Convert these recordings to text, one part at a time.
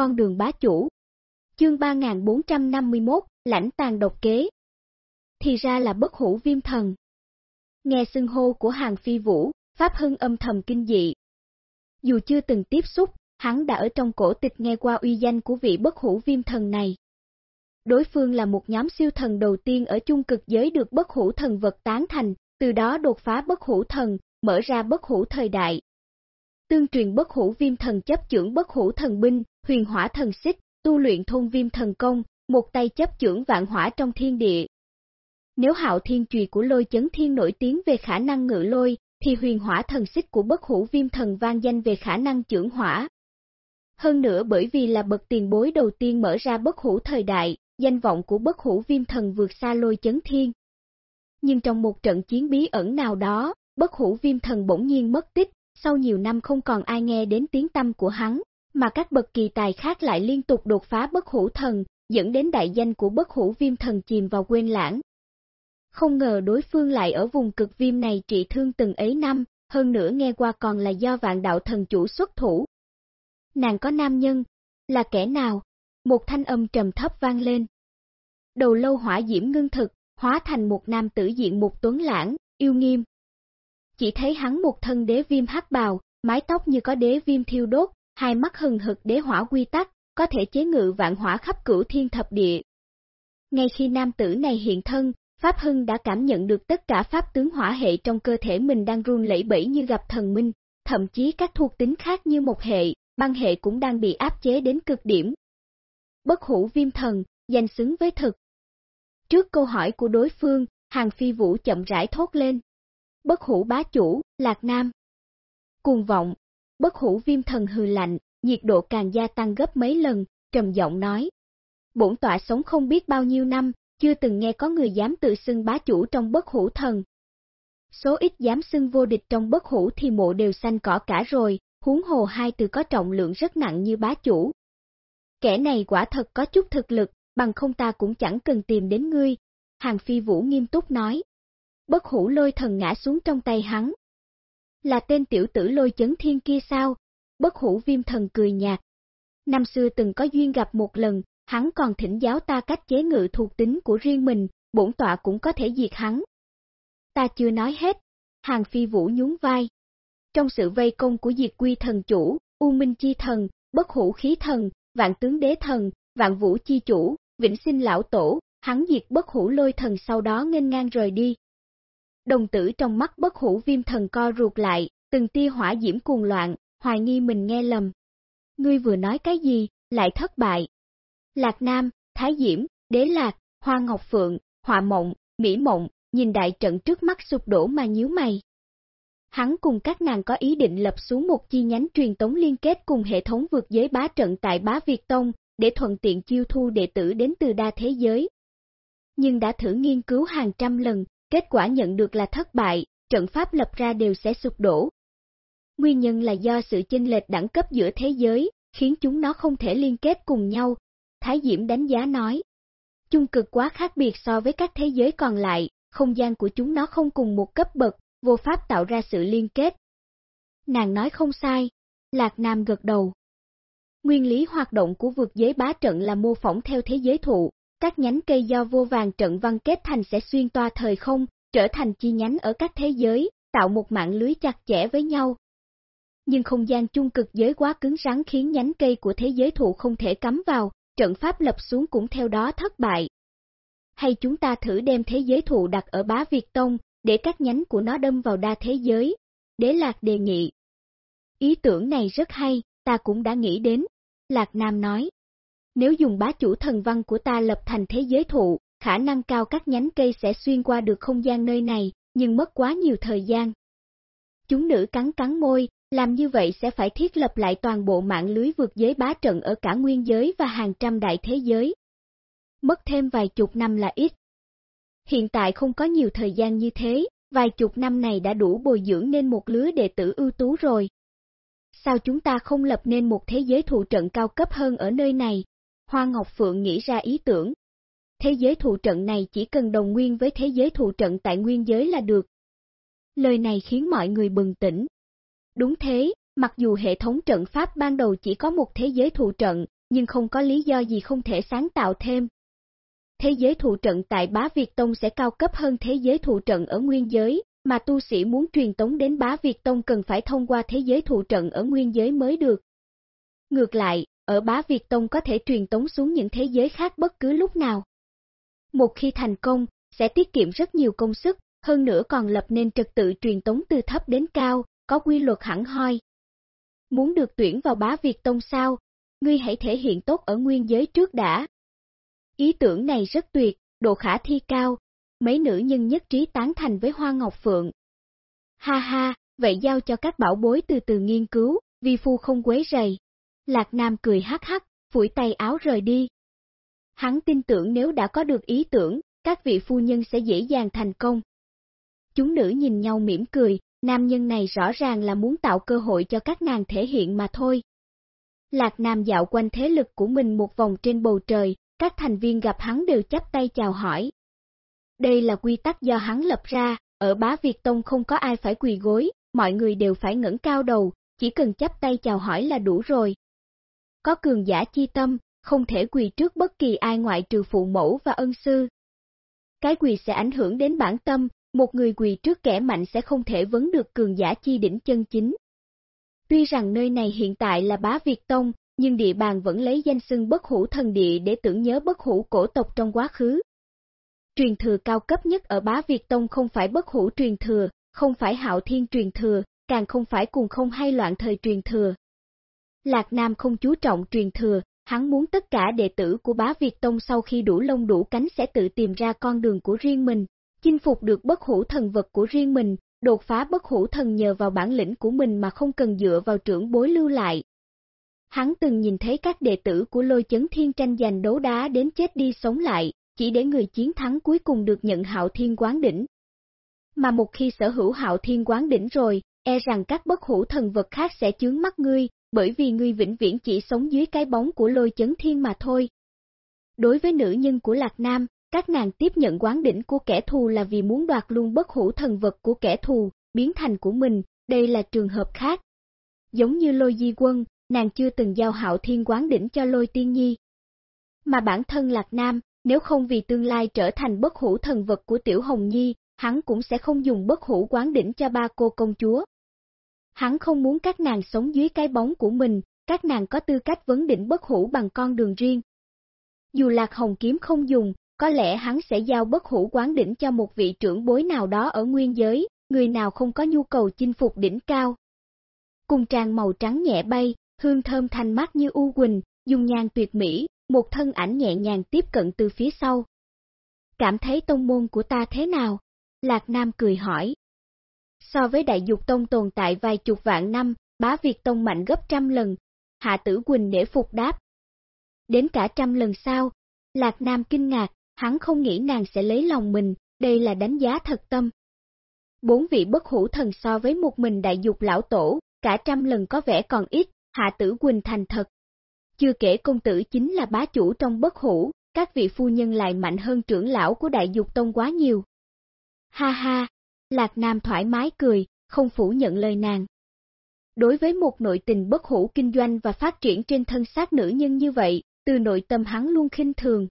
con đường bá chủ. Chương 3451, lãnh tàn độc kế. Thì ra là bất hủ viêm thần. Nghe xưng hô của hàng phi vũ, Pháp Hưng âm thầm kinh dị. Dù chưa từng tiếp xúc, hắn đã ở trong cổ tịch nghe qua uy danh của vị bất hủ viêm thần này. Đối phương là một nhóm siêu thần đầu tiên ở chung cực giới được bất hủ thần vật tán thành, từ đó đột phá bất hủ thần, mở ra bất hủ thời đại. Tương truyền bất hủ viêm thần chấp trưởng bất hủ thần binh, huyền hỏa thần xích, tu luyện thôn viêm thần công, một tay chấp trưởng vạn hỏa trong thiên địa. Nếu hạo thiên trùy của lôi chấn thiên nổi tiếng về khả năng ngự lôi, thì huyền hỏa thần xích của bất hủ viêm thần vang danh về khả năng trưởng hỏa. Hơn nữa bởi vì là bậc tiền bối đầu tiên mở ra bất hủ thời đại, danh vọng của bất hủ viêm thần vượt xa lôi chấn thiên. Nhưng trong một trận chiến bí ẩn nào đó, bất hủ viêm thần bỗng nhiên mất tích, sau nhiều năm không còn ai nghe đến tiếng tâm của hắn, mà các bậc kỳ tài khác lại liên tục đột phá bất hủ thần, dẫn đến đại danh của bất hủ viêm thần chìm vào quên lãng. Không ngờ đối phương lại ở vùng cực viêm này trị thương từng ấy năm, hơn nữa nghe qua còn là do vạn đạo thần chủ xuất thủ. Nàng có nam nhân, là kẻ nào? Một thanh âm trầm thấp vang lên. Đầu lâu hỏa diễm ngưng thực, hóa thành một nam tử diện một tuấn lãng, yêu nghiêm. Chỉ thấy hắn một thân đế viêm hắc bào, mái tóc như có đế viêm thiêu đốt, hai mắt hừng hực đế hỏa quy tắc, có thể chế ngự vạn hỏa khắp cửu thiên thập địa. Ngay khi nam tử này hiện thân, Pháp Hưng đã cảm nhận được tất cả pháp tướng hỏa hệ trong cơ thể mình đang run lẩy bẩy như gặp thần minh, thậm chí các thuộc tính khác như một hệ, băng hệ cũng đang bị áp chế đến cực điểm. Bất hủ viêm thần, danh xứng với thực. Trước câu hỏi của đối phương, hàng phi vũ chậm rãi thốt lên. Bất hủ bá chủ, Lạc Nam. Cuồng vọng, bất hủ viêm thần hừ lạnh, nhiệt độ càng gia tăng gấp mấy lần, trầm giọng nói. Bổn tọa sống không biết bao nhiêu năm, chưa từng nghe có người dám tự xưng bá chủ trong bất hủ thần. Số ít dám xưng vô địch trong bất hủ thì mộ đều xanh cỏ cả rồi, huống hồ hai từ có trọng lượng rất nặng như bá chủ. Kẻ này quả thật có chút thực lực, bằng không ta cũng chẳng cần tìm đến ngươi. Hàng phi vũ nghiêm túc nói. Bất hủ lôi thần ngã xuống trong tay hắn. Là tên tiểu tử lôi chấn thiên kia sao? Bất hủ viêm thần cười nhạt. Năm xưa từng có duyên gặp một lần, hắn còn thỉnh giáo ta cách chế ngự thuộc tính của riêng mình, bổn tọa cũng có thể diệt hắn. Ta chưa nói hết, hàng phi vũ nhún vai. Trong sự vây công của diệt quy thần chủ, U Minh Chi Thần, Bất Hủ Khí Thần, Vạn Tướng Đế Thần, Vạn Vũ Chi Chủ, Vĩnh Sinh Lão Tổ, hắn diệt Bất Hủ Lôi Thần sau đó nghênh ngang rời đi. Đồng tử trong mắt Bất Hủ Viêm Thần co ruột lại, từng tia hỏa diễm cuồng loạn, hoài nghi mình nghe lầm. Ngươi vừa nói cái gì, lại thất bại, Lạc Nam, Thái Diễm, Đế Lạc, Hoa Ngọc Phượng, Họa Mộng, Mỹ Mộng, nhìn đại trận trước mắt sụp đổ mà nhíu mày. Hắn cùng các nàng có ý định lập xuống một chi nhánh truyền tống liên kết cùng hệ thống vượt giới bá trận tại Bá Việt Tông, để thuận tiện chiêu thu đệ tử đến từ đa thế giới. Nhưng đã thử nghiên cứu hàng trăm lần, kết quả nhận được là thất bại, trận pháp lập ra đều sẽ sụp đổ. Nguyên nhân là do sự chênh lệch đẳng cấp giữa thế giới, khiến chúng nó không thể liên kết cùng nhau, Thái Diễm đánh giá nói. Chung cực quá khác biệt so với các thế giới còn lại, không gian của chúng nó không cùng một cấp bậc, vô pháp tạo ra sự liên kết. Nàng nói không sai, Lạc Nam gật đầu. Nguyên lý hoạt động của vượt giới bá trận là mô phỏng theo thế giới thụ, các nhánh cây do vô vàng trận văn kết thành sẽ xuyên toa thời không, trở thành chi nhánh ở các thế giới, tạo một mạng lưới chặt chẽ với nhau. Nhưng không gian chung cực giới quá cứng rắn khiến nhánh cây của thế giới thụ không thể cắm vào, trận pháp lập xuống cũng theo đó thất bại. Hay chúng ta thử đem thế giới thụ đặt ở bá Việt Tông, để các nhánh của nó đâm vào đa thế giới. Đế Lạc đề nghị. Ý tưởng này rất hay, ta cũng đã nghĩ đến. Lạc Nam nói. Nếu dùng bá chủ thần văn của ta lập thành thế giới thụ, khả năng cao các nhánh cây sẽ xuyên qua được không gian nơi này, nhưng mất quá nhiều thời gian. Chúng nữ cắn cắn môi, làm như vậy sẽ phải thiết lập lại toàn bộ mạng lưới vượt giới bá trận ở cả nguyên giới và hàng trăm đại thế giới. Mất thêm vài chục năm là ít. Hiện tại không có nhiều thời gian như thế, vài chục năm này đã đủ bồi dưỡng nên một lứa đệ tử ưu tú rồi. Sao chúng ta không lập nên một thế giới thụ trận cao cấp hơn ở nơi này? Hoa Ngọc Phượng nghĩ ra ý tưởng. Thế giới thụ trận này chỉ cần đồng nguyên với thế giới thụ trận tại nguyên giới là được. Lời này khiến mọi người bừng tỉnh, Đúng thế, mặc dù hệ thống trận pháp ban đầu chỉ có một thế giới thụ trận, nhưng không có lý do gì không thể sáng tạo thêm. Thế giới thụ trận tại Bá Việt Tông sẽ cao cấp hơn thế giới thụ trận ở nguyên giới, mà tu sĩ muốn truyền tống đến Bá Việt Tông cần phải thông qua thế giới thụ trận ở nguyên giới mới được. Ngược lại, ở Bá Việt Tông có thể truyền tống xuống những thế giới khác bất cứ lúc nào. Một khi thành công, sẽ tiết kiệm rất nhiều công sức, hơn nữa còn lập nên trật tự truyền tống từ thấp đến cao, có quy luật hẳn hoi. Muốn được tuyển vào bá Việt Tông sao? Ngươi hãy thể hiện tốt ở nguyên giới trước đã. Ý tưởng này rất tuyệt, độ khả thi cao, mấy nữ nhân nhất trí tán thành với Hoa Ngọc Phượng. Ha ha, vậy giao cho các bảo bối từ từ nghiên cứu, vi phu không quấy rầy. Lạc Nam cười hắc hắc, phủi tay áo rời đi. Hắn tin tưởng nếu đã có được ý tưởng, các vị phu nhân sẽ dễ dàng thành công. Chúng nữ nhìn nhau mỉm cười, nam nhân này rõ ràng là muốn tạo cơ hội cho các nàng thể hiện mà thôi. Lạc Nam dạo quanh thế lực của mình một vòng trên bầu trời, các thành viên gặp hắn đều chắp tay chào hỏi. Đây là quy tắc do hắn lập ra, ở bá Việt Tông không có ai phải quỳ gối, mọi người đều phải ngẩng cao đầu, chỉ cần chắp tay chào hỏi là đủ rồi. Có cường giả chi tâm, không thể quỳ trước bất kỳ ai ngoại trừ phụ mẫu và ân sư. Cái quỳ sẽ ảnh hưởng đến bản tâm, một người quỳ trước kẻ mạnh sẽ không thể vấn được cường giả chi đỉnh chân chính. Tuy rằng nơi này hiện tại là bá Việt Tông, nhưng địa bàn vẫn lấy danh xưng bất hủ thần địa để tưởng nhớ bất hủ cổ tộc trong quá khứ. Truyền thừa cao cấp nhất ở bá Việt Tông không phải bất hủ truyền thừa, không phải hạo thiên truyền thừa, càng không phải cùng không hay loạn thời truyền thừa. Lạc Nam không chú trọng truyền thừa, hắn muốn tất cả đệ tử của bá Việt Tông sau khi đủ lông đủ cánh sẽ tự tìm ra con đường của riêng mình, chinh phục được bất hủ thần vật của riêng mình, đột phá bất hủ thần nhờ vào bản lĩnh của mình mà không cần dựa vào trưởng bối lưu lại. Hắn từng nhìn thấy các đệ tử của lôi chấn thiên tranh giành đấu đá đến chết đi sống lại, chỉ để người chiến thắng cuối cùng được nhận hạo thiên quán đỉnh. Mà một khi sở hữu hạo thiên quán đỉnh rồi, e rằng các bất hủ thần vật khác sẽ chướng mắt ngươi, bởi vì ngươi vĩnh viễn chỉ sống dưới cái bóng của lôi chấn thiên mà thôi. Đối với nữ nhân của Lạc Nam, các nàng tiếp nhận quán đỉnh của kẻ thù là vì muốn đoạt luôn bất hủ thần vật của kẻ thù, biến thành của mình, đây là trường hợp khác. Giống như lôi di quân, nàng chưa từng giao hạo thiên quán đỉnh cho lôi tiên nhi. Mà bản thân Lạc Nam, nếu không vì tương lai trở thành bất hủ thần vật của Tiểu Hồng Nhi, hắn cũng sẽ không dùng bất hủ quán đỉnh cho ba cô công chúa. Hắn không muốn các nàng sống dưới cái bóng của mình, các nàng có tư cách vấn đỉnh bất hủ bằng con đường riêng. Dù Lạc Hồng kiếm không dùng, có lẽ hắn sẽ giao bất hủ quán đỉnh cho một vị trưởng bối nào đó ở nguyên giới, người nào không có nhu cầu chinh phục đỉnh cao. Cùng tràng màu trắng nhẹ bay, hương thơm thanh mát như u quỳnh, dung nhan tuyệt mỹ, một thân ảnh nhẹ nhàng tiếp cận từ phía sau. Cảm thấy tông môn của ta thế nào? Lạc Nam cười hỏi. So với đại dục tông tồn tại vài chục vạn năm, bá Việt tông mạnh gấp trăm lần, Hạ Tử Quỳnh để phục đáp. Đến cả trăm lần sau, Lạc Nam kinh ngạc, hắn không nghĩ nàng sẽ lấy lòng mình, đây là đánh giá thật tâm. Bốn vị bất hủ thần so với một mình đại dục lão tổ, cả trăm lần có vẻ còn ít, Hạ Tử Quỳnh thành thật. Chưa kể công tử chính là bá chủ trong bất hủ, các vị phu nhân lại mạnh hơn trưởng lão của đại dục tông quá nhiều. Ha ha, Lạc Nam thoải mái cười, không phủ nhận lời nàng. Đối với một nội tình bất hủ kinh doanh và phát triển trên thân xác nữ nhân như vậy, từ nội tâm hắn luôn khinh thường.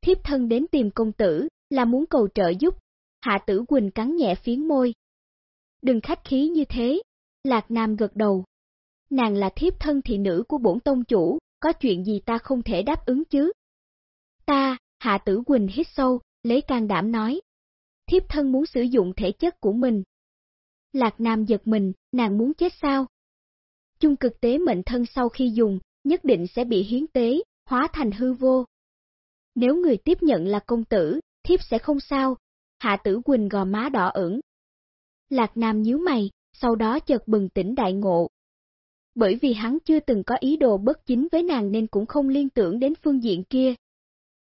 Thiếp thân đến tìm công tử, là muốn cầu trợ giúp. Hạ tử Quỳnh cắn nhẹ phiến môi. Đừng khách khí như thế. Lạc Nam gật đầu. Nàng là thiếp thân thị nữ của bổn tông chủ, có chuyện gì ta không thể đáp ứng chứ? Ta, Hạ tử Quỳnh hít sâu, lấy can đảm nói thiếp thân muốn sử dụng thể chất của mình. Lạc Nam giật mình, nàng muốn chết sao? Chung cực tế mệnh thân sau khi dùng, nhất định sẽ bị hiến tế, hóa thành hư vô. Nếu người tiếp nhận là công tử, thiếp sẽ không sao. Hạ tử Quỳnh gò má đỏ ửng. Lạc Nam nhíu mày, sau đó chợt bừng tỉnh đại ngộ. Bởi vì hắn chưa từng có ý đồ bất chính với nàng nên cũng không liên tưởng đến phương diện kia.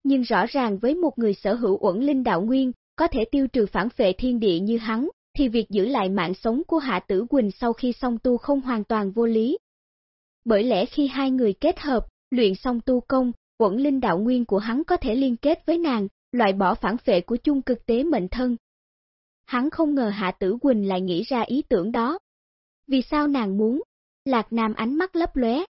Nhưng rõ ràng với một người sở hữu uẩn linh đạo nguyên, có thể tiêu trừ phản phệ thiên địa như hắn, thì việc giữ lại mạng sống của Hạ Tử Quỳnh sau khi song tu không hoàn toàn vô lý. Bởi lẽ khi hai người kết hợp, luyện song tu công, quẩn linh đạo nguyên của hắn có thể liên kết với nàng, loại bỏ phản phệ của chung cực tế mệnh thân. Hắn không ngờ Hạ Tử Quỳnh lại nghĩ ra ý tưởng đó. Vì sao nàng muốn? Lạc Nam ánh mắt lấp lóe.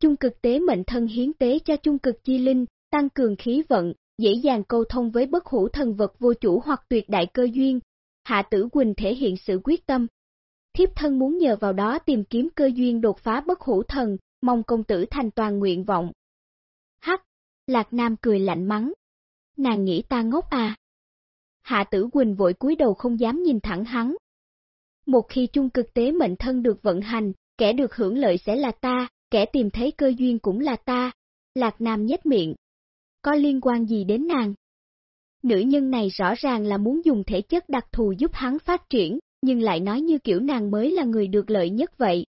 chung cực tế mệnh thân hiến tế cho chung cực chi linh, tăng cường khí vận, dễ dàng câu thông với bất hủ thần vật vô chủ hoặc tuyệt đại cơ duyên. Hạ Tử Quỳnh thể hiện sự quyết tâm. Thiếp thân muốn nhờ vào đó tìm kiếm cơ duyên đột phá bất hủ thần, mong công tử thành toàn nguyện vọng. Hắc, Lạc Nam cười lạnh mắng. Nàng nghĩ ta ngốc à? Hạ Tử Quỳnh vội cúi đầu không dám nhìn thẳng hắn. Một khi chung cực tế mệnh thân được vận hành, kẻ được hưởng lợi sẽ là ta, kẻ tìm thấy cơ duyên cũng là ta. Lạc Nam nhếch miệng. Có liên quan gì đến nàng? Nữ nhân này rõ ràng là muốn dùng thể chất đặc thù giúp hắn phát triển, nhưng lại nói như kiểu nàng mới là người được lợi nhất vậy.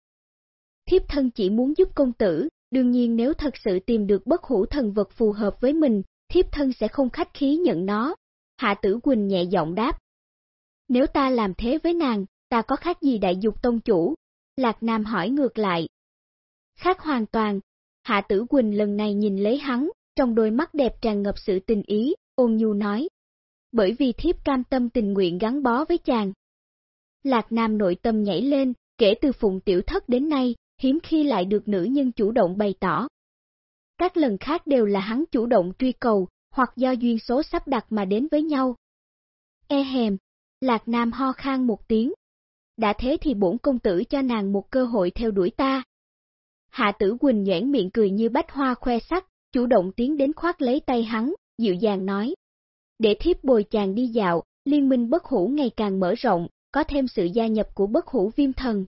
Thiếp thân chỉ muốn giúp công tử, đương nhiên nếu thật sự tìm được bất hủ thần vật phù hợp với mình, thiếp thân sẽ không khách khí nhận nó. Hạ tử Quỳnh nhẹ giọng đáp. Nếu ta làm thế với nàng, ta có khác gì đại dục tông chủ? Lạc Nam hỏi ngược lại. Khác hoàn toàn. Hạ tử Quỳnh lần này nhìn lấy hắn, trong đôi mắt đẹp tràn ngập sự tình ý, ôn nhu nói. Bởi vì thiếp cam tâm tình nguyện gắn bó với chàng. Lạc Nam nội tâm nhảy lên, kể từ phụng tiểu thất đến nay, hiếm khi lại được nữ nhân chủ động bày tỏ. Các lần khác đều là hắn chủ động truy cầu, hoặc do duyên số sắp đặt mà đến với nhau. E hèm, Lạc Nam ho khan một tiếng. Đã thế thì bổn công tử cho nàng một cơ hội theo đuổi ta. Hạ tử Quỳnh nhoảng miệng cười như bách hoa khoe sắc, chủ động tiến đến khoát lấy tay hắn, dịu dàng nói. Để thiếp bồi chàng đi dạo, liên minh bất hủ ngày càng mở rộng, có thêm sự gia nhập của bất hủ viêm thần.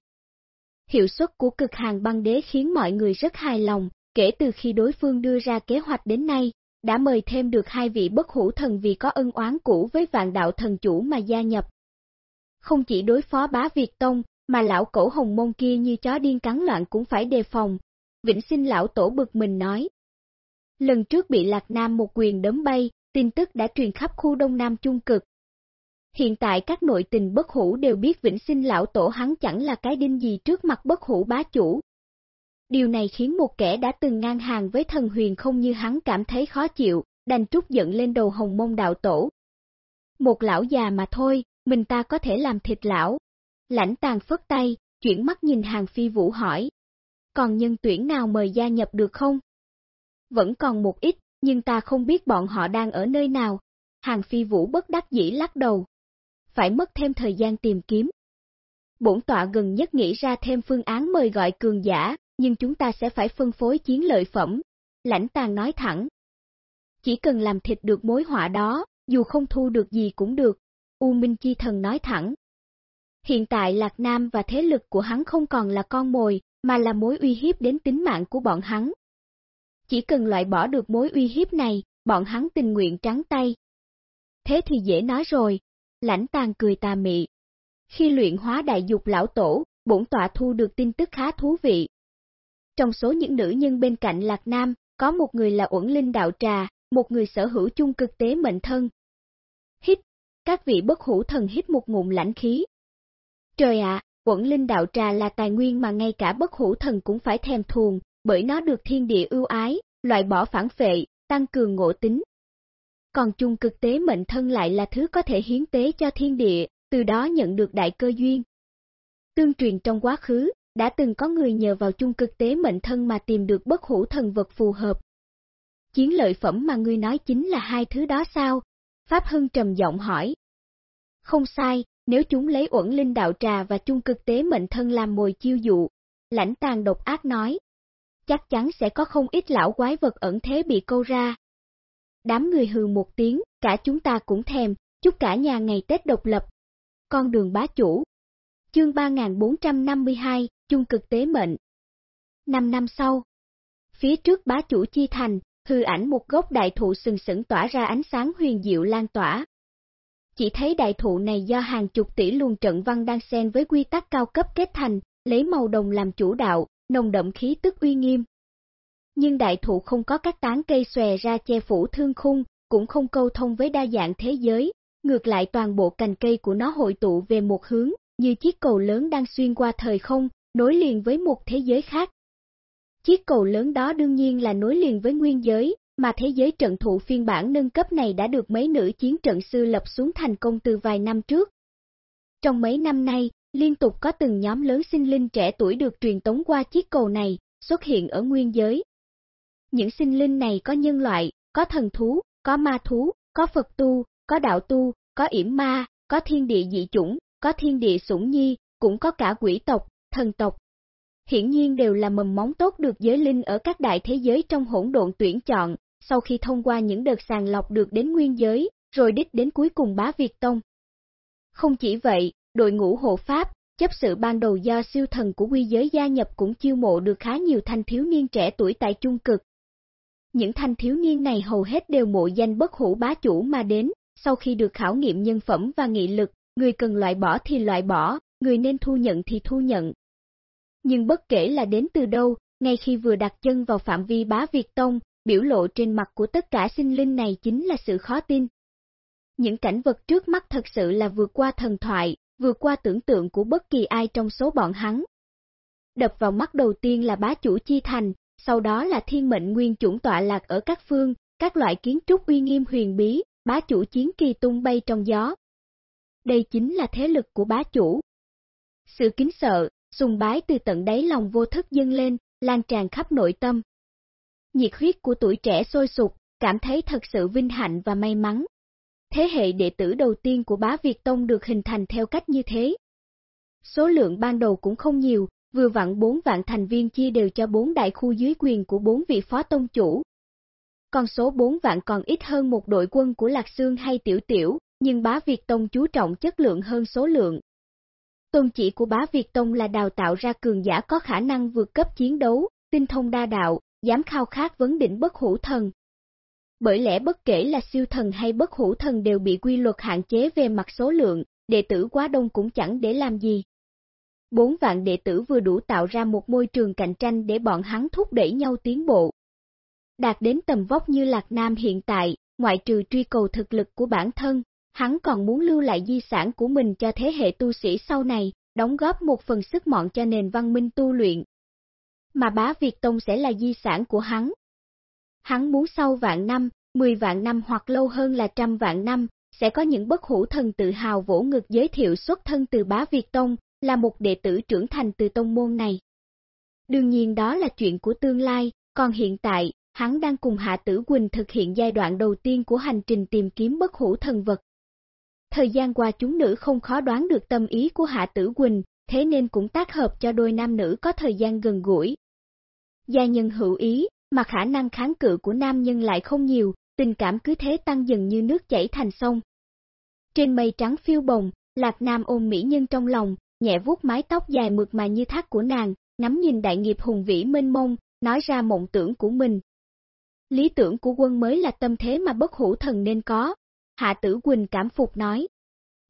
Hiệu suất của cực hàng băng đế khiến mọi người rất hài lòng, kể từ khi đối phương đưa ra kế hoạch đến nay, đã mời thêm được hai vị bất hủ thần vì có ân oán cũ với vạn đạo thần chủ mà gia nhập. Không chỉ đối phó bá Việt Tông, mà lão cổ hồng môn kia như chó điên cắn loạn cũng phải đề phòng. Vĩnh sinh lão tổ bực mình nói. Lần trước bị Lạc Nam một quyền đấm bay, tin tức đã truyền khắp khu Đông Nam Trung Cực. Hiện tại các nội tình bất hủ đều biết vĩnh sinh lão tổ hắn chẳng là cái đinh gì trước mặt bất hủ bá chủ, Điều này khiến một kẻ đã từng ngang hàng với thần huyền không như hắn cảm thấy khó chịu, đành trút giận lên đầu hồng mông đạo tổ. Một lão già mà thôi, mình ta có thể làm thịt lão. Lãnh tàn phất tay, chuyển mắt nhìn hàng phi vũ hỏi. Còn nhân tuyển nào mời gia nhập được không? Vẫn còn một ít, nhưng ta không biết bọn họ đang ở nơi nào. Hàng phi vũ bất đắc dĩ lắc đầu. Phải mất thêm thời gian tìm kiếm. Bổn tọa gần nhất nghĩ ra thêm phương án mời gọi cường giả, nhưng chúng ta sẽ phải phân phối chiến lợi phẩm. Lãnh tàng nói thẳng. Chỉ cần làm thịt được mối họa đó, dù không thu được gì cũng được, U Minh Chi Thần nói thẳng. Hiện tại Lạc Nam và thế lực của hắn không còn là con mồi, mà là mối uy hiếp đến tính mạng của bọn hắn. Chỉ cần loại bỏ được mối uy hiếp này, bọn hắn tình nguyện trắng tay. Thế thì dễ nói rồi, lãnh tàng cười tà mị. Khi luyện hóa đại dục lão tổ, bổn tọa thu được tin tức khá thú vị, trong số những nữ nhân bên cạnh Lạc Nam, có một người là uẩn linh đạo trà, một người sở hữu chung cực tế mệnh thân. Hít, các vị bất hủ thần hít một ngụm lãnh khí. Trời ạ, uẩn linh đạo trà là tài nguyên mà ngay cả bất hủ thần cũng phải thèm thuồng, bởi nó được thiên địa ưu ái, loại bỏ phản phệ, tăng cường ngộ tính. Còn chung cực tế mệnh thân lại là thứ có thể hiến tế cho thiên địa, từ đó nhận được đại cơ duyên. Tương truyền trong quá khứ, đã từng có người nhờ vào chung cực tế mệnh thân mà tìm được bất hủ thần vật phù hợp. Chiến lợi phẩm mà ngươi nói chính là hai thứ đó sao? Pháp Hưng trầm giọng hỏi. Không sai, nếu chúng lấy uẩn linh đạo trà và chung cực tế mệnh thân làm mồi chiêu dụ, lãnh tàn độc ác nói. Chắc chắn sẽ có không ít lão quái vật ẩn thế bị câu ra. Đám người hừ một tiếng, cả chúng ta cũng thèm, chúc cả nhà ngày Tết độc lập. Con đường bá chủ. Chương 3452, chung cực tế mệnh. Năm năm sau, phía trước bá chủ chi thành, hư ảnh một gốc đại thụ sừng sững tỏa ra ánh sáng huyền diệu lan tỏa. Chỉ thấy đại thụ này do hàng chục tỷ luồng trận văn đang xen với quy tắc cao cấp kết thành, lấy màu đồng làm chủ đạo, nồng đậm khí tức uy nghiêm. Nhưng đại thụ không có các tán cây xòe ra che phủ thương khung, cũng không câu thông với đa dạng thế giới, ngược lại toàn bộ cành cây của nó hội tụ về một hướng, như chiếc cầu lớn đang xuyên qua thời không, nối liền với một thế giới khác. Chiếc cầu lớn đó đương nhiên là nối liền với nguyên giới, mà thế giới trận thụ phiên bản nâng cấp này đã được mấy nữ chiến trận sư lập xuống thành công từ vài năm trước. Trong mấy năm nay, liên tục có từng nhóm lớn sinh linh trẻ tuổi được truyền tống qua chiếc cầu này, xuất hiện ở nguyên giới. Những sinh linh này có nhân loại, có thần thú, có ma thú, có Phật tu, có đạo tu, có yểm ma, có thiên địa dị chủng, có thiên địa sủng nhi, cũng có cả quỷ tộc, thần tộc. Hiển nhiên đều là mầm móng tốt được giới linh ở các đại thế giới trong hỗn độn tuyển chọn, sau khi thông qua những đợt sàng lọc được đến nguyên giới, rồi đích đến cuối cùng bá Việt Tông. Không chỉ vậy, đội ngũ hộ pháp, chấp sự ban đầu do siêu thần của quy giới gia nhập cũng chiêu mộ được khá nhiều thanh thiếu niên trẻ tuổi tại Trung Cực. Những thanh thiếu niên này hầu hết đều mộ danh bất hủ bá chủ mà đến, sau khi được khảo nghiệm nhân phẩm và nghị lực, người cần loại bỏ thì loại bỏ, người nên thu nhận thì thu nhận. Nhưng bất kể là đến từ đâu, ngay khi vừa đặt chân vào phạm vi bá Việt Tông, biểu lộ trên mặt của tất cả sinh linh này chính là sự khó tin. Những cảnh vật trước mắt thật sự là vượt qua thần thoại, vượt qua tưởng tượng của bất kỳ ai trong số bọn hắn. Đập vào mắt đầu tiên là bá chủ chi thành, sau đó là thiên mệnh nguyên chủng tọa lạc ở các phương, các loại kiến trúc uy nghiêm huyền bí, bá chủ chiến kỳ tung bay trong gió. Đây chính là thế lực của bá chủ. Sự kính sợ, sùng bái từ tận đáy lòng vô thức dâng lên, lan tràn khắp nội tâm. Nhiệt huyết của tuổi trẻ sôi sục, cảm thấy thật sự vinh hạnh và may mắn. Thế hệ đệ tử đầu tiên của bá Việt Tông được hình thành theo cách như thế. Số lượng ban đầu cũng không nhiều, vừa vặn bốn vạn thành viên chia đều cho bốn đại khu dưới quyền của bốn vị phó tông chủ. Con số bốn vạn còn ít hơn một đội quân của Lạc Sương hay Tiểu Tiểu, nhưng bá Việt Tông chú trọng chất lượng hơn số lượng. Tôn chỉ của bá Việt Tông là đào tạo ra cường giả có khả năng vượt cấp chiến đấu, tinh thông đa đạo, dám khao khát vấn đỉnh bất hủ thần. Bởi lẽ bất kể là siêu thần hay bất hủ thần đều bị quy luật hạn chế về mặt số lượng, đệ tử quá đông cũng chẳng để làm gì. Bốn vạn đệ tử vừa đủ tạo ra một môi trường cạnh tranh để bọn hắn thúc đẩy nhau tiến bộ. Đạt đến tầm vóc như Lạc Nam hiện tại, ngoại trừ truy cầu thực lực của bản thân, hắn còn muốn lưu lại di sản của mình cho thế hệ tu sĩ sau này, đóng góp một phần sức mọn cho nền văn minh tu luyện. Mà bá Việt Tông sẽ là di sản của hắn. Hắn muốn sau vạn năm, mười vạn năm hoặc lâu hơn là trăm vạn năm, sẽ có những bất hủ thần tự hào vỗ ngực giới thiệu xuất thân từ bá Việt Tông, là một đệ tử trưởng thành từ tông môn này. Đương nhiên đó là chuyện của tương lai, còn hiện tại, hắn đang cùng Hạ Tử Quỳnh thực hiện giai đoạn đầu tiên của hành trình tìm kiếm bất hủ thần vật. Thời gian qua chúng nữ không khó đoán được tâm ý của Hạ Tử Quỳnh, thế nên cũng tác hợp cho đôi nam nữ có thời gian gần gũi. Gia nhân hữu ý, mà khả năng kháng cự của nam nhân lại không nhiều, tình cảm cứ thế tăng dần như nước chảy thành sông. Trên mây trắng phiêu bồng, Lạc Nam ôm mỹ nhân trong lòng, nhẹ vuốt mái tóc dài mượt mà như thác của nàng, ngắm nhìn đại nghiệp hùng vĩ mênh mông, nói ra mộng tưởng của mình. Lý tưởng của quân mới là tâm thế mà bất hủ thần nên có, Hạ Tử Quỳnh cảm phục nói.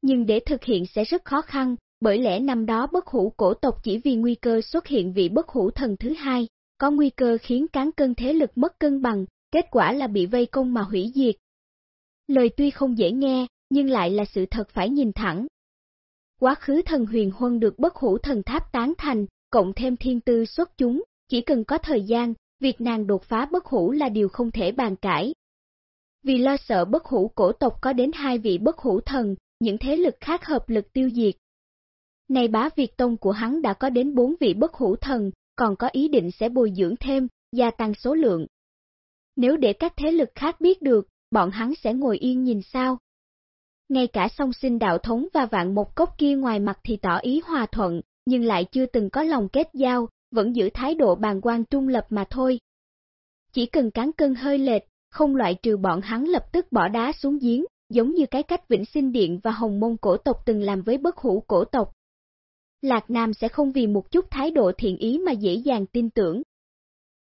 Nhưng để thực hiện sẽ rất khó khăn, bởi lẽ năm đó bất hủ cổ tộc chỉ vì nguy cơ xuất hiện vị bất hủ thần thứ hai, có nguy cơ khiến cán cân thế lực mất cân bằng, kết quả là bị vây công mà hủy diệt. Lời tuy không dễ nghe, nhưng lại là sự thật phải nhìn thẳng. Quá khứ thần huyền huân được bất hủ thần tháp tán thành, cộng thêm thiên tư xuất chúng, chỉ cần có thời gian, việc nàng đột phá bất hủ là điều không thể bàn cãi. Vì lo sợ bất hủ cổ tộc có đến hai vị bất hủ thần, những thế lực khác hợp lực tiêu diệt. Này bá Việt Tông của hắn đã có đến bốn vị bất hủ thần, còn có ý định sẽ bồi dưỡng thêm, gia tăng số lượng. Nếu để các thế lực khác biết được, bọn hắn sẽ ngồi yên nhìn sao. Ngay cả song sinh đạo thống và vạn một cốc kia ngoài mặt thì tỏ ý hòa thuận, nhưng lại chưa từng có lòng kết giao, vẫn giữ thái độ bàn quan trung lập mà thôi. Chỉ cần cán cân hơi lệch, không loại trừ bọn hắn lập tức bỏ đá xuống giếng, giống như cái cách Vĩnh Sinh Điện và Hồng Môn cổ tộc từng làm với bất hủ cổ tộc. Lạc Nam sẽ không vì một chút thái độ thiện ý mà dễ dàng tin tưởng.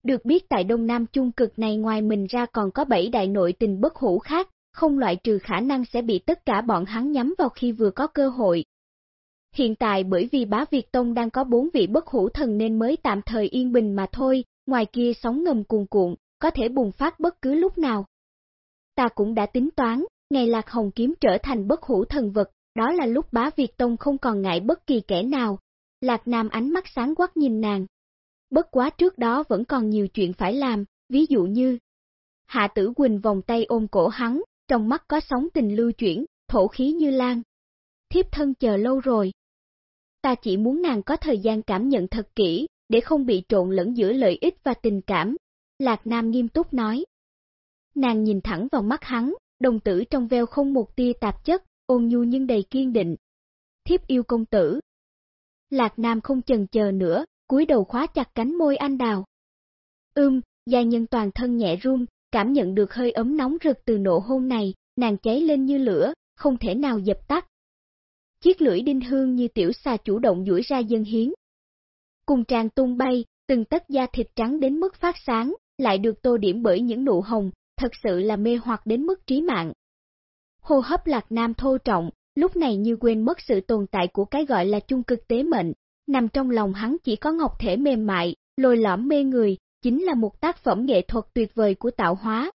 Được biết tại Đông Nam Trung cực này ngoài mình ra còn có bảy đại nội tình bất hủ khác, không loại trừ khả năng sẽ bị tất cả bọn hắn nhắm vào khi vừa có cơ hội. Hiện tại bởi vì bá Việt Tông đang có bốn vị bất hủ thần nên mới tạm thời yên bình mà thôi, ngoài kia sóng ngầm cuồn cuộn, có thể bùng phát bất cứ lúc nào. Ta cũng đã tính toán, ngày Lạc Hồng Kiếm trở thành bất hủ thần vật, đó là lúc bá Việt Tông không còn ngại bất kỳ kẻ nào. Lạc Nam ánh mắt sáng quắc nhìn nàng. Bất quá trước đó vẫn còn nhiều chuyện phải làm, ví dụ như Hạ Tử Quỳnh vòng tay ôm cổ hắn, trong mắt có sóng tình lưu chuyển, thổ khí như lan. Thiếp thân chờ lâu rồi. Ta chỉ muốn nàng có thời gian cảm nhận thật kỹ, để không bị trộn lẫn giữa lợi ích và tình cảm. Lạc Nam nghiêm túc nói. Nàng nhìn thẳng vào mắt hắn, đồng tử trong veo không một tia tạp chất, ôn nhu nhưng đầy kiên định. Thiếp yêu công tử. Lạc Nam không chần chờ nữa, cúi đầu khóa chặt cánh môi anh đào. Ưm, gia nhân toàn thân nhẹ run, cảm nhận được hơi ấm nóng rực từ nộ hôn này, nàng cháy lên như lửa, không thể nào dập tắt. Chiếc lưỡi đinh hương như tiểu xà chủ động duỗi ra dân hiến. Cùng tràn tung bay, từng tất da thịt trắng đến mức phát sáng, lại được tô điểm bởi những nụ hồng, thật sự là mê hoặc đến mức trí mạng. Hô hấp lạc nam thô trọng, lúc này như quên mất sự tồn tại của cái gọi là chung cực tế mệnh, nằm trong lòng hắn chỉ có ngọc thể mềm mại, lồi lõm mê người, chính là một tác phẩm nghệ thuật tuyệt vời của tạo hóa.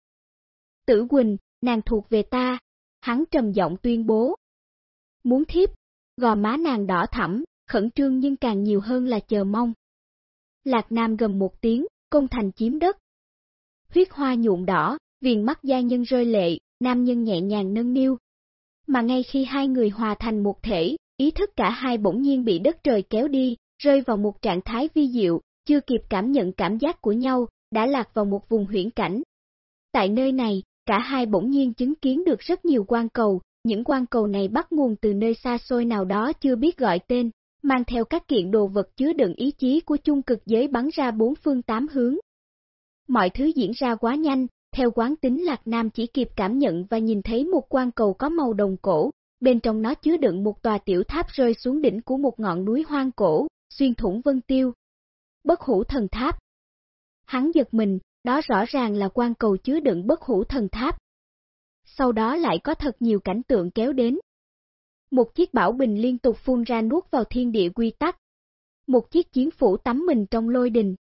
Tử Quỳnh, nàng thuộc về ta, hắn trầm giọng tuyên bố. Muốn thiếp, gò má nàng đỏ thẳm, khẩn trương nhưng càng nhiều hơn là chờ mong. Lạc Nam gầm một tiếng, công thành chiếm đất. Huyết hoa nhuộm đỏ, viền mắt gia nhân rơi lệ, nam nhân nhẹ nhàng nâng niu. Mà ngay khi hai người hòa thành một thể, ý thức cả hai bỗng nhiên bị đất trời kéo đi, rơi vào một trạng thái vi diệu, chưa kịp cảm nhận cảm giác của nhau, đã lạc vào một vùng huyễn cảnh. Tại nơi này, cả hai bỗng nhiên chứng kiến được rất nhiều quan cầu, những quan cầu này bắt nguồn từ nơi xa xôi nào đó chưa biết gọi tên, mang theo các kiện đồ vật chứa đựng ý chí của chung cực giới bắn ra bốn phương tám hướng. Mọi thứ diễn ra quá nhanh, theo quán tính Lạc Nam chỉ kịp cảm nhận và nhìn thấy một quan cầu có màu đồng cổ, bên trong nó chứa đựng một tòa tiểu tháp rơi xuống đỉnh của một ngọn núi hoang cổ, xuyên thủng vân tiêu. Bất hủ thần tháp. Hắn giật mình, đó rõ ràng là quan cầu chứa đựng bất hủ thần tháp. Sau đó lại có thật nhiều cảnh tượng kéo đến. Một chiếc bảo bình liên tục phun ra nuốt vào thiên địa quy tắc. Một chiếc chiến phủ tắm mình trong lôi đình.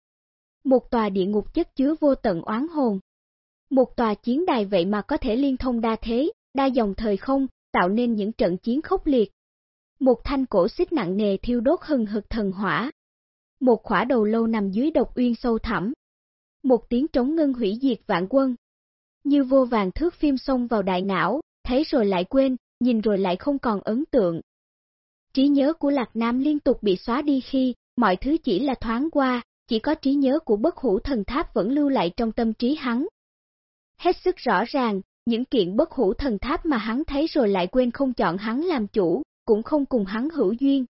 Một tòa địa ngục chất chứa vô tận oán hồn. Một tòa chiến đài vậy mà có thể liên thông đa thế, đa dòng thời không, tạo nên những trận chiến khốc liệt. Một thanh cổ xích nặng nề thiêu đốt hừng hực thần hỏa. Một khỏa đầu lâu nằm dưới độc uyên sâu thẳm. Một tiếng trống ngân hủy diệt vạn quân. Như vô vàng thước phim xông vào đại não, thấy rồi lại quên, nhìn rồi lại không còn ấn tượng. Trí nhớ của Lạc Nam liên tục bị xóa đi khi, mọi thứ chỉ là thoáng qua, chỉ có trí nhớ của bất hủ thần tháp vẫn lưu lại trong tâm trí hắn. Hết sức rõ ràng, những kiện bất hủ thần tháp mà hắn thấy rồi lại quên không chọn hắn làm chủ, cũng không cùng hắn hữu duyên.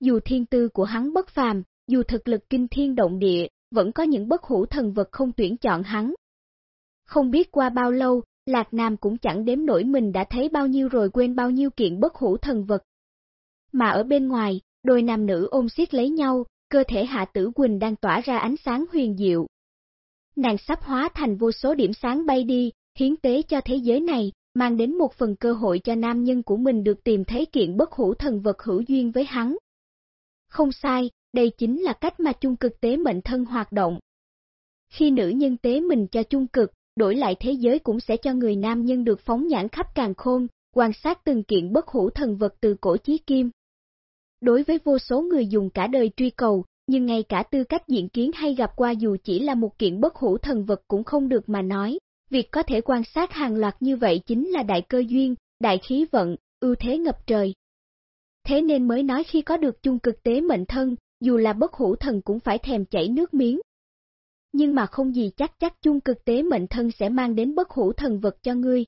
Dù thiên tư của hắn bất phàm, dù thực lực kinh thiên động địa, vẫn có những bất hủ thần vật không tuyển chọn hắn. Không biết qua bao lâu, Lạc Nam cũng chẳng đếm nổi mình đã thấy bao nhiêu rồi quên bao nhiêu kiện bất hủ thần vật. Mà ở bên ngoài, đôi nam nữ ôm siết lấy nhau, cơ thể Hạ Tử Quỳnh đang tỏa ra ánh sáng huyền diệu. Nàng sắp hóa thành vô số điểm sáng bay đi, hiến tế cho thế giới này, mang đến một phần cơ hội cho nam nhân của mình được tìm thấy kiện bất hủ thần vật hữu duyên với hắn. Không sai, đây chính là cách mà chung cực tế mệnh thân hoạt động. Khi nữ nhân tế mình cho chung cực, đổi lại thế giới cũng sẽ cho người nam nhân được phóng nhãn khắp càng khôn, quan sát từng kiện bất hủ thần vật từ cổ chí kim. Đối với vô số người dùng cả đời truy cầu, nhưng ngay cả tư cách diện kiến hay gặp qua dù chỉ là một kiện bất hủ thần vật cũng không được mà nói, việc có thể quan sát hàng loạt như vậy chính là đại cơ duyên, đại khí vận, ưu thế ngập trời. Thế nên mới nói khi có được chung cực tế mệnh thân, dù là bất hủ thần cũng phải thèm chảy nước miếng. Nhưng mà không gì chắc chắc chung cực tế mệnh thân sẽ mang đến bất hủ thần vật cho ngươi.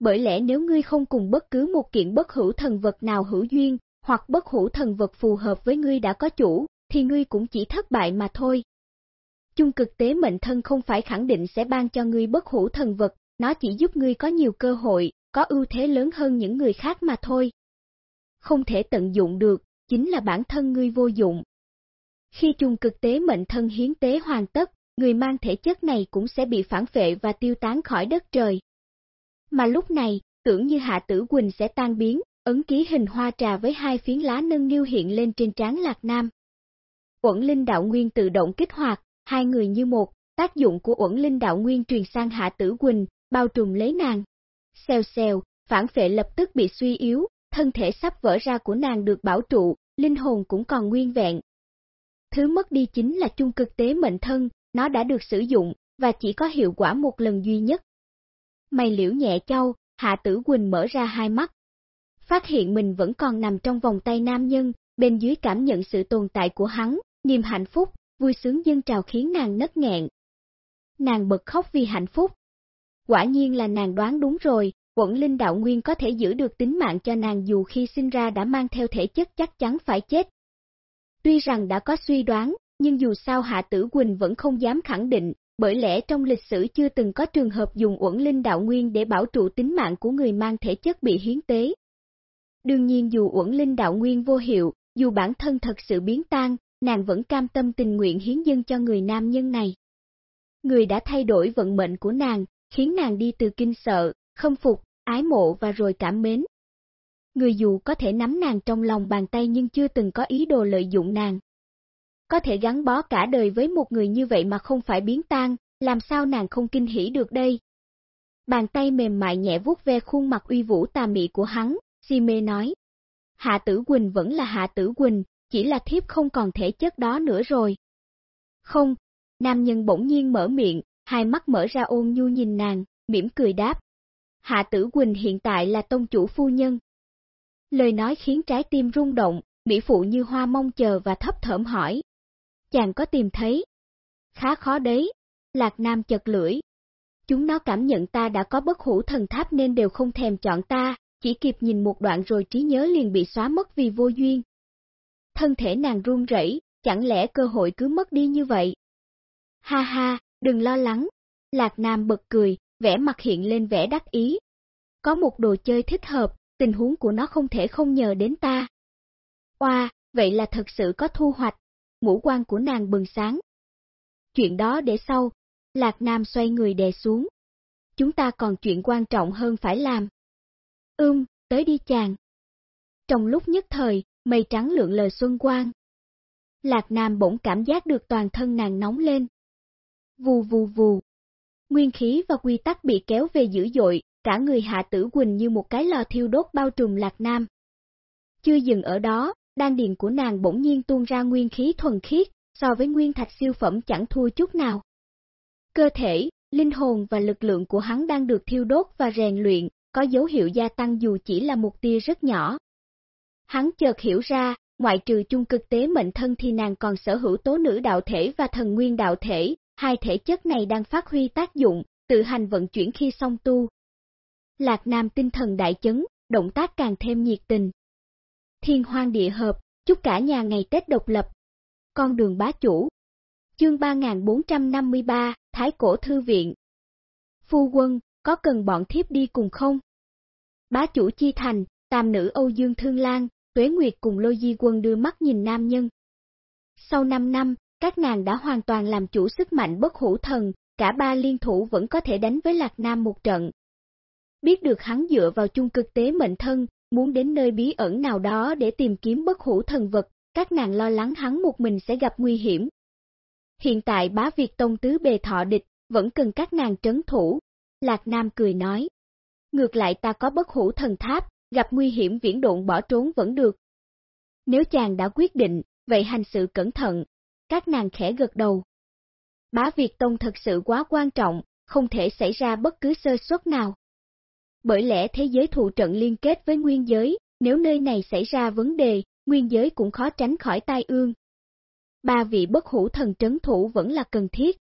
Bởi lẽ nếu ngươi không cùng bất cứ một kiện bất hữu thần vật nào hữu duyên, hoặc bất hữu thần vật phù hợp với ngươi đã có chủ, thì ngươi cũng chỉ thất bại mà thôi. Chung cực tế mệnh thân không phải khẳng định sẽ ban cho ngươi bất hủ thần vật, nó chỉ giúp ngươi có nhiều cơ hội, có ưu thế lớn hơn những người khác mà thôi. Không thể tận dụng được, chính là bản thân ngươi vô dụng. Khi chung cực tế mệnh thân hiến tế hoàn tất, người mang thể chất này cũng sẽ bị phản phệ và tiêu tán khỏi đất trời. Mà lúc này, tưởng như Hạ Tử Quỳnh sẽ tan biến, ấn ký hình hoa trà với hai phiến lá nâng niu hiện lên trên trán Lạc Nam. Quẩn linh đạo nguyên tự động kích hoạt, hai người như một, tác dụng của uẩn linh đạo nguyên truyền sang Hạ Tử Quỳnh, bao trùm lấy nàng. Xèo xèo, phản phệ lập tức bị suy yếu, thân thể sắp vỡ ra của nàng được bảo trụ, linh hồn cũng còn nguyên vẹn. Thứ mất đi chính là chung cực tế mệnh thân, nó đã được sử dụng, và chỉ có hiệu quả một lần duy nhất. Mày liễu nhẹ châu, Hạ Tử Quỳnh mở ra hai mắt. Phát hiện mình vẫn còn nằm trong vòng tay nam nhân, bên dưới cảm nhận sự tồn tại của hắn, niềm hạnh phúc, vui sướng dân trào khiến nàng nấc nghẹn. Nàng bật khóc vì hạnh phúc. Quả nhiên là nàng đoán đúng rồi, quẩn linh đạo nguyên có thể giữ được tính mạng cho nàng dù khi sinh ra đã mang theo thể chất chắc chắn phải chết. Tuy rằng đã có suy đoán, nhưng dù sao Hạ Tử Quỳnh vẫn không dám khẳng định, bởi lẽ trong lịch sử chưa từng có trường hợp dùng uẩn linh đạo nguyên để bảo trụ tính mạng của người mang thể chất bị hiến tế. Đương nhiên dù uẩn linh đạo nguyên vô hiệu, dù bản thân thật sự biến tan, nàng vẫn cam tâm tình nguyện hiến dân cho người nam nhân này. Người đã thay đổi vận mệnh của nàng, khiến nàng đi từ kinh sợ, khâm phục, ái mộ và rồi cảm mến. Người dù có thể nắm nàng trong lòng bàn tay nhưng chưa từng có ý đồ lợi dụng nàng. Có thể gắn bó cả đời với một người như vậy mà không phải biến tan, làm sao nàng không kinh hỉ được đây? Bàn tay mềm mại nhẹ vuốt ve khuôn mặt uy vũ tà mị của hắn, si mê nói. Hạ tử Quỳnh vẫn là Hạ tử Quỳnh, chỉ là thiếp không còn thể chất đó nữa rồi. Không, nam nhân bỗng nhiên mở miệng, hai mắt mở ra ôn nhu nhìn nàng, mỉm cười đáp. Hạ tử Quỳnh hiện tại là tông chủ phu nhân. Lời nói khiến trái tim rung động, mỹ phụ như hoa mong chờ và thấp thởm hỏi. Chàng có tìm thấy? Khá khó đấy, Lạc Nam chật lưỡi. Chúng nó cảm nhận ta đã có bất hủ thần tháp nên đều không thèm chọn ta, chỉ kịp nhìn một đoạn rồi trí nhớ liền bị xóa mất vì vô duyên. Thân thể nàng run rẩy, chẳng lẽ cơ hội cứ mất đi như vậy? Ha ha, đừng lo lắng. Lạc Nam bật cười, vẻ mặt hiện lên vẻ đắc ý. Có một đồ chơi thích hợp, tình huống của nó không thể không nhờ đến ta. Oa, vậy là thật sự có thu hoạch. Ngũ quan của nàng bừng sáng. Chuyện đó để sau. Lạc Nam xoay người đè xuống. Chúng ta còn chuyện quan trọng hơn phải làm. Ưm, tới đi chàng. Trong lúc nhất thời, mây trắng lượn lờ xuân quang. Lạc Nam bỗng cảm giác được toàn thân nàng nóng lên. Vù vù vù. Nguyên khí và quy tắc bị kéo về dữ dội, cả người hạ tử quỳnh như một cái lò thiêu đốt bao trùm Lạc Nam. Chưa dừng ở đó, đan điền của nàng bỗng nhiên tuôn ra nguyên khí thuần khiết, so với nguyên thạch siêu phẩm chẳng thua chút nào. Cơ thể, linh hồn và lực lượng của hắn đang được thiêu đốt và rèn luyện, có dấu hiệu gia tăng dù chỉ là một tia rất nhỏ. Hắn chợt hiểu ra, ngoại trừ chung cực tế mệnh thân thì nàng còn sở hữu tố nữ đạo thể và thần nguyên đạo thể, hai thể chất này đang phát huy tác dụng, tự hành vận chuyển khi song tu. Lạc Nam tinh thần đại chấn, động tác càng thêm nhiệt tình. Thiên hoang địa hợp, chúc cả nhà ngày Tết độc lập. Con đường bá chủ. Chương 3453, Thái Cổ Thư Viện. Phu quân, có cần bọn thiếp đi cùng không? Bá chủ chi thành, tam nữ Âu Dương Thương Lan, Tuế Nguyệt cùng Lôi Di Quân đưa mắt nhìn nam nhân. Sau 5 năm, các nàng đã hoàn toàn làm chủ sức mạnh bất hủ thần, cả ba liên thủ vẫn có thể đánh với Lạc Nam một trận. Biết được hắn dựa vào chung cực tế mệnh thân, muốn đến nơi bí ẩn nào đó để tìm kiếm bất hủ thần vật, các nàng lo lắng hắn một mình sẽ gặp nguy hiểm. Hiện tại bá Việt Tông tứ bề thọ địch, vẫn cần các nàng trấn thủ. Lạc Nam cười nói. Ngược lại ta có bất hủ thần tháp, gặp nguy hiểm viễn độn bỏ trốn vẫn được. Nếu chàng đã quyết định, vậy hành sự cẩn thận. Các nàng khẽ gật đầu. Bá Việt Tông thật sự quá quan trọng, không thể xảy ra bất cứ sơ suất nào. Bởi lẽ thế giới thụ trận liên kết với nguyên giới, nếu nơi này xảy ra vấn đề, nguyên giới cũng khó tránh khỏi tai ương. Ba vị bất hủ thần trấn thủ vẫn là cần thiết.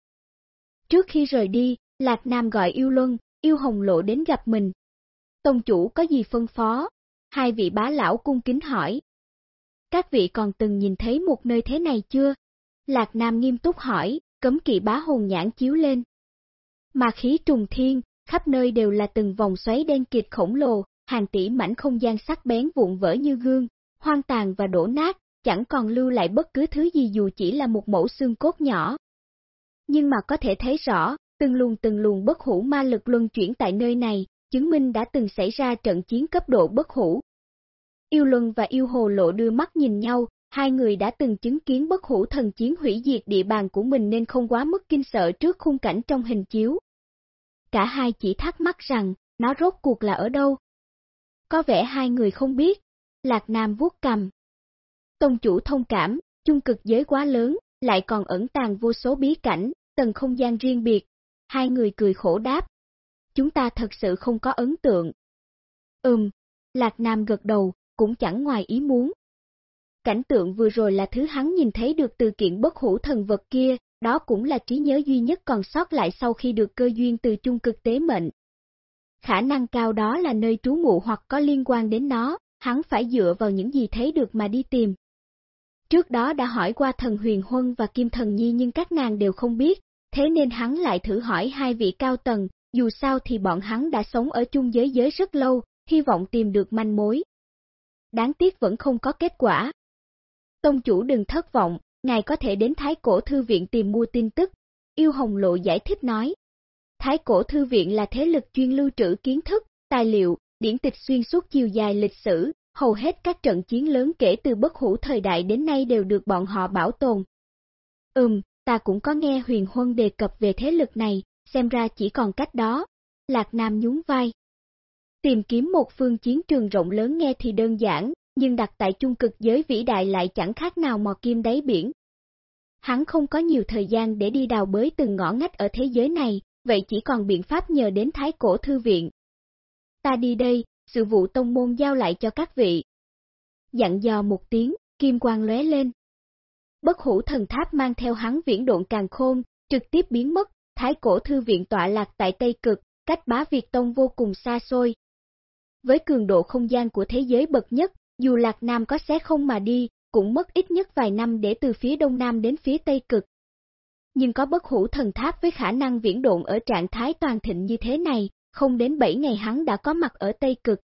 Trước khi rời đi, Lạc Nam gọi yêu luân, yêu hồng lộ đến gặp mình, Tông chủ có gì phân phó? Hai vị bá lão cung kính hỏi. Các vị còn từng nhìn thấy một nơi thế này chưa? Lạc Nam nghiêm túc hỏi, cấm kỵ bá hồn nhãn chiếu lên. Mà khí trùng thiên, khắp nơi đều là từng vòng xoáy đen kịt khổng lồ, hàng tỷ mảnh không gian sắc bén vụn vỡ như gương, hoang tàn và đổ nát, chẳng còn lưu lại bất cứ thứ gì dù chỉ là một mẫu xương cốt nhỏ. Nhưng mà có thể thấy rõ, từng luồng từng luồng bất hủ ma lực luân chuyển tại nơi này, chứng minh đã từng xảy ra trận chiến cấp độ bất hủ. Yêu Luân và Yêu Hồ Lộ đưa mắt nhìn nhau, hai người đã từng chứng kiến bất hủ thần chiến hủy diệt địa bàn của mình nên không quá mức kinh sợ trước khung cảnh trong hình chiếu. Cả hai chỉ thắc mắc rằng, nó rốt cuộc là ở đâu? Có vẻ hai người không biết, Lạc Nam vuốt cầm. Tông chủ thông cảm, chung cực giới quá lớn, lại còn ẩn tàng vô số bí cảnh, tầng không gian riêng biệt. Hai người cười khổ đáp, chúng ta thật sự không có ấn tượng. Ừm, Lạc Nam gật đầu, cũng chẳng ngoài ý muốn. cảnh tượng vừa rồi là thứ hắn nhìn thấy được từ kiện bất hủ thần vật kia, đó cũng là trí nhớ duy nhất còn sót lại sau khi được cơ duyên từ chung cực tế mệnh. Khả năng cao đó là nơi trú ngụ hoặc có liên quan đến nó, hắn phải dựa vào những gì thấy được mà đi tìm. Trước đó đã hỏi qua thần huyền huân và kim thần nhi nhưng các nàng đều không biết, thế nên hắn lại thử hỏi hai vị cao tầng, dù sao thì bọn hắn đã sống ở chung giới giới rất lâu, hy vọng tìm được manh mối. Đáng tiếc vẫn không có kết quả. Tông chủ đừng thất vọng, ngài có thể đến Thái Cổ Thư Viện tìm mua tin tức. Yêu Hồng Lộ giải thích nói. Thái Cổ Thư Viện là thế lực chuyên lưu trữ kiến thức, tài liệu, điển tịch xuyên suốt chiều dài lịch sử, hầu hết các trận chiến lớn kể từ bất hủ thời đại đến nay đều được bọn họ bảo tồn. Ừm, ta cũng có nghe huyền huân đề cập về thế lực này, xem ra chỉ còn cách đó. Lạc Nam nhún vai. Tìm kiếm một phương chiến trường rộng lớn nghe thì đơn giản, nhưng đặt tại chung cực giới vĩ đại lại chẳng khác nào mò kim đáy biển. Hắn không có nhiều thời gian để đi đào bới từng ngõ ngách ở thế giới này, vậy chỉ còn biện pháp nhờ đến Thái Cổ Thư Viện. Ta đi đây, sự vụ tông môn giao lại cho các vị. Dặn dò một tiếng, kim quang lóe lên. Bất hủ thần tháp mang theo hắn viễn độn càng khôn, trực tiếp biến mất, Thái Cổ Thư Viện tọa lạc tại Tây Cực, cách bá Việt Tông vô cùng xa xôi. Với cường độ không gian của thế giới bậc nhất, dù Lạc Nam có xé không mà đi, cũng mất ít nhất vài năm để từ phía Đông Nam đến phía Tây Cực. Nhưng có bất hủ thần tháp với khả năng viễn độn ở trạng thái toàn thịnh như thế này, không đến 7 ngày hắn đã có mặt ở Tây Cực.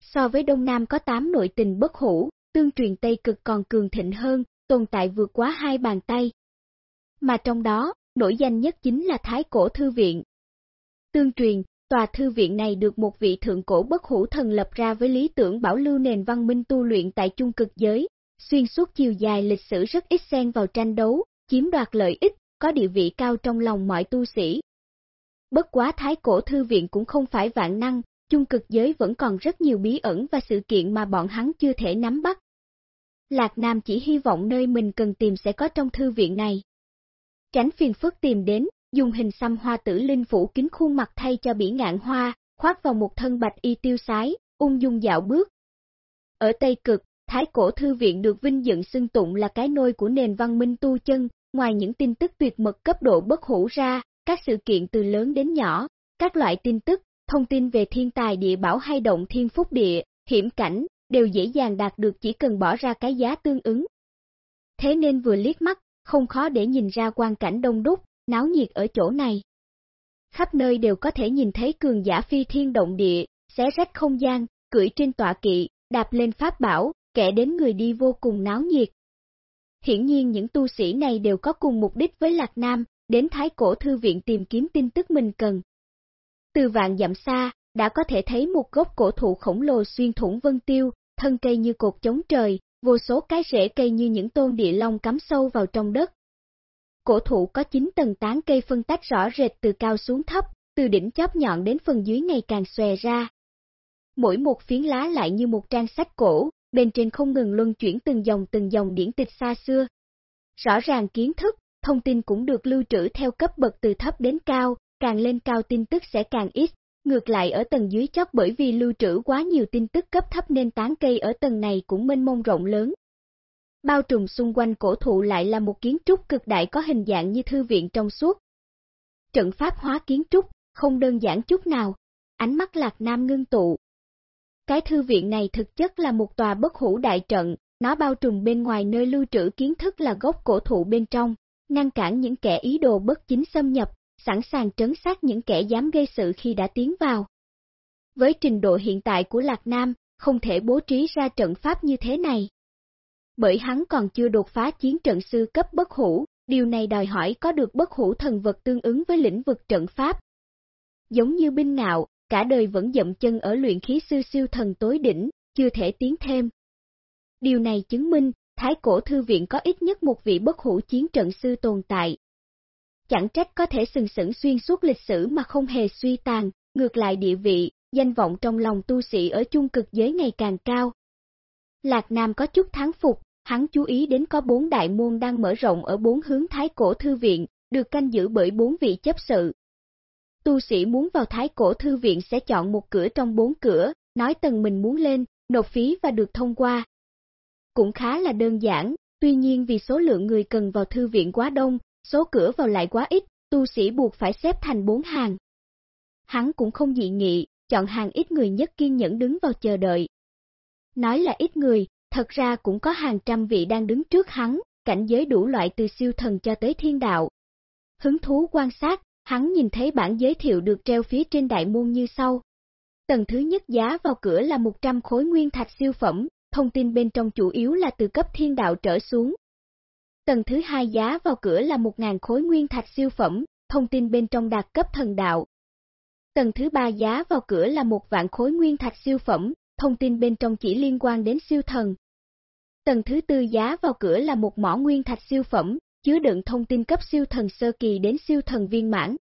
So với Đông Nam có 8 nội tình bất hủ, tương truyền Tây Cực còn cường thịnh hơn, tồn tại vượt quá hai bàn tay. Mà trong đó, nổi danh nhất chính là Thái Cổ Thư Viện. Tương truyền, tòa thư viện này được một vị thượng cổ bất hủ thần lập ra với lý tưởng bảo lưu nền văn minh tu luyện tại chung cực giới, xuyên suốt chiều dài lịch sử rất ít xen vào tranh đấu, chiếm đoạt lợi ích, có địa vị cao trong lòng mọi tu sĩ. Bất quá thái cổ thư viện cũng không phải vạn năng, chung cực giới vẫn còn rất nhiều bí ẩn và sự kiện mà bọn hắn chưa thể nắm bắt. Lạc Nam chỉ hy vọng nơi mình cần tìm sẽ có trong thư viện này. Tránh phiền phức tìm đến, dùng hình xăm hoa tử linh phủ kính khuôn mặt thay cho bỉ ngạn hoa, khoác vào một thân bạch y tiêu sái, ung dung dạo bước. Ở Tây Cực, Thái Cổ Thư Viện được vinh dựng xưng tụng là cái nôi của nền văn minh tu chân, ngoài những tin tức tuyệt mật cấp độ bất hủ ra, các sự kiện từ lớn đến nhỏ, các loại tin tức, thông tin về thiên tài địa bảo hay động thiên phúc địa, hiểm cảnh, đều dễ dàng đạt được chỉ cần bỏ ra cái giá tương ứng. Thế nên vừa liếc mắt, không khó để nhìn ra quan cảnh đông đúc, náo nhiệt ở chỗ này. Khắp nơi đều có thể nhìn thấy cường giả phi thiên động địa, xé rách không gian, cưỡi trên tọa kỵ, đạp lên pháp bảo, kẻ đến người đi vô cùng náo nhiệt. Hiển nhiên những tu sĩ này đều có cùng mục đích với Lạc Nam, đến Thái Cổ Thư Viện tìm kiếm tin tức mình cần. Từ vạn dặm xa, đã có thể thấy một gốc cổ thụ khổng lồ xuyên thủng vân tiêu, thân cây như cột chống trời, vô số cái rễ cây như những tôn địa long cắm sâu vào trong đất. Cổ thụ có 9 tầng tán cây phân tách rõ rệt từ cao xuống thấp, từ đỉnh chóp nhọn đến phần dưới ngày càng xòe ra. Mỗi một phiến lá lại như một trang sách cổ, bên trên không ngừng luân chuyển từng dòng từng dòng điển tịch xa xưa. Rõ ràng kiến thức, thông tin cũng được lưu trữ theo cấp bậc từ thấp đến cao, càng lên cao tin tức sẽ càng ít. Ngược lại ở tầng dưới chót bởi vì lưu trữ quá nhiều tin tức cấp thấp nên tán cây ở tầng này cũng mênh mông rộng lớn, Bao trùm xung quanh cổ thụ lại là một kiến trúc cực đại có hình dạng như thư viện trong suốt. Trận pháp hóa kiến trúc, không đơn giản chút nào, ánh mắt lạc nam ngưng tụ. Cái thư viện này thực chất là một tòa bất hủ đại trận, nó bao trùm bên ngoài nơi lưu trữ kiến thức là gốc cổ thụ bên trong, ngăn cản những kẻ ý đồ bất chính xâm nhập, sẵn sàng trấn sát những kẻ dám gây sự khi đã tiến vào. Với trình độ hiện tại của Lạc Nam, không thể bố trí ra trận pháp như thế này bởi hắn còn chưa đột phá chiến trận sư cấp bất hủ, điều này đòi hỏi có được bất hủ thần vật tương ứng với lĩnh vực trận pháp. Giống như binh ngạo, cả đời vẫn dậm chân ở luyện khí sư siêu thần tối đỉnh, chưa thể tiến thêm. Điều này chứng minh, Thái Cổ Thư Viện có ít nhất một vị bất hủ chiến trận sư tồn tại. Chẳng trách có thể sừng sững xuyên suốt lịch sử mà không hề suy tàn, ngược lại địa vị, danh vọng trong lòng tu sĩ ở chung cực giới ngày càng cao. Lạc Nam có chút thắng phục, hắn chú ý đến có bốn đại môn đang mở rộng ở bốn hướng Thái Cổ Thư Viện, được canh giữ bởi bốn vị chấp sự. Tu sĩ muốn vào Thái Cổ Thư Viện sẽ chọn một cửa trong bốn cửa, nói tầng mình muốn lên, nộp phí và được thông qua. cũng khá là đơn giản, tuy nhiên vì số lượng người cần vào thư viện quá đông, số cửa vào lại quá ít, tu sĩ buộc phải xếp thành bốn hàng. Hắn cũng không dị nghị, chọn hàng ít người nhất kiên nhẫn đứng vào chờ đợi. Nói là ít người, thật ra cũng có hàng trăm vị đang đứng trước hắn, cảnh giới đủ loại từ siêu thần cho tới thiên đạo. Hứng thú quan sát, hắn nhìn thấy bản giới thiệu được treo phía trên đại môn như sau. Tầng thứ nhất giá vào cửa là 100 khối nguyên thạch siêu phẩm, thông tin bên trong chủ yếu là từ cấp thiên đạo trở xuống. Tầng thứ hai giá vào cửa là 1.000 khối nguyên thạch siêu phẩm, thông tin bên trong đạt cấp thần đạo. Tầng thứ ba giá vào cửa là một vạn khối nguyên thạch siêu phẩm, thông tin bên trong chỉ liên quan đến siêu thần. Tầng thứ tư giá vào cửa là một mỏ nguyên thạch siêu phẩm, chứa đựng thông tin cấp siêu thần sơ kỳ đến siêu thần viên mãn.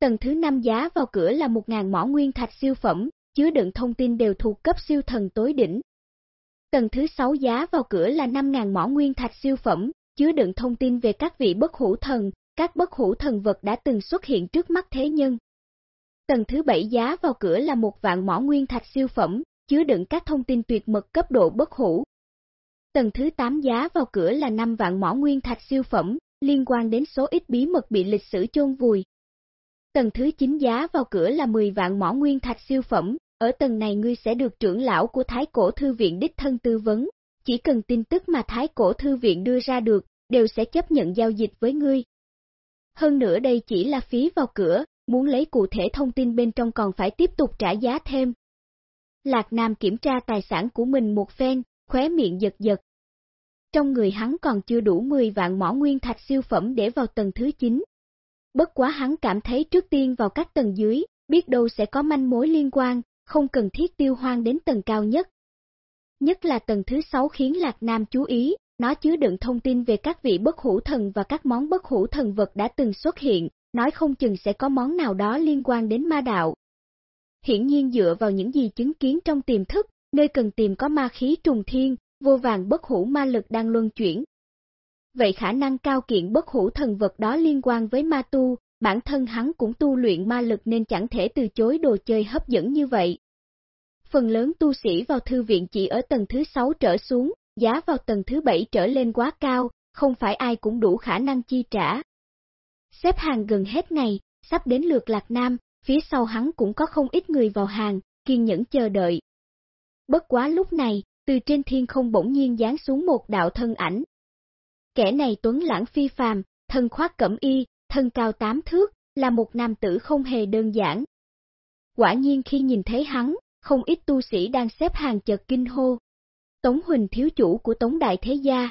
Tầng thứ năm giá vào cửa là 1.000 mỏ nguyên thạch siêu phẩm, chứa đựng thông tin đều thuộc cấp siêu thần tối đỉnh. Tầng thứ sáu giá vào cửa là 5.000 mỏ nguyên thạch siêu phẩm, chứa đựng thông tin về các vị bất hủ thần, các bất hủ thần vật đã từng xuất hiện trước mắt thế nhân. Tầng thứ bảy giá vào cửa là một vạn mỏ nguyên thạch siêu phẩm, chứa đựng các thông tin tuyệt mật cấp độ bất hủ. Tầng thứ 8 giá vào cửa là 5 vạn mỏ nguyên thạch siêu phẩm, liên quan đến số ít bí mật bị lịch sử chôn vùi. Tầng thứ 9 giá vào cửa là 10 vạn mỏ nguyên thạch siêu phẩm, ở tầng này ngươi sẽ được trưởng lão của Thái Cổ Thư Viện đích thân tư vấn, chỉ cần tin tức mà Thái Cổ Thư Viện đưa ra được, đều sẽ chấp nhận giao dịch với ngươi. Hơn nữa đây chỉ là phí vào cửa, muốn lấy cụ thể thông tin bên trong còn phải tiếp tục trả giá thêm. Lạc Nam kiểm tra tài sản của mình một phen, khóe miệng giật giật. Trong người hắn còn chưa đủ 10 vạn mỏ nguyên thạch siêu phẩm để vào tầng thứ 9. Bất quá hắn cảm thấy trước tiên vào các tầng dưới, biết đâu sẽ có manh mối liên quan, không cần thiết tiêu hoang đến tầng cao nhất. Nhất là tầng thứ 6 khiến Lạc Nam chú ý, nó chứa đựng thông tin về các vị bất hủ thần và các món bất hủ thần vật đã từng xuất hiện, nói không chừng sẽ có món nào đó liên quan đến ma đạo. Hiển nhiên dựa vào những gì chứng kiến trong tiềm thức, nơi cần tìm có ma khí trùng thiên, vô vàng bất hủ ma lực đang luân chuyển. Vậy khả năng cao kiện bất hủ thần vật đó liên quan với ma tu, bản thân hắn cũng tu luyện ma lực nên chẳng thể từ chối đồ chơi hấp dẫn như vậy. Phần lớn tu sĩ vào thư viện chỉ ở tầng thứ 6 trở xuống, giá vào tầng thứ 7 trở lên quá cao, không phải ai cũng đủ khả năng chi trả. Xếp hàng gần hết ngày, sắp đến lượt Lạc Nam, phía sau hắn cũng có không ít người vào hàng, kiên nhẫn chờ đợi. Bất quá lúc này, từ trên thiên không bỗng nhiên giáng xuống một đạo thân ảnh. Kẻ này tuấn lãng phi phàm, thân khoác cẩm y, thân cao tám thước, là một nam tử không hề đơn giản. Quả nhiên khi nhìn thấy hắn, không ít tu sĩ đang xếp hàng chợt kinh hô. Tống Huỳnh thiếu chủ của Tống Đại Thế Gia.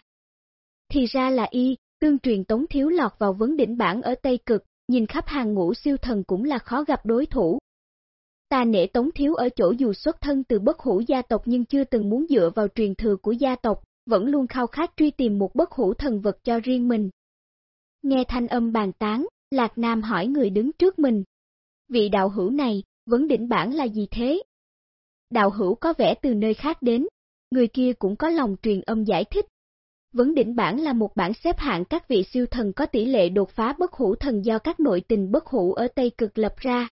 Thì ra là y, tương truyền Tống Thiếu lọt vào vấn đỉnh bản ở Tây Cực, nhìn khắp hàng ngũ siêu thần cũng là khó gặp đối thủ. Ta nể Tống Thiếu ở chỗ dù xuất thân từ bất hủ gia tộc nhưng chưa từng muốn dựa vào truyền thừa của gia tộc, vẫn luôn khao khát truy tìm một bất hủ thần vật cho riêng mình. Nghe thanh âm bàn tán, Lạc Nam hỏi người đứng trước mình. Vị đạo hữu này, vấn đỉnh bản là gì thế? Đạo hữu có vẻ từ nơi khác đến, người kia cũng có lòng truyền âm giải thích. Vấn đỉnh bản là một bản xếp hạng các vị siêu thần có tỷ lệ đột phá bất hủ thần do các nội tình bất hủ ở Tây Cực lập ra.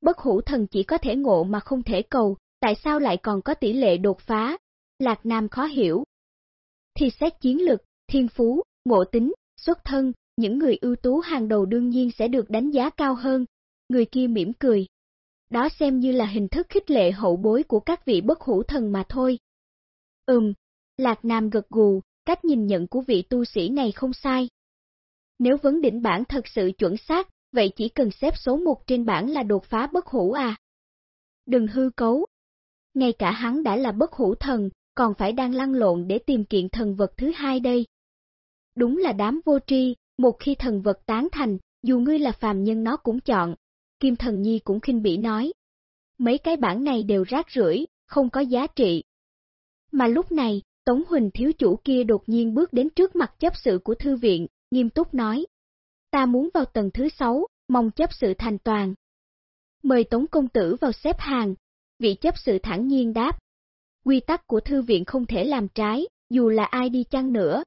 Bất hủ thần chỉ có thể ngộ mà không thể cầu, tại sao lại còn có tỷ lệ đột phá? Lạc Nam khó hiểu. Thì xét chiến lực, thiên phú, ngộ tính, xuất thân, những người ưu tú hàng đầu đương nhiên sẽ được đánh giá cao hơn. Người kia mỉm cười. Đó xem như là hình thức khích lệ hậu bối của các vị bất hủ thần mà thôi. Ừm, Lạc Nam gật gù, cách nhìn nhận của vị tu sĩ này không sai. Nếu vấn đỉnh bản thật sự chuẩn xác, vậy chỉ cần xếp số 1 trên bảng là đột phá bất hủ à. Đừng hư cấu. Ngay cả hắn đã là bất hủ thần, còn phải đang lăn lộn để tìm kiện thần vật thứ hai đây. Đúng là đám vô tri, một khi thần vật tán thành, dù ngươi là phàm nhân nó cũng chọn. Kim Thần Nhi cũng khinh bỉ nói. Mấy cái bản này đều rác rưởi, không có giá trị. Mà lúc này, Tống Huỳnh thiếu chủ kia đột nhiên bước đến trước mặt chấp sự của thư viện, nghiêm túc nói. Ta muốn vào tầng thứ sáu, mong chấp sự thành toàn. Mời Tống Công Tử vào xếp hàng, vị chấp sự thẳng nhiên đáp. Quy tắc của thư viện không thể làm trái, dù là ai đi chăng nữa,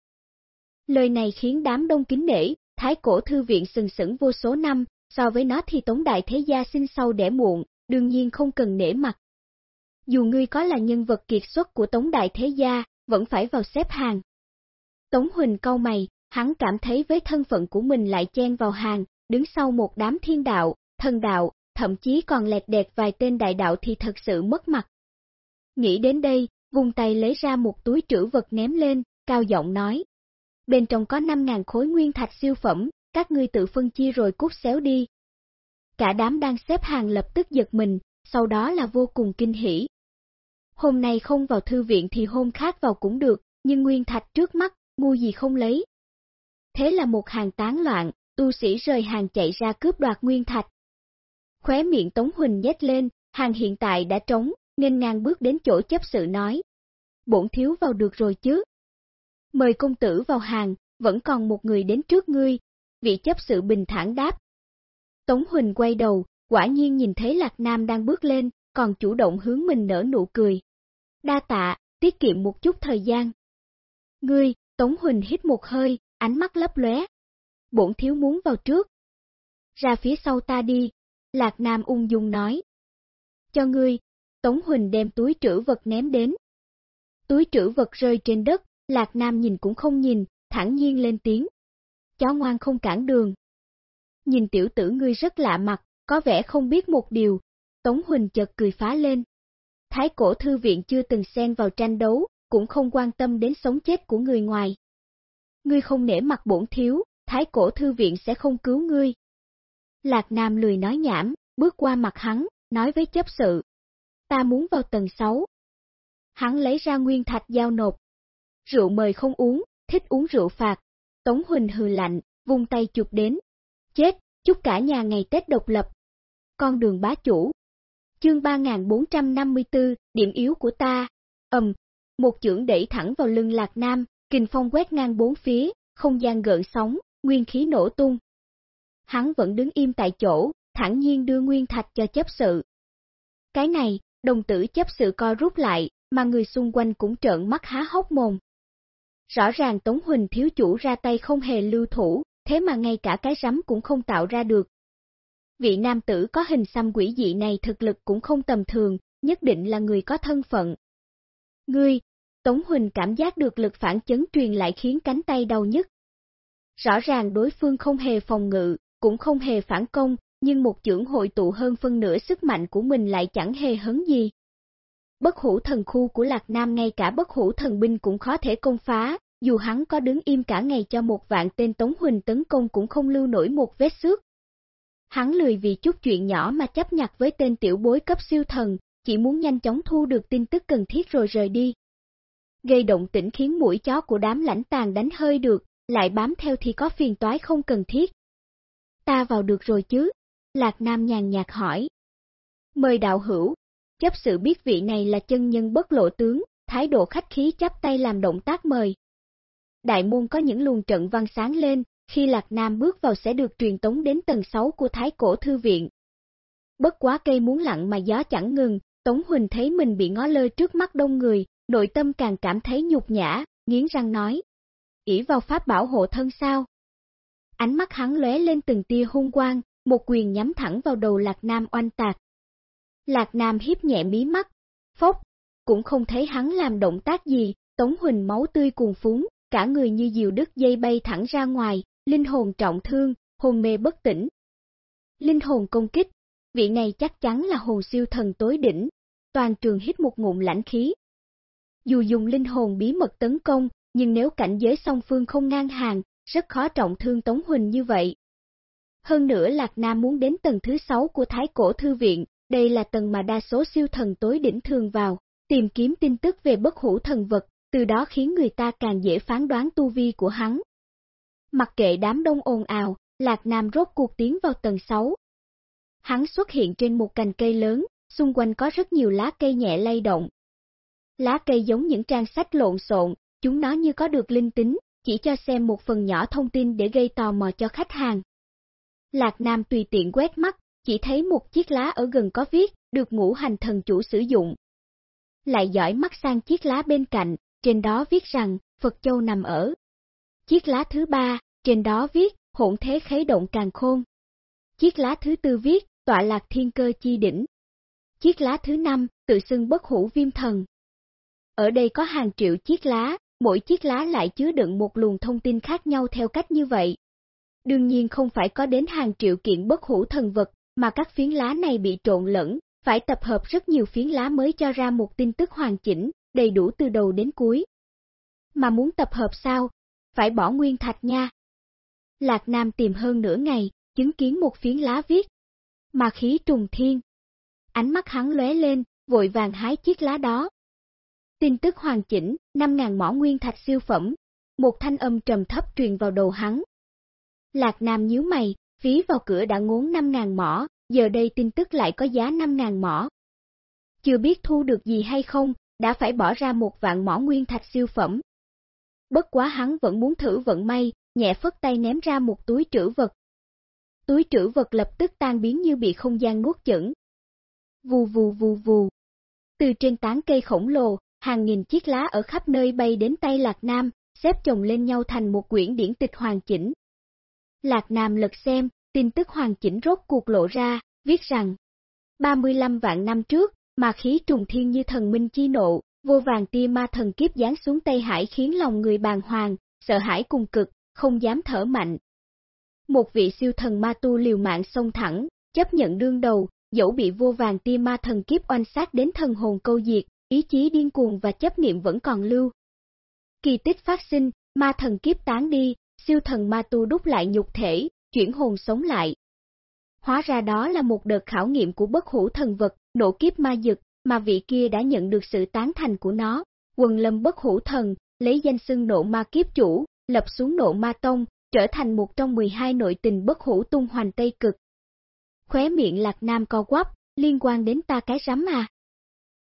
Lời này khiến đám đông kính nể, thái cổ thư viện sừng sững vô số năm, so với nó thì tống đại thế gia sinh sau đẻ muộn, đương nhiên không cần nể mặt. Dù ngươi có là nhân vật kiệt xuất của tống đại thế gia, vẫn phải vào xếp hàng. Tống Huỳnh câu mày, hắn cảm thấy với thân phận của mình lại chen vào hàng, đứng sau một đám thiên đạo, thần đạo, thậm chí còn lẹt đẹt vài tên đại đạo thì thật sự mất mặt. Nghĩ đến đây, vùng tay lấy ra một túi trữ vật ném lên, cao giọng nói. Bên trong có 5.000 khối nguyên thạch siêu phẩm, các ngươi tự phân chia rồi cút xéo đi. Cả đám đang xếp hàng lập tức giật mình, sau đó là vô cùng kinh hỉ. Hôm nay không vào thư viện thì hôm khác vào cũng được, nhưng nguyên thạch trước mắt, ngu gì không lấy. Thế là một hàng tán loạn, tu sĩ rời hàng chạy ra cướp đoạt nguyên thạch. Khóe miệng Tống Huỳnh nhét lên, hàng hiện tại đã trống, nên ngang bước đến chỗ chấp sự nói. Bổn thiếu vào được rồi chứ. Mời công tử vào hàng, vẫn còn một người đến trước ngươi, vị chấp sự bình thản đáp. Tống Huỳnh quay đầu, quả nhiên nhìn thấy Lạc Nam đang bước lên, còn chủ động hướng mình nở nụ cười. Đa tạ, tiết kiệm một chút thời gian. Ngươi, Tống Huỳnh hít một hơi, ánh mắt lấp lóe. Bổn thiếu muốn vào trước. Ra phía sau ta đi, Lạc Nam ung dung nói. Cho ngươi, Tống Huỳnh đem túi trữ vật ném đến. Túi trữ vật rơi trên đất, Lạc Nam nhìn cũng không nhìn, thẳng nhiên lên tiếng. Chó ngoan không cản đường. Nhìn tiểu tử ngươi rất lạ mặt, có vẻ không biết một điều. Tống Huỳnh chợt cười phá lên. Thái cổ thư viện chưa từng xen vào tranh đấu, cũng không quan tâm đến sống chết của người ngoài. Ngươi không nể mặt bổn thiếu, thái cổ thư viện sẽ không cứu ngươi. Lạc Nam lười nói nhảm, bước qua mặt hắn, nói với chấp sự. Ta muốn vào tầng 6. Hắn lấy ra nguyên thạch giao nộp. Rượu mời không uống, thích uống rượu phạt. Tống Huỳnh hừ lạnh, vung tay chụp đến. Chết, chúc cả nhà ngày Tết độc lập. Con đường bá chủ. Chương 3454, điểm yếu của ta. Ầm, một chưởng đẩy thẳng vào lưng Lạc Nam, kình phong quét ngang bốn phía, không gian gợn sóng, nguyên khí nổ tung. Hắn vẫn đứng im tại chỗ, thẳng nhiên đưa nguyên thạch cho chấp sự. Cái này, đồng tử chấp sự co rút lại, mà người xung quanh cũng trợn mắt há hốc mồm. Rõ ràng Tống Huỳnh thiếu chủ ra tay không hề lưu thủ, thế mà ngay cả cái rắm cũng không tạo ra được. Vị nam tử có hình xăm quỷ dị này thực lực cũng không tầm thường, nhất định là người có thân phận. Ngươi, Tống Huỳnh cảm giác được lực phản chấn truyền lại khiến cánh tay đau nhất. Rõ ràng đối phương không hề phòng ngự, cũng không hề phản công, nhưng một chưởng hội tụ hơn phân nửa sức mạnh của mình lại chẳng hề hấn gì. Bất hủ thần khu của Lạc Nam ngay cả bất hủ thần binh cũng khó thể công phá, dù hắn có đứng im cả ngày cho một vạn tên Tống Huỳnh tấn công cũng không lưu nổi một vết xước. Hắn lười vì chút chuyện nhỏ mà chấp nhặt với tên tiểu bối cấp siêu thần, chỉ muốn nhanh chóng thu được tin tức cần thiết rồi rời đi. Gây động tĩnh khiến mũi chó của đám lãnh tàn đánh hơi được, lại bám theo thì có phiền toái không cần thiết. Ta vào được rồi chứ? Lạc Nam nhàn nhạt hỏi. Mời đạo hữu, chấp sự biết vị này là chân nhân bất lộ tướng, thái độ khách khí chắp tay làm động tác mời. Đại môn có những luồng trận văn sáng lên, khi Lạc Nam bước vào sẽ được truyền tống đến tầng 6 của Thái Cổ Thư Viện. Bất quá cây muốn lặng mà gió chẳng ngừng, Tống Huỳnh thấy mình bị ngó lơ trước mắt đông người, nội tâm càng cảm thấy nhục nhã, nghiến răng nói. ỷ vào pháp bảo hộ thân sao? Ánh mắt hắn lóe lên từng tia hung quang, một quyền nhắm thẳng vào đầu Lạc Nam oanh tạc. Lạc Nam hiếp nhẹ mí mắt, phốc, cũng không thấy hắn làm động tác gì, Tống Huỳnh máu tươi cuồn phúng, cả người như diều đứt dây bay thẳng ra ngoài, linh hồn trọng thương, hồn mê bất tỉnh. Linh hồn công kích, vị này chắc chắn là hồn siêu thần tối đỉnh, toàn trường hít một ngụm lãnh khí. Dù dùng linh hồn bí mật tấn công, nhưng nếu cảnh giới song phương không ngang hàng, rất khó trọng thương Tống Huỳnh như vậy. Hơn nữa Lạc Nam muốn đến tầng thứ 6 của Thái Cổ Thư Viện, đây là tầng mà đa số siêu thần tối đỉnh thường vào, tìm kiếm tin tức về bất hủ thần vật, từ đó khiến người ta càng dễ phán đoán tu vi của hắn. Mặc kệ đám đông ồn ào, Lạc Nam rốt cuộc tiến vào tầng 6. Hắn xuất hiện trên một cành cây lớn, xung quanh có rất nhiều lá cây nhẹ lay động. Lá cây giống những trang sách lộn xộn, chúng nó như có được linh tính, chỉ cho xem một phần nhỏ thông tin để gây tò mò cho khách hàng. Lạc Nam tùy tiện quét mắt, chỉ thấy một chiếc lá ở gần có viết, được ngũ hành thần chủ sử dụng. Lại dõi mắt sang chiếc lá bên cạnh, trên đó viết rằng, Phật Châu nằm ở. Chiếc lá thứ ba, trên đó viết, hỗn thế khế động càng khôn. Chiếc lá thứ tư viết, tọa lạc thiên cơ chi đỉnh. Chiếc lá thứ năm, tự xưng bất hủ viêm thần. ở đây có hàng triệu chiếc lá, mỗi chiếc lá lại chứa đựng một luồng thông tin khác nhau theo cách như vậy. Đương nhiên không phải có đến hàng triệu kiện bất hủ thần vật, mà các phiến lá này bị trộn lẫn, phải tập hợp rất nhiều phiến lá mới cho ra một tin tức hoàn chỉnh, đầy đủ từ đầu đến cuối. Mà muốn tập hợp sao? Phải bỏ nguyên thạch nha. Lạc Nam tìm hơn nửa ngày, chứng kiến một phiến lá viết. Mà khí trùng thiên. Ánh mắt hắn lóe lên, vội vàng hái chiếc lá đó. Tin tức hoàn chỉnh, 5.000 mỏ nguyên thạch siêu phẩm. Một thanh âm trầm thấp truyền vào đầu hắn. Lạc Nam nhíu mày, phí vào cửa đã ngốn 5.000 mỏ, giờ đây tin tức lại có giá 5.000 mỏ. Chưa biết thu được gì hay không, đã phải bỏ ra một vạn mỏ nguyên thạch siêu phẩm. Bất quá hắn vẫn muốn thử vận may, nhẹ phất tay ném ra một túi trữ vật. Túi trữ vật lập tức tan biến như bị không gian nuốt chửng. Vù vù vù vù. Từ trên tán cây khổng lồ, hàng nghìn chiếc lá ở khắp nơi bay đến tay Lạc Nam, xếp chồng lên nhau thành một quyển điển tịch hoàn chỉnh. Lạc Nam lật xem, tin tức hoàn chỉnh rốt cuộc lộ ra, viết rằng 35 vạn năm trước, mà khí trùng thiên như thần minh chi nộ, vô vàng tia ma thần kiếp giáng xuống Tây Hải khiến lòng người bàng hoàng, sợ hãi cùng cực, không dám thở mạnh. Một vị siêu thần ma tu liều mạng xông thẳng, chấp nhận đương đầu, dẫu bị vô vàng tia ma thần kiếp oanh sát đến thần hồn câu diệt, ý chí điên cuồng và chấp niệm vẫn còn lưu. Kỳ tích phát sinh, ma thần kiếp tán đi, siêu thần ma tu đúc lại nhục thể, chuyển hồn sống lại. Hóa ra đó là một đợt khảo nghiệm của bất hủ thần vật, nổ kiếp ma dực, mà vị kia đã nhận được sự tán thành của nó. Quần lâm bất hủ thần, lấy danh xưng nộ ma kiếp chủ, lập xuống nộ ma tông, trở thành một trong 12 nội tình bất hủ tung hoành Tây Cực. Khóe miệng lạc nam co quắp, liên quan đến ta cái rắm à.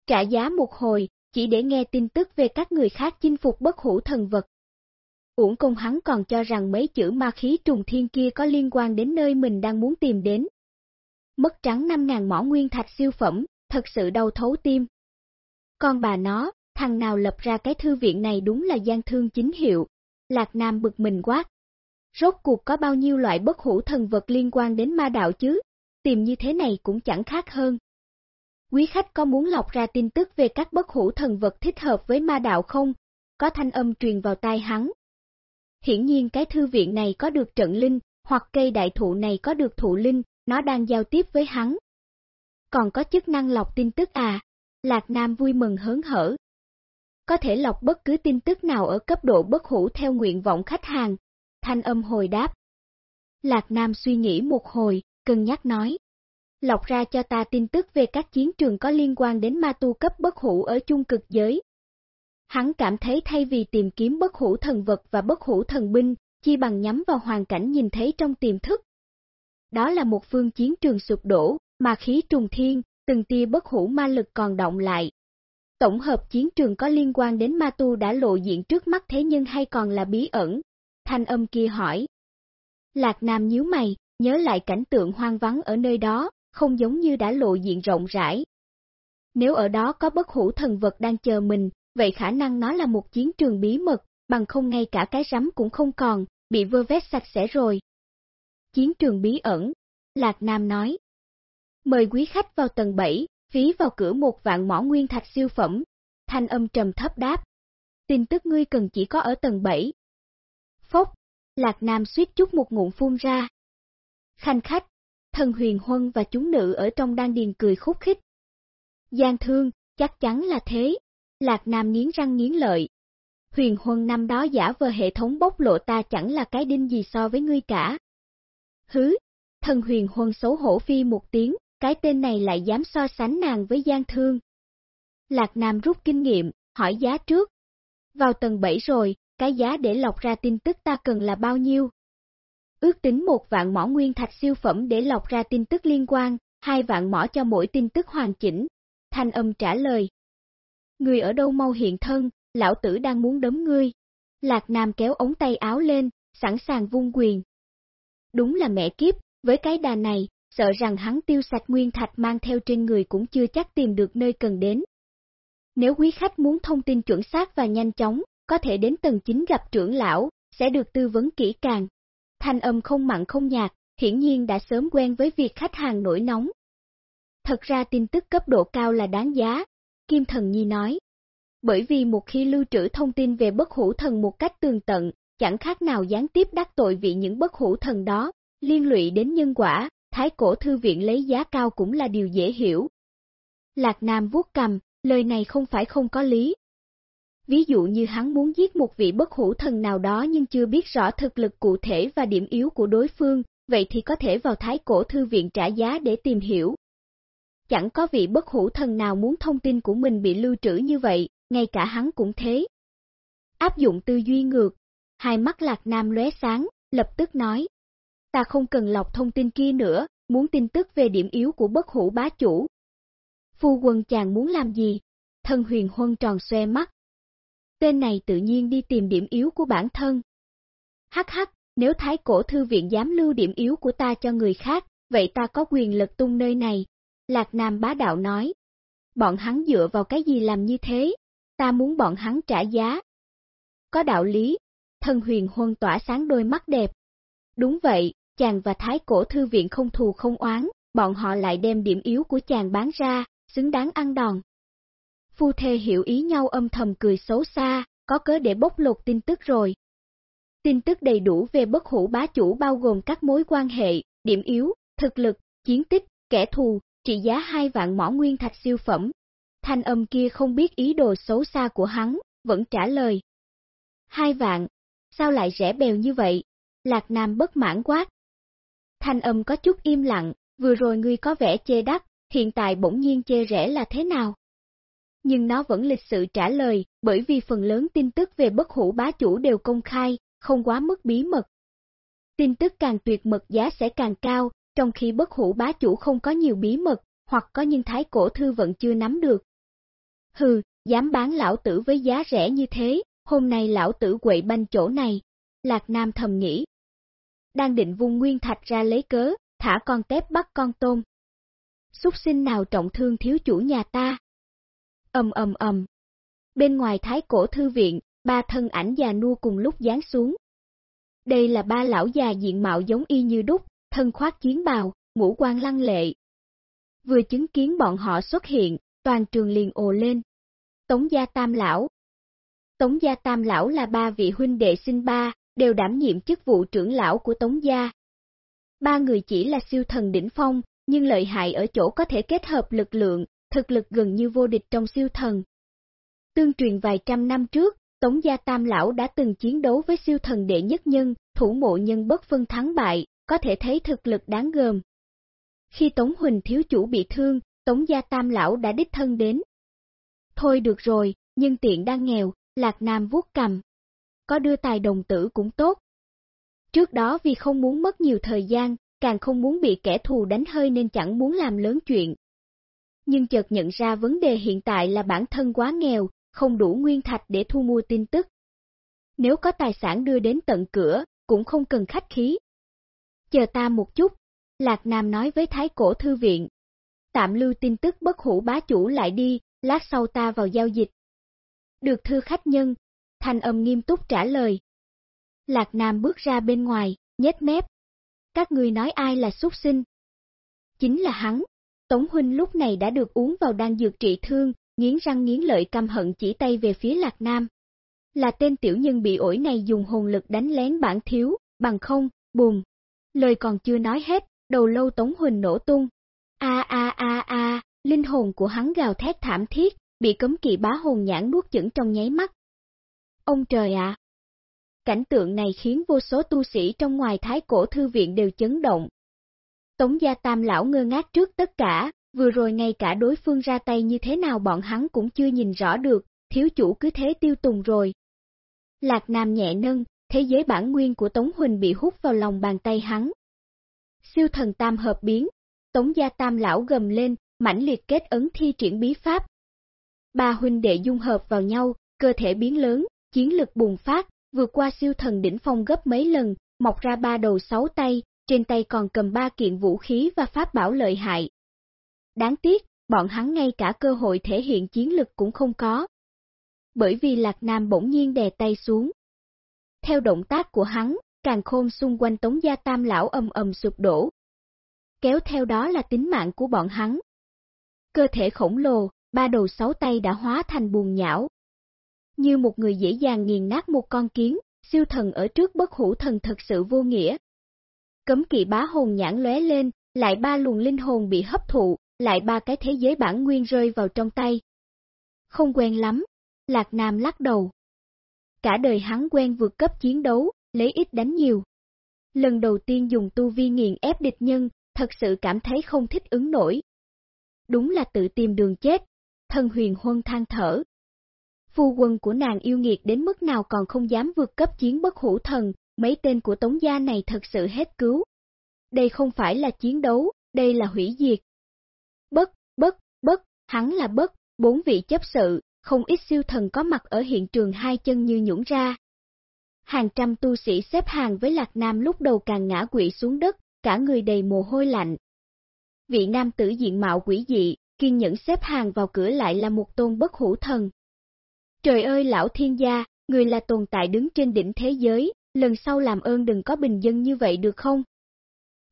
Trả giá một hồi, chỉ để nghe tin tức về các người khác chinh phục bất hủ thần vật. Uổng công hắn còn cho rằng mấy chữ ma khí trùng thiên kia có liên quan đến nơi mình đang muốn tìm đến. Mất trắng 5.000 mỏ nguyên thạch siêu phẩm, thật sự đau thấu tim. Con bà nó, thằng nào lập ra cái thư viện này đúng là gian thương chính hiệu. Lạc Nam bực mình quát. Rốt cuộc có bao nhiêu loại bất hủ thần vật liên quan đến ma đạo chứ? Tìm như thế này cũng chẳng khác hơn. Quý khách có muốn lọc ra tin tức về các bất hủ thần vật thích hợp với ma đạo không? Có thanh âm truyền vào tai hắn. Hiển nhiên cái thư viện này có được trận linh, hoặc cây đại thụ này có được thụ linh, nó đang giao tiếp với hắn. Còn có chức năng lọc tin tức à? Lạc Nam vui mừng hớn hở. Có thể lọc bất cứ tin tức nào ở cấp độ bất hủ theo nguyện vọng khách hàng. Thanh âm hồi đáp. Lạc Nam suy nghĩ một hồi, cân nhắc nói. Lọc ra cho ta tin tức về các chiến trường có liên quan đến ma tu cấp bất hủ ở chung cực giới, Hắn cảm thấy thay vì tìm kiếm bất hủ thần vật và bất hủ thần binh, chi bằng nhắm vào hoàn cảnh nhìn thấy trong tiềm thức. Đó là một phương chiến trường sụp đổ, mà khí trùng thiên, từng tia bất hủ ma lực còn động lại. Tổng hợp chiến trường có liên quan đến ma tu đã lộ diện trước mắt thế nhưng hay còn là bí ẩn? Thanh âm kia hỏi. Lạc Nam nhíu mày, nhớ lại cảnh tượng hoang vắng ở nơi đó, không giống như đã lộ diện rộng rãi. Nếu ở đó có bất hủ thần vật đang chờ mình, vậy khả năng nó là một chiến trường bí mật, bằng không ngay cả cái rắm cũng không còn, bị vơ vét sạch sẽ rồi. Chiến trường bí ẩn, Lạc Nam nói. Mời quý khách vào tầng 7, phí vào cửa một vạn mỏ nguyên thạch siêu phẩm. Thanh âm trầm thấp đáp. Tin tức ngươi cần chỉ có ở tầng 7. Phốc, Lạc Nam suýt chút một ngụm phun ra. Khanh khách, thần huyền huân và chúng nữ ở trong đang điền cười khúc khích. Giang thương, chắc chắn là thế, Lạc Nam nghiến răng nghiến lợi. Huyền Huân năm đó giả vờ hệ thống bốc lộ ta chẳng là cái đinh gì so với ngươi cả. Hứ, thần Huyền Huân xấu hổ phi một tiếng, cái tên này lại dám so sánh nàng với Giang Thương. Lạc Nam rút kinh nghiệm, hỏi giá trước. Vào tầng 7 rồi, cái giá để lọc ra tin tức ta cần là bao nhiêu? Ước tính một vạn mỏ nguyên thạch siêu phẩm để lọc ra tin tức liên quan, hai vạn mỏ cho mỗi tin tức hoàn chỉnh. Thanh âm trả lời, Người ở đâu mau hiện thân, lão tử đang muốn đấm ngươi. Lạc Nam kéo ống tay áo lên, sẵn sàng vung quyền. Đúng là mẹ kiếp, với cái đà này, sợ rằng hắn tiêu sạch nguyên thạch mang theo trên người cũng chưa chắc tìm được nơi cần đến. Nếu quý khách muốn thông tin chuẩn xác và nhanh chóng, có thể đến tầng 9 gặp trưởng lão, sẽ được tư vấn kỹ càng. Thanh âm không mặn không nhạt, hiển nhiên đã sớm quen với việc khách hàng nổi nóng. Thật ra tin tức cấp độ cao là đáng giá, Kim Thần Nhi nói. Bởi vì một khi lưu trữ thông tin về bất hủ thần một cách tường tận, chẳng khác nào gián tiếp đắc tội vị những bất hủ thần đó, liên lụy đến nhân quả, thái cổ thư viện lấy giá cao cũng là điều dễ hiểu. Lạc Nam vuốt cầm, lời này không phải không có lý. Ví dụ như hắn muốn giết một vị bất hủ thần nào đó nhưng chưa biết rõ thực lực cụ thể và điểm yếu của đối phương, vậy thì có thể vào thái cổ thư viện trả giá để tìm hiểu. Chẳng có vị bất hủ thần nào muốn thông tin của mình bị lưu trữ như vậy, ngay cả hắn cũng thế. Áp dụng tư duy ngược, hai mắt lạc nam lóe sáng, lập tức nói. Ta không cần lọc thông tin kia nữa, muốn tin tức về điểm yếu của bất hủ bá chủ. Phu quân chàng muốn làm gì? Thân huyền huân tròn xoe mắt. Tên này tự nhiên đi tìm điểm yếu của bản thân. Hắc hắc, nếu thái cổ thư viện dám lưu điểm yếu của ta cho người khác, vậy ta có quyền lực tung nơi này. Lạc Nam bá đạo nói. Bọn hắn dựa vào cái gì làm như thế? Ta muốn bọn hắn trả giá. Có đạo lý, thân huyền huân tỏa sáng đôi mắt đẹp. Đúng vậy, chàng và thái cổ thư viện không thù không oán, bọn họ lại đem điểm yếu của chàng bán ra, xứng đáng ăn đòn. Phu thê hiểu ý nhau âm thầm cười xấu xa, có cớ để bốc lột tin tức rồi. Tin tức đầy đủ về bất hủ bá chủ bao gồm các mối quan hệ, điểm yếu, thực lực, chiến tích, kẻ thù, trị giá hai vạn mỏ nguyên thạch siêu phẩm. Thanh âm kia không biết ý đồ xấu xa của hắn, vẫn trả lời. Hai vạn, sao lại rẻ bèo như vậy? Lạc Nam bất mãn quát. Thanh âm có chút im lặng, vừa rồi ngươi có vẻ chê đắt, hiện tại bỗng nhiên chê rẻ là thế nào? Nhưng nó vẫn lịch sự trả lời, bởi vì phần lớn tin tức về bất hủ bá chủ đều công khai, không quá mức bí mật. Tin tức càng tuyệt mật giá sẽ càng cao, trong khi bất hủ bá chủ không có nhiều bí mật, hoặc có nhưng thái cổ thư vẫn chưa nắm được. Hừ, dám bán lão tử với giá rẻ như thế, hôm nay lão tử quậy banh chỗ này. Lạc Nam thầm nghĩ. Đang định vung nguyên thạch ra lấy cớ, thả con tép bắt con tôm. Xúc sinh nào trọng thương thiếu chủ nhà ta? ầm ầm ầm. Bên ngoài thái cổ thư viện, ba thân ảnh già nua cùng lúc giáng xuống. Đây là ba lão già diện mạo giống y như đúc, thân khoác chiến bào, ngũ quan lăng lệ. Vừa chứng kiến bọn họ xuất hiện, toàn trường liền ồ lên. Tống gia tam lão Tống gia tam lão là ba vị huynh đệ sinh ba, đều đảm nhiệm chức vụ trưởng lão của Tống gia. Ba người chỉ là siêu thần đỉnh phong, nhưng lợi hại ở chỗ có thể kết hợp lực lượng, thực lực gần như vô địch trong siêu thần. Tương truyền vài trăm năm trước, Tống Gia Tam Lão đã từng chiến đấu với siêu thần đệ nhất nhân, thủ mộ nhân bất phân thắng bại, có thể thấy thực lực đáng gờm. Khi Tống Huỳnh thiếu chủ bị thương, Tống Gia Tam Lão đã đích thân đến. Thôi được rồi, nhưng tiện đang nghèo, Lạc Nam vuốt cầm. Có đưa tài đồng tử cũng tốt. Trước đó vì không muốn mất nhiều thời gian, càng không muốn bị kẻ thù đánh hơi nên chẳng muốn làm lớn chuyện. Nhưng chợt nhận ra vấn đề hiện tại là bản thân quá nghèo, không đủ nguyên thạch để thu mua tin tức. Nếu có tài sản đưa đến tận cửa, cũng không cần khách khí. Chờ ta một chút, Lạc Nam nói với Thái Cổ Thư Viện. Tạm lưu tin tức bất hủ bá chủ lại đi, lát sau ta vào giao dịch. Được thư khách nhân, thanh âm nghiêm túc trả lời. Lạc Nam bước ra bên ngoài, nhếch mép. Các người nói ai là xuất sinh? Chính là hắn. Tống Huynh lúc này đã được uống vào đan dược trị thương, nghiến răng nghiến lợi căm hận chỉ tay về phía Lạc Nam. Là tên tiểu nhân bị ổi này dùng hồn lực đánh lén bản thiếu, bằng không, bùm. Lời còn chưa nói hết, đầu lâu Tống Huỳnh nổ tung. A a a a, linh hồn của hắn gào thét thảm thiết, bị cấm kỵ bá hồn nhãn nuốt chửng trong nháy mắt. Ông trời ạ! Cảnh tượng này khiến vô số tu sĩ trong ngoài thái cổ thư viện đều chấn động. Tống gia tam lão ngơ ngác trước tất cả, Vừa rồi ngay cả đối phương ra tay như thế nào bọn hắn cũng chưa nhìn rõ được, thiếu chủ cứ thế tiêu tùng rồi. Lạc Nam nhẹ nâng, thế giới bản nguyên của Tống Huỳnh bị hút vào lòng bàn tay hắn. Siêu thần tam hợp biến, Tống gia tam lão gầm lên, mãnh liệt kết ấn thi triển bí pháp. Ba huynh đệ dung hợp vào nhau, cơ thể biến lớn, chiến lực bùng phát, vượt qua siêu thần đỉnh phong gấp mấy lần, mọc ra ba đầu sáu tay, trên tay còn cầm ba kiện vũ khí và pháp bảo lợi hại, Đáng tiếc, bọn hắn ngay cả cơ hội thể hiện chiến lực cũng không có. Bởi vì Lạc Nam bỗng nhiên đè tay xuống. Theo động tác của hắn, càng khôn xung quanh Tống Gia Tam Lão ầm ầm sụp đổ. Kéo theo đó là tính mạng của bọn hắn. Cơ thể khổng lồ, ba đầu sáu tay đã hóa thành buồn nhão, Như một người dễ dàng nghiền nát một con kiến, siêu thần ở trước bất hủ thần thật sự vô nghĩa. Cấm kỵ bá hồn nhãn lóe lên, lại ba luồng linh hồn bị hấp thụ, lại ba cái thế giới bản nguyên rơi vào trong tay. Không quen lắm, Lạc Nam lắc đầu. Cả đời hắn quen vượt cấp chiến đấu, lấy ít đánh nhiều. Lần đầu tiên dùng tu vi nghiền ép địch nhân, thật sự cảm thấy không thích ứng nổi. Đúng là tự tìm đường chết, Thần huyền huân than thở. Phu quân của nàng yêu nghiệt đến mức nào còn không dám vượt cấp chiến bất hủ thần, mấy tên của tống gia này thật sự hết cứu. Đây không phải là chiến đấu, đây là hủy diệt. Bất, bất, bất, hắn là bất, bốn vị chấp sự, không ít siêu thần có mặt ở hiện trường hai chân như nhũng ra. Hàng trăm tu sĩ xếp hàng với Lạc Nam lúc đầu càng ngã quỵ xuống đất, cả người đầy mồ hôi lạnh. Vị nam tử diện mạo quỷ dị, kiên nhẫn xếp hàng vào cửa lại là một tôn bất hủ thần. Trời ơi lão thiên gia, người là tồn tại đứng trên đỉnh thế giới, lần sau làm ơn đừng có bình dân như vậy được không?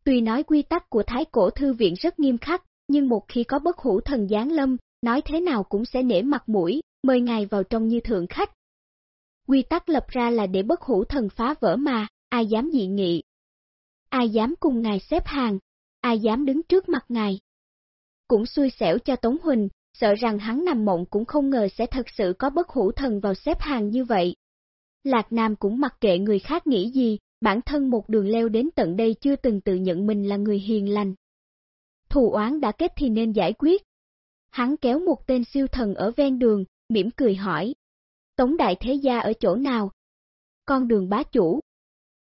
Tuy nói quy tắc của Thái Cổ Thư Viện rất nghiêm khắc, nhưng một khi có bất hủ thần giáng lâm, nói thế nào cũng sẽ nể mặt mũi, mời ngài vào trong như thượng khách. Quy tắc lập ra là để bất hủ thần phá vỡ mà, ai dám dị nghị. Ai dám cùng ngài xếp hàng, ai dám đứng trước mặt ngài. Cũng xui xẻo cho Tống Huỳnh, sợ rằng hắn nằm mộng cũng không ngờ sẽ thật sự có bất hủ thần vào xếp hàng như vậy. Lạc Nam cũng mặc kệ người khác nghĩ gì, bản thân một đường leo đến tận đây chưa từng tự nhận mình là người hiền lành. Thù oán đã kết thì nên giải quyết. Hắn kéo một tên siêu thần ở ven đường, mỉm cười hỏi. Tống đại thế gia ở chỗ nào? Con đường bá chủ.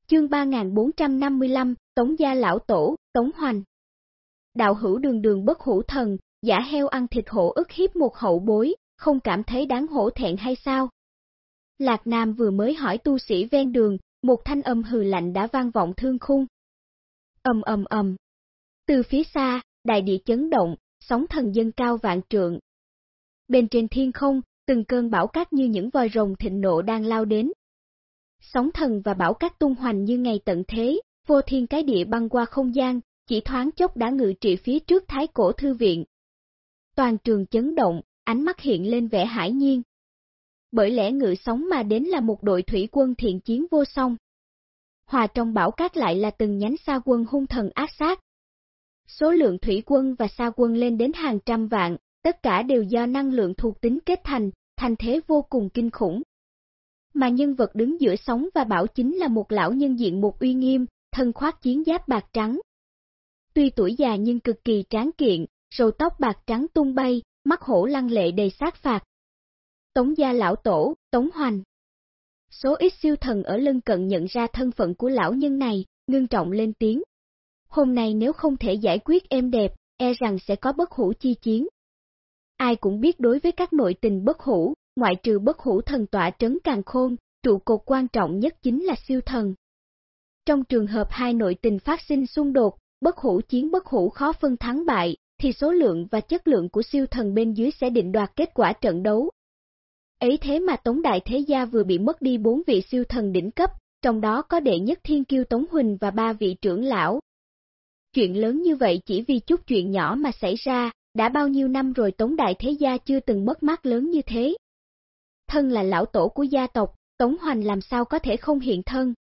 Chương 3455, Tống gia lão tổ, Tống Hoành. Đạo hữu đường đường bất hữu thần, giả heo ăn thịt hổ ức hiếp một hậu bối, không cảm thấy đáng hổ thẹn hay sao? Lạc Nam vừa mới hỏi tu sĩ ven đường, một thanh âm hừ lạnh đã vang vọng thương khung. Ầm ầm ầm. Từ phía xa, đại địa chấn động, sóng thần dân cao vạn trượng. Bên trên thiên không, từng cơn bão cát như những vòi rồng thịnh nộ đang lao đến. Sóng thần và bão cát tung hoành như ngày tận thế, vô thiên cái địa băng qua không gian, chỉ thoáng chốc đã ngự trị phía trước thái cổ thư viện. Toàn trường chấn động, ánh mắt hiện lên vẻ hải nhiên. Bởi lẽ ngự sóng mà đến là một đội thủy quân thiện chiến vô song. Hòa trong bão cát lại là từng nhánh xa quân hung thần ác sát. Số lượng thủy quân và xa quân lên đến hàng trăm vạn, tất cả đều do năng lượng thuộc tính kết thành, thành thế vô cùng kinh khủng. Mà nhân vật đứng giữa sóng và bão chính là một lão nhân diện một uy nghiêm, thân khoác chiến giáp bạc trắng. Tuy tuổi già nhưng cực kỳ tráng kiện, râu tóc bạc trắng tung bay, mắt hổ lăng lệ đầy sát phạt. Tống gia lão tổ, Tống Hoành. Số ít siêu thần ở lân cận nhận ra thân phận của lão nhân này, ngưng trọng lên tiếng. Hôm nay nếu không thể giải quyết êm đẹp, e rằng sẽ có bất hủ chi chiến. Ai cũng biết đối với các nội tình bất hủ, ngoại trừ bất hủ thần tọa trấn càng khôn, trụ cột quan trọng nhất chính là siêu thần. Trong trường hợp hai nội tình phát sinh xung đột, bất hủ chiến bất hủ khó phân thắng bại, thì số lượng và chất lượng của siêu thần bên dưới sẽ định đoạt kết quả trận đấu. Ấy thế mà Tống Đại Thế Gia vừa bị mất đi bốn vị siêu thần đỉnh cấp, trong đó có đệ nhất thiên kiêu Tống Huỳnh và ba vị trưởng lão. Chuyện lớn như vậy chỉ vì chút chuyện nhỏ mà xảy ra, đã bao nhiêu năm rồi Tống Đại Thế Gia chưa từng mất mát lớn như thế. Thân là lão tổ của gia tộc, Tống Hoành làm sao có thể không hiện thân.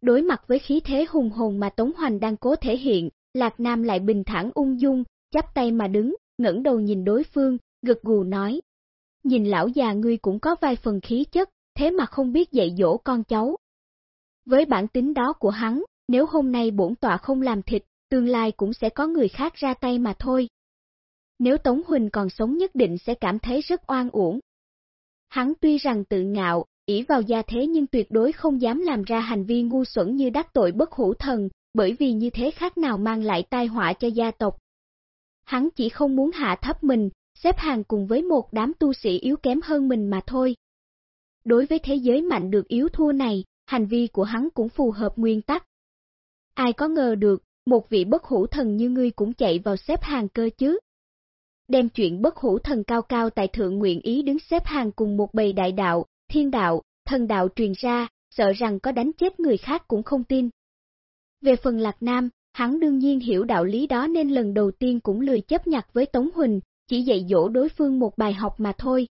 Đối mặt với khí thế hùng hồn mà Tống Hoành đang cố thể hiện, Lạc Nam lại bình thản ung dung, chắp tay mà đứng, ngẩng đầu nhìn đối phương, gật gù nói. Nhìn lão già ngươi cũng có vài phần khí chất, thế mà không biết dạy dỗ con cháu. Với bản tính đó của hắn, nếu hôm nay bổn tọa không làm thịt, tương lai cũng sẽ có người khác ra tay mà thôi. Nếu Tống Huỳnh còn sống nhất định sẽ cảm thấy rất oan uổng. Hắn tuy rằng tự ngạo, ỷ vào gia thế nhưng tuyệt đối không dám làm ra hành vi ngu xuẩn như đắc tội bất hữu thần, bởi vì như thế khác nào mang lại tai họa cho gia tộc. Hắn chỉ không muốn hạ thấp mình, xếp hàng cùng với một đám tu sĩ yếu kém hơn mình mà thôi. Đối với thế giới mạnh được yếu thua này, hành vi của hắn cũng phù hợp nguyên tắc. Ai có ngờ được, một vị bất hủ thần như ngươi cũng chạy vào xếp hàng cơ chứ. Đem chuyện bất hủ thần cao cao tại thượng nguyện ý đứng xếp hàng cùng một bầy đại đạo, thiên đạo, thần đạo truyền ra, sợ rằng có đánh chết người khác cũng không tin. Về phần Lạc Nam, hắn đương nhiên hiểu đạo lý đó nên lần đầu tiên cũng lười chấp nhặt với Tống Huỳnh, chỉ dạy dỗ đối phương một bài học mà thôi.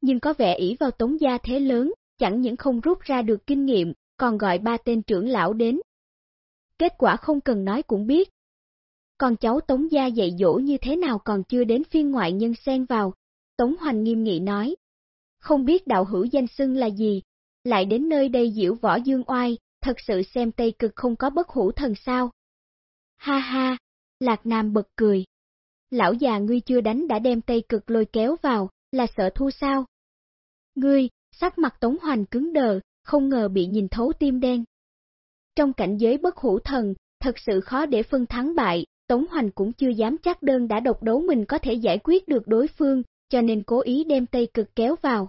Nhưng có vẻ ỷ vào tống gia thế lớn, chẳng những không rút ra được kinh nghiệm, còn gọi ba tên trưởng lão đến. Kết quả không cần nói cũng biết. Còn cháu Tống Gia dạy dỗ như thế nào còn chưa đến phiên ngoại nhân xen vào. Tống Hoành nghiêm nghị nói. Không biết đạo hữu danh xưng là gì, lại đến nơi đây diễu võ dương oai, thật sự xem Tây Cực không có bất hủ thần sao. Ha ha, Lạc Nam bật cười. Lão già ngươi chưa đánh đã đem Tây Cực lôi kéo vào, là sợ thu sao? Ngươi, sắc mặt Tống Hoành cứng đờ, không ngờ bị nhìn thấu tim đen. Trong cảnh giới bất hủ thần, thật sự khó để phân thắng bại, Tống Hoành cũng chưa dám chắc đơn đã độc đấu mình có thể giải quyết được đối phương, cho nên cố ý đem Tây Cực kéo vào.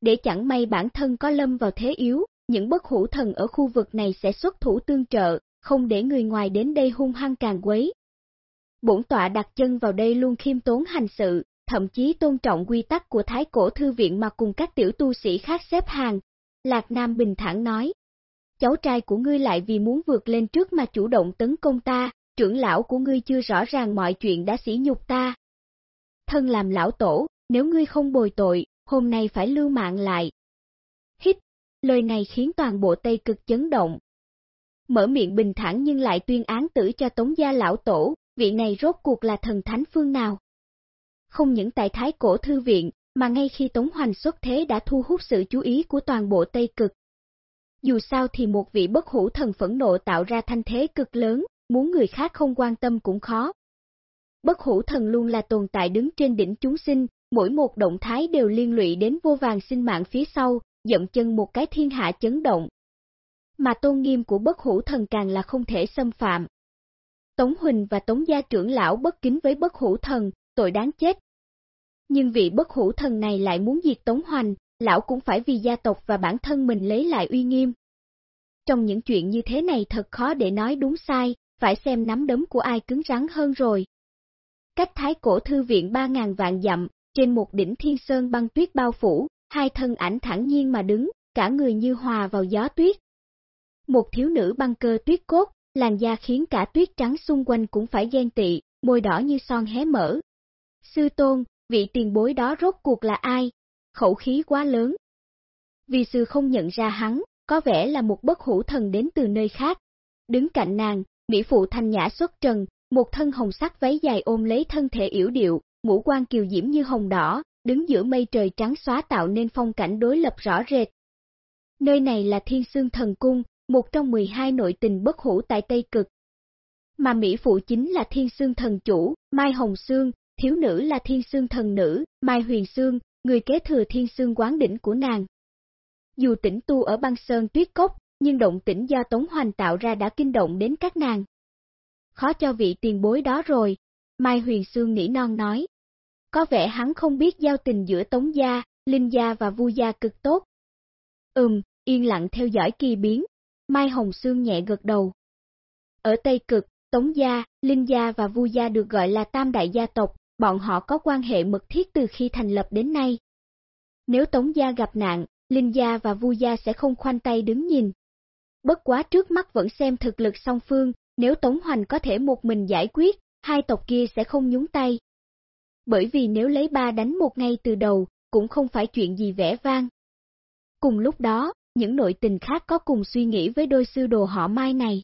Để chẳng may bản thân có lâm vào thế yếu, những bất hủ thần ở khu vực này sẽ xuất thủ tương trợ, không để người ngoài đến đây hung hăng càng quấy. Bổn tọa đặt chân vào đây luôn khiêm tốn hành sự, thậm chí tôn trọng quy tắc của Thái Cổ Thư Viện mà cùng các tiểu tu sĩ khác xếp hàng. Lạc Nam bình thản nói, cháu trai của ngươi lại vì muốn vượt lên trước mà chủ động tấn công ta, trưởng lão của ngươi chưa rõ ràng mọi chuyện đã sỉ nhục ta. Thân làm lão tổ, nếu ngươi không bồi tội, hôm nay phải lưu mạng lại. Hít, lời này khiến toàn bộ Tây cực chấn động. Mở miệng bình thản nhưng lại tuyên án tử cho Tống gia lão tổ, vị này rốt cuộc là thần thánh phương nào. Không những tại Thái Cổ Thư Viện, mà ngay khi Tống Hoành xuất thế đã thu hút sự chú ý của toàn bộ Tây Cực. Dù sao thì một vị bất hủ thần phẫn nộ tạo ra thanh thế cực lớn, muốn người khác không quan tâm cũng khó. Bất hủ thần luôn là tồn tại đứng trên đỉnh chúng sinh, mỗi một động thái đều liên lụy đến vô vàng sinh mạng phía sau, dậm chân một cái thiên hạ chấn động. Mà tôn nghiêm của bất hủ thần càng là không thể xâm phạm. Tống Huỳnh và Tống gia trưởng lão bất kính với bất hủ thần, tội đáng chết. Nhưng vị bất hủ thần này lại muốn diệt Tống Hoành, lão cũng phải vì gia tộc và bản thân mình lấy lại uy nghiêm. Trong những chuyện như thế này thật khó để nói đúng sai, phải xem nắm đấm của ai cứng rắn hơn rồi. Cách thái cổ thư viện 3.000 vạn dặm, trên một đỉnh thiên sơn băng tuyết bao phủ, hai thân ảnh thẳng nhiên mà đứng, cả người như hòa vào gió tuyết. Một thiếu nữ băng cơ tuyết cốt, làn da khiến cả tuyết trắng xung quanh cũng phải ghen tị, môi đỏ như son hé mở. Sư tôn, vị tiền bối đó rốt cuộc là ai? Khẩu khí quá lớn. Vì sư không nhận ra hắn, có vẻ là một bất hủ thần đến từ nơi khác. Đứng cạnh nàng, Mỹ phụ thanh nhã xuất trần, một thân hồng sắc váy dài ôm lấy thân thể yểu điệu, ngũ quan kiều diễm như hồng đỏ, đứng giữa mây trời trắng xóa tạo nên phong cảnh đối lập rõ rệt. Nơi này là Thiên Sương Thần Cung, một trong 12 nội tình bất hủ tại Tây Cực. Mà Mỹ phụ chính là Thiên Sương Thần Chủ, Mai Hồng Sương, thiếu nữ là Thiên Sương Thần Nữ, Mai Huyền Sương, người kế thừa Thiên xương quán đỉnh của nàng. Dù tỉnh tu ở băng sơn tuyết cốc, nhưng động tĩnh do Tống Hoành tạo ra đã kinh động đến các nàng. Khó cho vị tiền bối đó rồi, Mai Huyền Sương nghĩ non nói. Có vẻ hắn không biết giao tình giữa Tống Gia, Linh Gia và Vu Gia cực tốt. Ừm, yên lặng theo dõi kỳ biến, Mai Hồng Sương nhẹ gật đầu. Ở Tây Cực, Tống Gia, Linh Gia và Vu Gia được gọi là tam đại gia tộc, bọn họ có quan hệ mật thiết từ khi thành lập đến nay. Nếu Tống Gia gặp nạn, Linh Gia và Vu Gia sẽ không khoanh tay đứng nhìn. Bất quá trước mắt vẫn xem thực lực song phương, nếu Tống Hoành có thể một mình giải quyết, hai tộc kia sẽ không nhúng tay. Bởi vì nếu lấy ba đánh một ngay từ đầu, cũng không phải chuyện gì vẻ vang. Cùng lúc đó, những nội tình khác có cùng suy nghĩ với đôi sư đồ họ Mai này.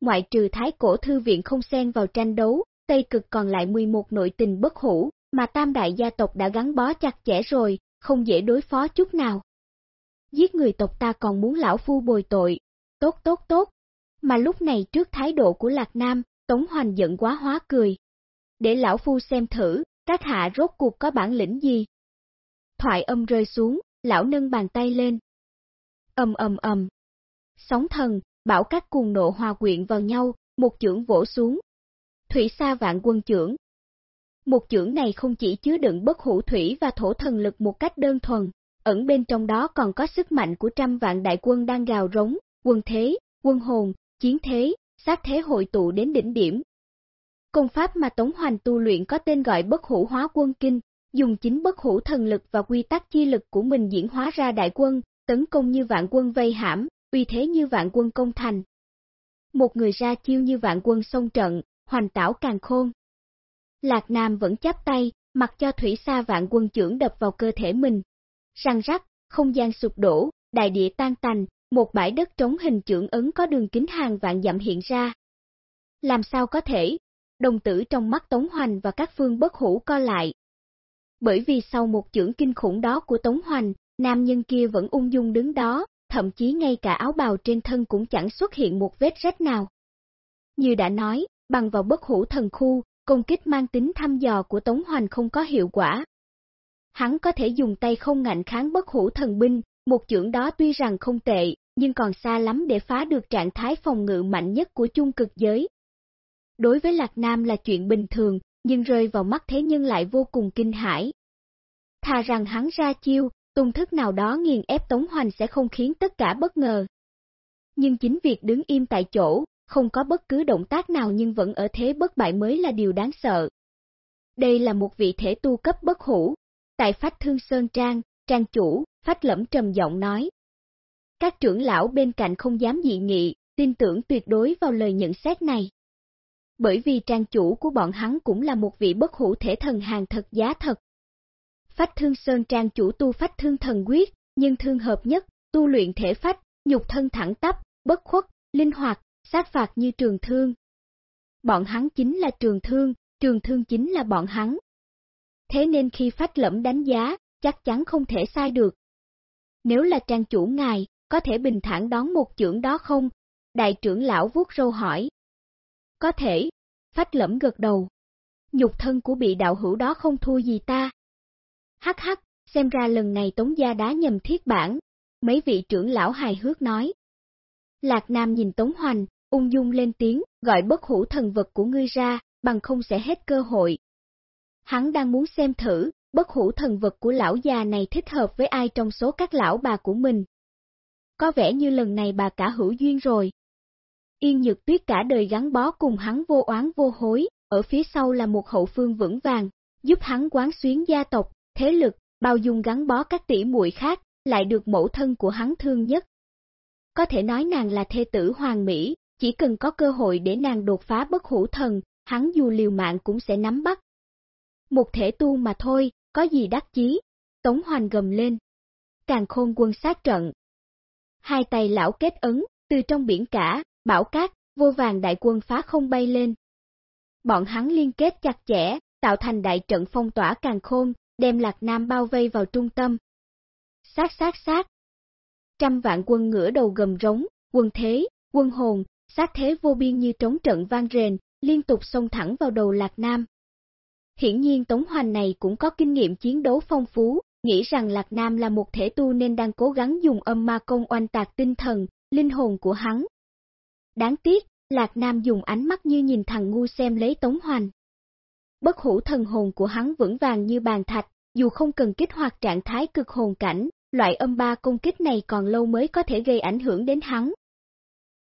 Ngoại trừ Thái Cổ Thư Viện không xen vào tranh đấu, Tây Cực còn lại 11 nội tình bất hủ, mà tam đại gia tộc đã gắn bó chặt chẽ rồi, không dễ đối phó chút nào. Giết người tộc ta còn muốn lão phu bồi tội, tốt tốt tốt. Mà lúc này trước thái độ của Lạc Nam, Tống Hoành giận quá hóa cười. Để lão phu xem thử, các hạ rốt cuộc có bản lĩnh gì? Thoại âm rơi xuống, lão nâng bàn tay lên. Ầm ầm ầm. Sóng thần, bảo các cuồng nộ hòa quyện vào nhau, một chưởng vỗ xuống. Thủy sa vạn quân chưởng. Một chưởng này không chỉ chứa đựng bất hủ thủy và thổ thần lực một cách đơn thuần, ẩn bên trong đó còn có sức mạnh của trăm vạn đại quân đang gào rống, quân thế, quân hồn, chiến thế, sát thế hội tụ đến đỉnh điểm. Công pháp mà Tống Hoành tu luyện có tên gọi bất hủ hóa quân kinh, dùng chính bất hủ thần lực và quy tắc chi lực của mình diễn hóa ra đại quân, tấn công như vạn quân vây hãm, uy thế như vạn quân công thành. Một người ra chiêu như vạn quân xông trận, hoành tảo càng khôn. Lạc Nam vẫn chắp tay, mặc cho thủy sa vạn quân trưởng đập vào cơ thể mình. Răng rắc, không gian sụp đổ, đại địa tan tành, một bãi đất trống hình trưởng ấn có đường kính hàng vạn dặm hiện ra. Làm sao có thể? Đồng tử trong mắt Tống Hoành và các phương bất hủ co lại. Bởi vì sau một chưởng kinh khủng đó của Tống Hoành, nam nhân kia vẫn ung dung đứng đó, thậm chí ngay cả áo bào trên thân cũng chẳng xuất hiện một vết rách nào. Như đã nói, bằng vào bất hủ thần khu, công kích mang tính thăm dò của Tống Hoành không có hiệu quả. Hắn có thể dùng tay không ngạnh kháng bất hủ thần binh, một chưởng đó tuy rằng không tệ, nhưng còn xa lắm để phá được trạng thái phòng ngự mạnh nhất của chung cực giới. Đối với Lạc Nam là chuyện bình thường, nhưng rơi vào mắt thế nhân lại vô cùng kinh hãi. Thà rằng hắn ra chiêu, tung thức nào đó nghiền ép Tống Hoành sẽ không khiến tất cả bất ngờ. Nhưng chính việc đứng im tại chỗ, không có bất cứ động tác nào nhưng vẫn ở thế bất bại mới là điều đáng sợ. Đây là một vị thể tu cấp bất hủ. Tại Phách Thương Sơn Trang, Trang chủ, Phách Lẫm trầm giọng nói. Các trưởng lão bên cạnh không dám dị nghị, tin tưởng tuyệt đối vào lời nhận xét này. Bởi vì trang chủ của bọn hắn cũng là một vị bất hủ thể thần hàng thật giá thật. Phách Thương Sơn trang chủ tu Phách Thương Thần Quyết, nhưng thương hợp nhất, tu luyện thể phách, nhục thân thẳng tắp, bất khuất, linh hoạt, sát phạt như trường thương. Bọn hắn chính là trường thương, trường thương chính là bọn hắn. Thế nên khi phách lẫm đánh giá, chắc chắn không thể sai được. Nếu là trang chủ ngài, có thể bình thản đón một trưởng đó không? Đại trưởng lão vuốt râu hỏi. Có thể, phách lẫm gật đầu. Nhục thân của bị đạo hữu đó không thua gì ta. Hắc hắc, xem ra lần này tống gia đá nhầm thiết bản. Mấy vị trưởng lão hài hước nói. Lạc Nam nhìn Tống Hoành, ung dung lên tiếng, gọi bất hủ thần vật của ngươi ra, bằng không sẽ hết cơ hội. Hắn đang muốn xem thử, bất hủ thần vật của lão già này thích hợp với ai trong số các lão bà của mình. Có vẻ như lần này bà cả hữu duyên rồi. Yên Nhược Tuyết cả đời gắn bó cùng hắn vô oán vô hối, ở phía sau là một hậu phương vững vàng, giúp hắn quán xuyến gia tộc, thế lực, bao dung gắn bó các tỷ muội khác, lại được mẫu thân của hắn thương nhất. Có thể nói nàng là thê tử hoàng mỹ, chỉ cần có cơ hội để nàng đột phá bất hủ thần, hắn dù liều mạng cũng sẽ nắm bắt. Một thể tu mà thôi, có gì đắc chí? Tống Hoành gầm lên. Càng khôn quân sát trận. Hai tay lão kết ấn, từ trong biển cả, bão cát, vô vàng đại quân phá không bay lên. Bọn hắn liên kết chặt chẽ, tạo thành đại trận phong tỏa càng khôn, đem Lạc Nam bao vây vào trung tâm. Sát sát sát. Trăm vạn quân ngửa đầu gầm rống, quân thế, quân hồn, sát thế vô biên như trống trận vang rền, liên tục xông thẳng vào đầu Lạc Nam. Hiển nhiên Tống Hoành này cũng có kinh nghiệm chiến đấu phong phú, nghĩ rằng Lạc Nam là một thể tu nên đang cố gắng dùng âm ma công oanh tạc tinh thần, linh hồn của hắn. Đáng tiếc, Lạc Nam dùng ánh mắt như nhìn thằng ngu xem lấy Tống Hoành. Bất hủ thần hồn của hắn vững vàng như bàn thạch, dù không cần kích hoạt trạng thái cực hồn cảnh, loại âm ba công kích này còn lâu mới có thể gây ảnh hưởng đến hắn.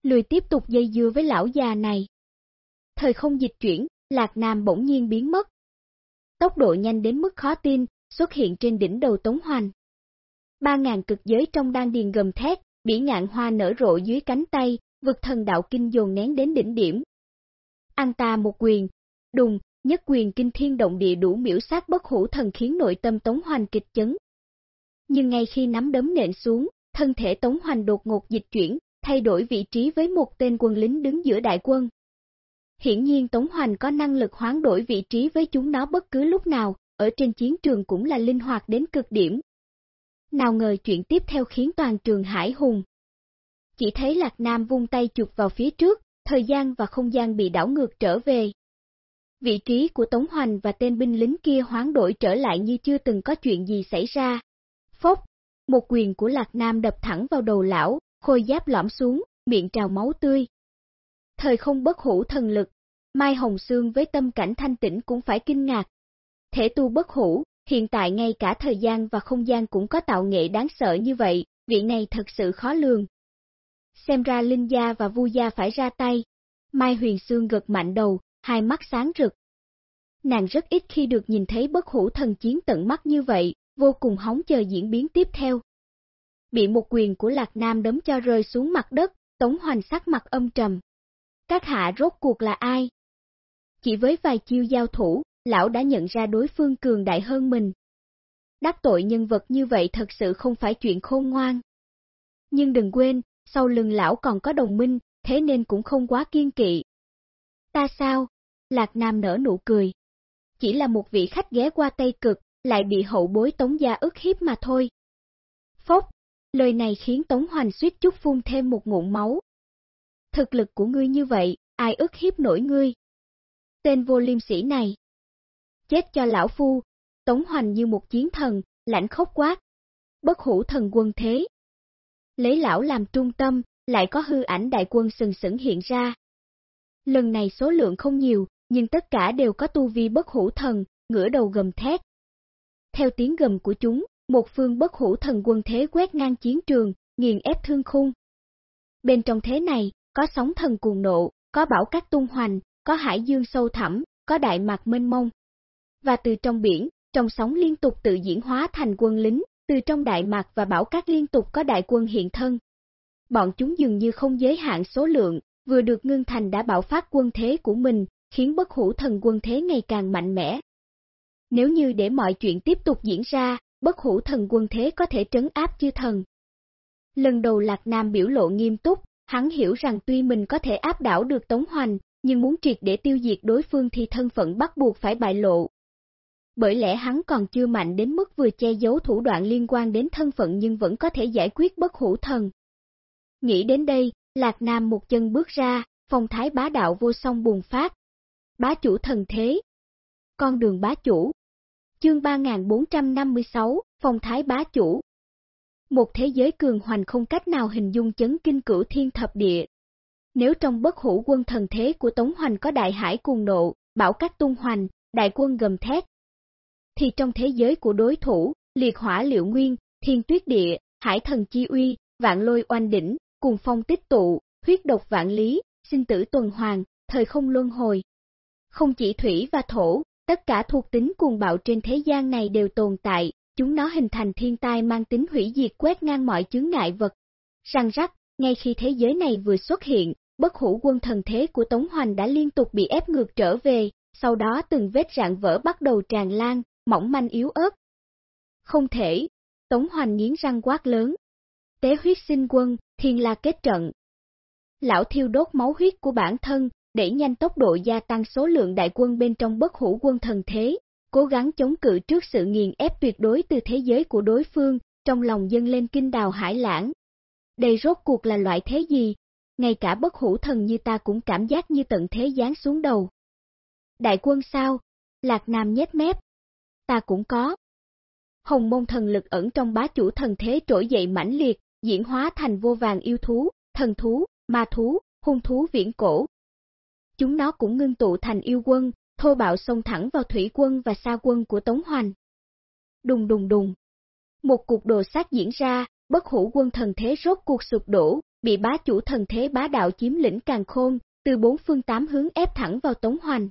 Lười tiếp tục dây dưa với lão già này. Thời không dịch chuyển, Lạc Nam bỗng nhiên biến mất. Tốc độ nhanh đến mức khó tin, xuất hiện trên đỉnh đầu Tống Hoành. Ba ngàn cực giới trong đan điền gầm thét, bỉ ngạn hoa nở rộ dưới cánh tay, vực thần đạo kinh dồn nén đến đỉnh điểm. Ăn ta một quyền, đùng, nhất quyền kinh thiên động địa đủ miễu sát bất hủ thần khiến nội tâm Tống Hoành kịch chấn. Nhưng ngay khi nắm đấm nện xuống, thân thể Tống Hoành đột ngột dịch chuyển, thay đổi vị trí với một tên quân lính đứng giữa đại quân. Hiển nhiên Tống Hoành có năng lực hoán đổi vị trí với chúng nó bất cứ lúc nào, ở trên chiến trường cũng là linh hoạt đến cực điểm. Nào ngờ chuyện tiếp theo khiến toàn trường hải hùng. Chỉ thấy Lạc Nam vung tay chụp vào phía trước, thời gian và không gian bị đảo ngược trở về. Vị trí của Tống Hoành và tên binh lính kia hoán đổi trở lại như chưa từng có chuyện gì xảy ra. Phốc, một quyền của Lạc Nam đập thẳng vào đầu lão, khôi giáp lõm xuống, miệng trào máu tươi. Thời không bất hủ thần lực, Mai Hồng Sương với tâm cảnh thanh tĩnh cũng phải kinh ngạc. Thể tu bất hủ, hiện tại ngay cả thời gian và không gian cũng có tạo nghệ đáng sợ như vậy, vị này thật sự khó lường. Xem ra Linh Gia và Vu Gia phải ra tay. Mai Huyền Sương gật mạnh đầu, hai mắt sáng rực. Nàng rất ít khi được nhìn thấy bất hủ thần chiến tận mắt như vậy, vô cùng hóng chờ diễn biến tiếp theo. Bị một quyền của Lạc Nam đấm cho rơi xuống mặt đất, Tống Hoành sắc mặt âm trầm. Các hạ rốt cuộc là ai? Chỉ với vài chiêu giao thủ, lão đã nhận ra đối phương cường đại hơn mình. Đắc tội nhân vật như vậy thật sự không phải chuyện khôn ngoan. Nhưng đừng quên, sau lưng lão còn có đồng minh, thế nên cũng không quá kiên kỵ. Ta sao? Lạc Nam nở nụ cười. Chỉ là một vị khách ghé qua Tây Cực, lại bị hậu bối Tống Gia ức hiếp mà thôi. Phốc, lời này khiến Tống Hoành suýt chút phun thêm một ngụm máu. Thực lực của ngươi như vậy, ai ức hiếp nổi ngươi? Tên vô liêm sĩ này. Chết cho lão phu, Tống Hoành như một chiến thần, lạnh khốc quát. Bất hủ thần quân thế. Lấy lão làm trung tâm, lại có hư ảnh đại quân sừng sững hiện ra. Lần này số lượng không nhiều, nhưng tất cả đều có tu vi bất hủ thần, ngửa đầu gầm thét. Theo tiếng gầm của chúng, một phương bất hủ thần quân thế quét ngang chiến trường, nghiền ép thương khung. Bên trong thế này, có sóng thần cuồng nộ, có bảo cát tung hoành, có hải dương sâu thẳm, có đại mạc mênh mông. Và từ trong biển, trong sóng liên tục tự diễn hóa thành quân lính, từ trong đại mạc và bảo cát liên tục có đại quân hiện thân. Bọn chúng dường như không giới hạn số lượng, vừa được ngưng thành đã bảo phát quân thế của mình, khiến bất hủ thần quân thế ngày càng mạnh mẽ. Nếu như để mọi chuyện tiếp tục diễn ra, bất hủ thần quân thế có thể trấn áp chư thần. Lần đầu Lạc Nam biểu lộ nghiêm túc, hắn hiểu rằng tuy mình có thể áp đảo được Tống Hoành, nhưng muốn triệt để tiêu diệt đối phương thì thân phận bắt buộc phải bại lộ. Bởi lẽ hắn còn chưa mạnh đến mức vừa che giấu thủ đoạn liên quan đến thân phận nhưng vẫn có thể giải quyết bất hủ thần. Nghĩ đến đây, Lạc Nam một chân bước ra, phong thái bá đạo vô song bùng phát. Bá chủ thần thế. Con đường bá chủ. Chương 3456, phong thái bá chủ. Một thế giới cường hoành không cách nào hình dung chấn kinh cửu thiên thập địa. Nếu trong bất hủ quân thần thế của Tống Hoành có đại hải cuồng nộ, bảo các tung hoành, đại quân gầm thét, thì trong thế giới của đối thủ, liệt hỏa liệu nguyên, thiên tuyết địa, hải thần chi uy, vạn lôi oanh đỉnh, cùng phong tích tụ, huyết độc vạn lý, sinh tử tuần hoàn, thời không luân hồi. Không chỉ thủy và thổ, tất cả thuộc tính cuồng bạo trên thế gian này đều tồn tại, chúng nó hình thành thiên tai mang tính hủy diệt quét ngang mọi chướng ngại vật. Răng rắc, ngay khi thế giới này vừa xuất hiện, bất hủ quân thần thế của Tống Hoành đã liên tục bị ép ngược trở về, sau đó từng vết rạn vỡ bắt đầu tràn lan, mỏng manh yếu ớt. Không thể, Tống Hoành nghiến răng quát lớn. Tế huyết sinh quân, thiên la kết trận. Lão thiêu đốt máu huyết của bản thân, để nhanh tốc độ gia tăng số lượng đại quân bên trong bất hủ quân thần thế, cố gắng chống cự trước sự nghiền ép tuyệt đối từ thế giới của đối phương, trong lòng dâng lên kinh đào hải lãng. Đây rốt cuộc là loại thế gì? Ngay cả bất hủ thần như ta cũng cảm giác như tận thế giáng xuống đầu. Đại quân sao? Lạc Nam nhét mép. Ta cũng có. Hồng môn thần lực ẩn trong bá chủ thần thế trỗi dậy mãnh liệt, diễn hóa thành vô vàng yêu thú, thần thú, ma thú, hung thú viễn cổ. Chúng nó cũng ngưng tụ thành yêu quân, thô bạo xông thẳng vào thủy quân và xa quân của Tống Hoành. Đùng đùng đùng. Một cuộc đồ sát diễn ra, bất hủ quân thần thế rốt cuộc sụp đổ, bị bá chủ thần thế bá đạo chiếm lĩnh càng khôn, từ bốn phương tám hướng ép thẳng vào Tống Hoành.